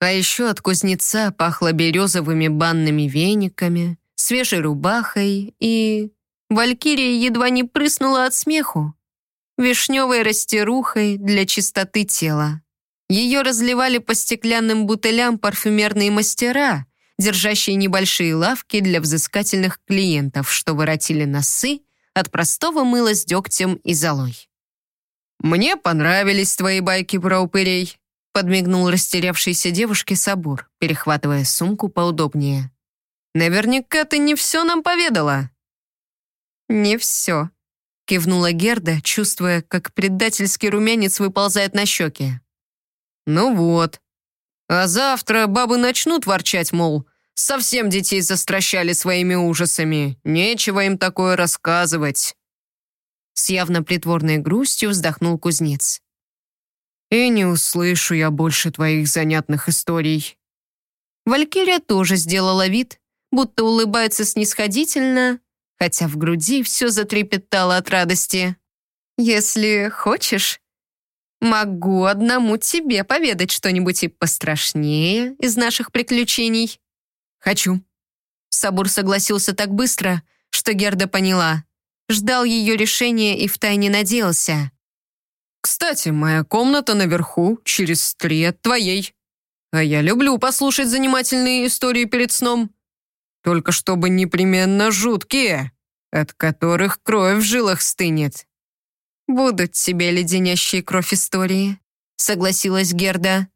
А еще от кузнеца пахло березовыми банными вениками, свежей рубахой и... Валькирия едва не прыснула от смеху. Вишневой растерухой для чистоты тела. Ее разливали по стеклянным бутылям парфюмерные мастера, держащие небольшие лавки для взыскательных клиентов, что воротили носы от простого мыла с дегтем и золой. «Мне понравились твои байки про упырей», подмигнул растерявшейся девушке Сабур, перехватывая сумку поудобнее. Наверняка ты не все нам поведала». «Не все», — кивнула Герда, чувствуя, как предательский румянец выползает на щеки. «Ну вот. А завтра бабы начнут ворчать, мол, совсем детей застращали своими ужасами, нечего им такое рассказывать». С явно притворной грустью вздохнул кузнец. «И не услышу я больше твоих занятных историй». Валькирия тоже сделала вид, будто улыбается снисходительно, хотя в груди все затрепетало от радости. «Если хочешь, могу одному тебе поведать что-нибудь и пострашнее из наших приключений». «Хочу». Сабур согласился так быстро, что Герда поняла. Ждал ее решения и втайне надеялся. «Кстати, моя комната наверху, через три от твоей. А я люблю послушать занимательные истории перед сном. Только чтобы непременно жуткие, от которых кровь в жилах стынет. «Будут тебе леденящие кровь истории», — согласилась Герда.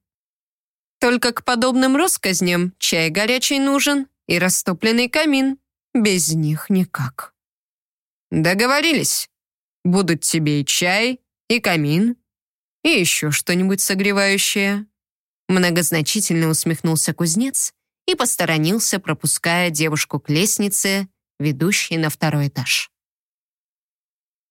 «Только к подобным россказням чай горячий нужен и растопленный камин. Без них никак». «Договорились. Будут тебе и чай, и камин, и еще что-нибудь согревающее». Многозначительно усмехнулся кузнец и посторонился, пропуская девушку к лестнице, ведущей на второй этаж.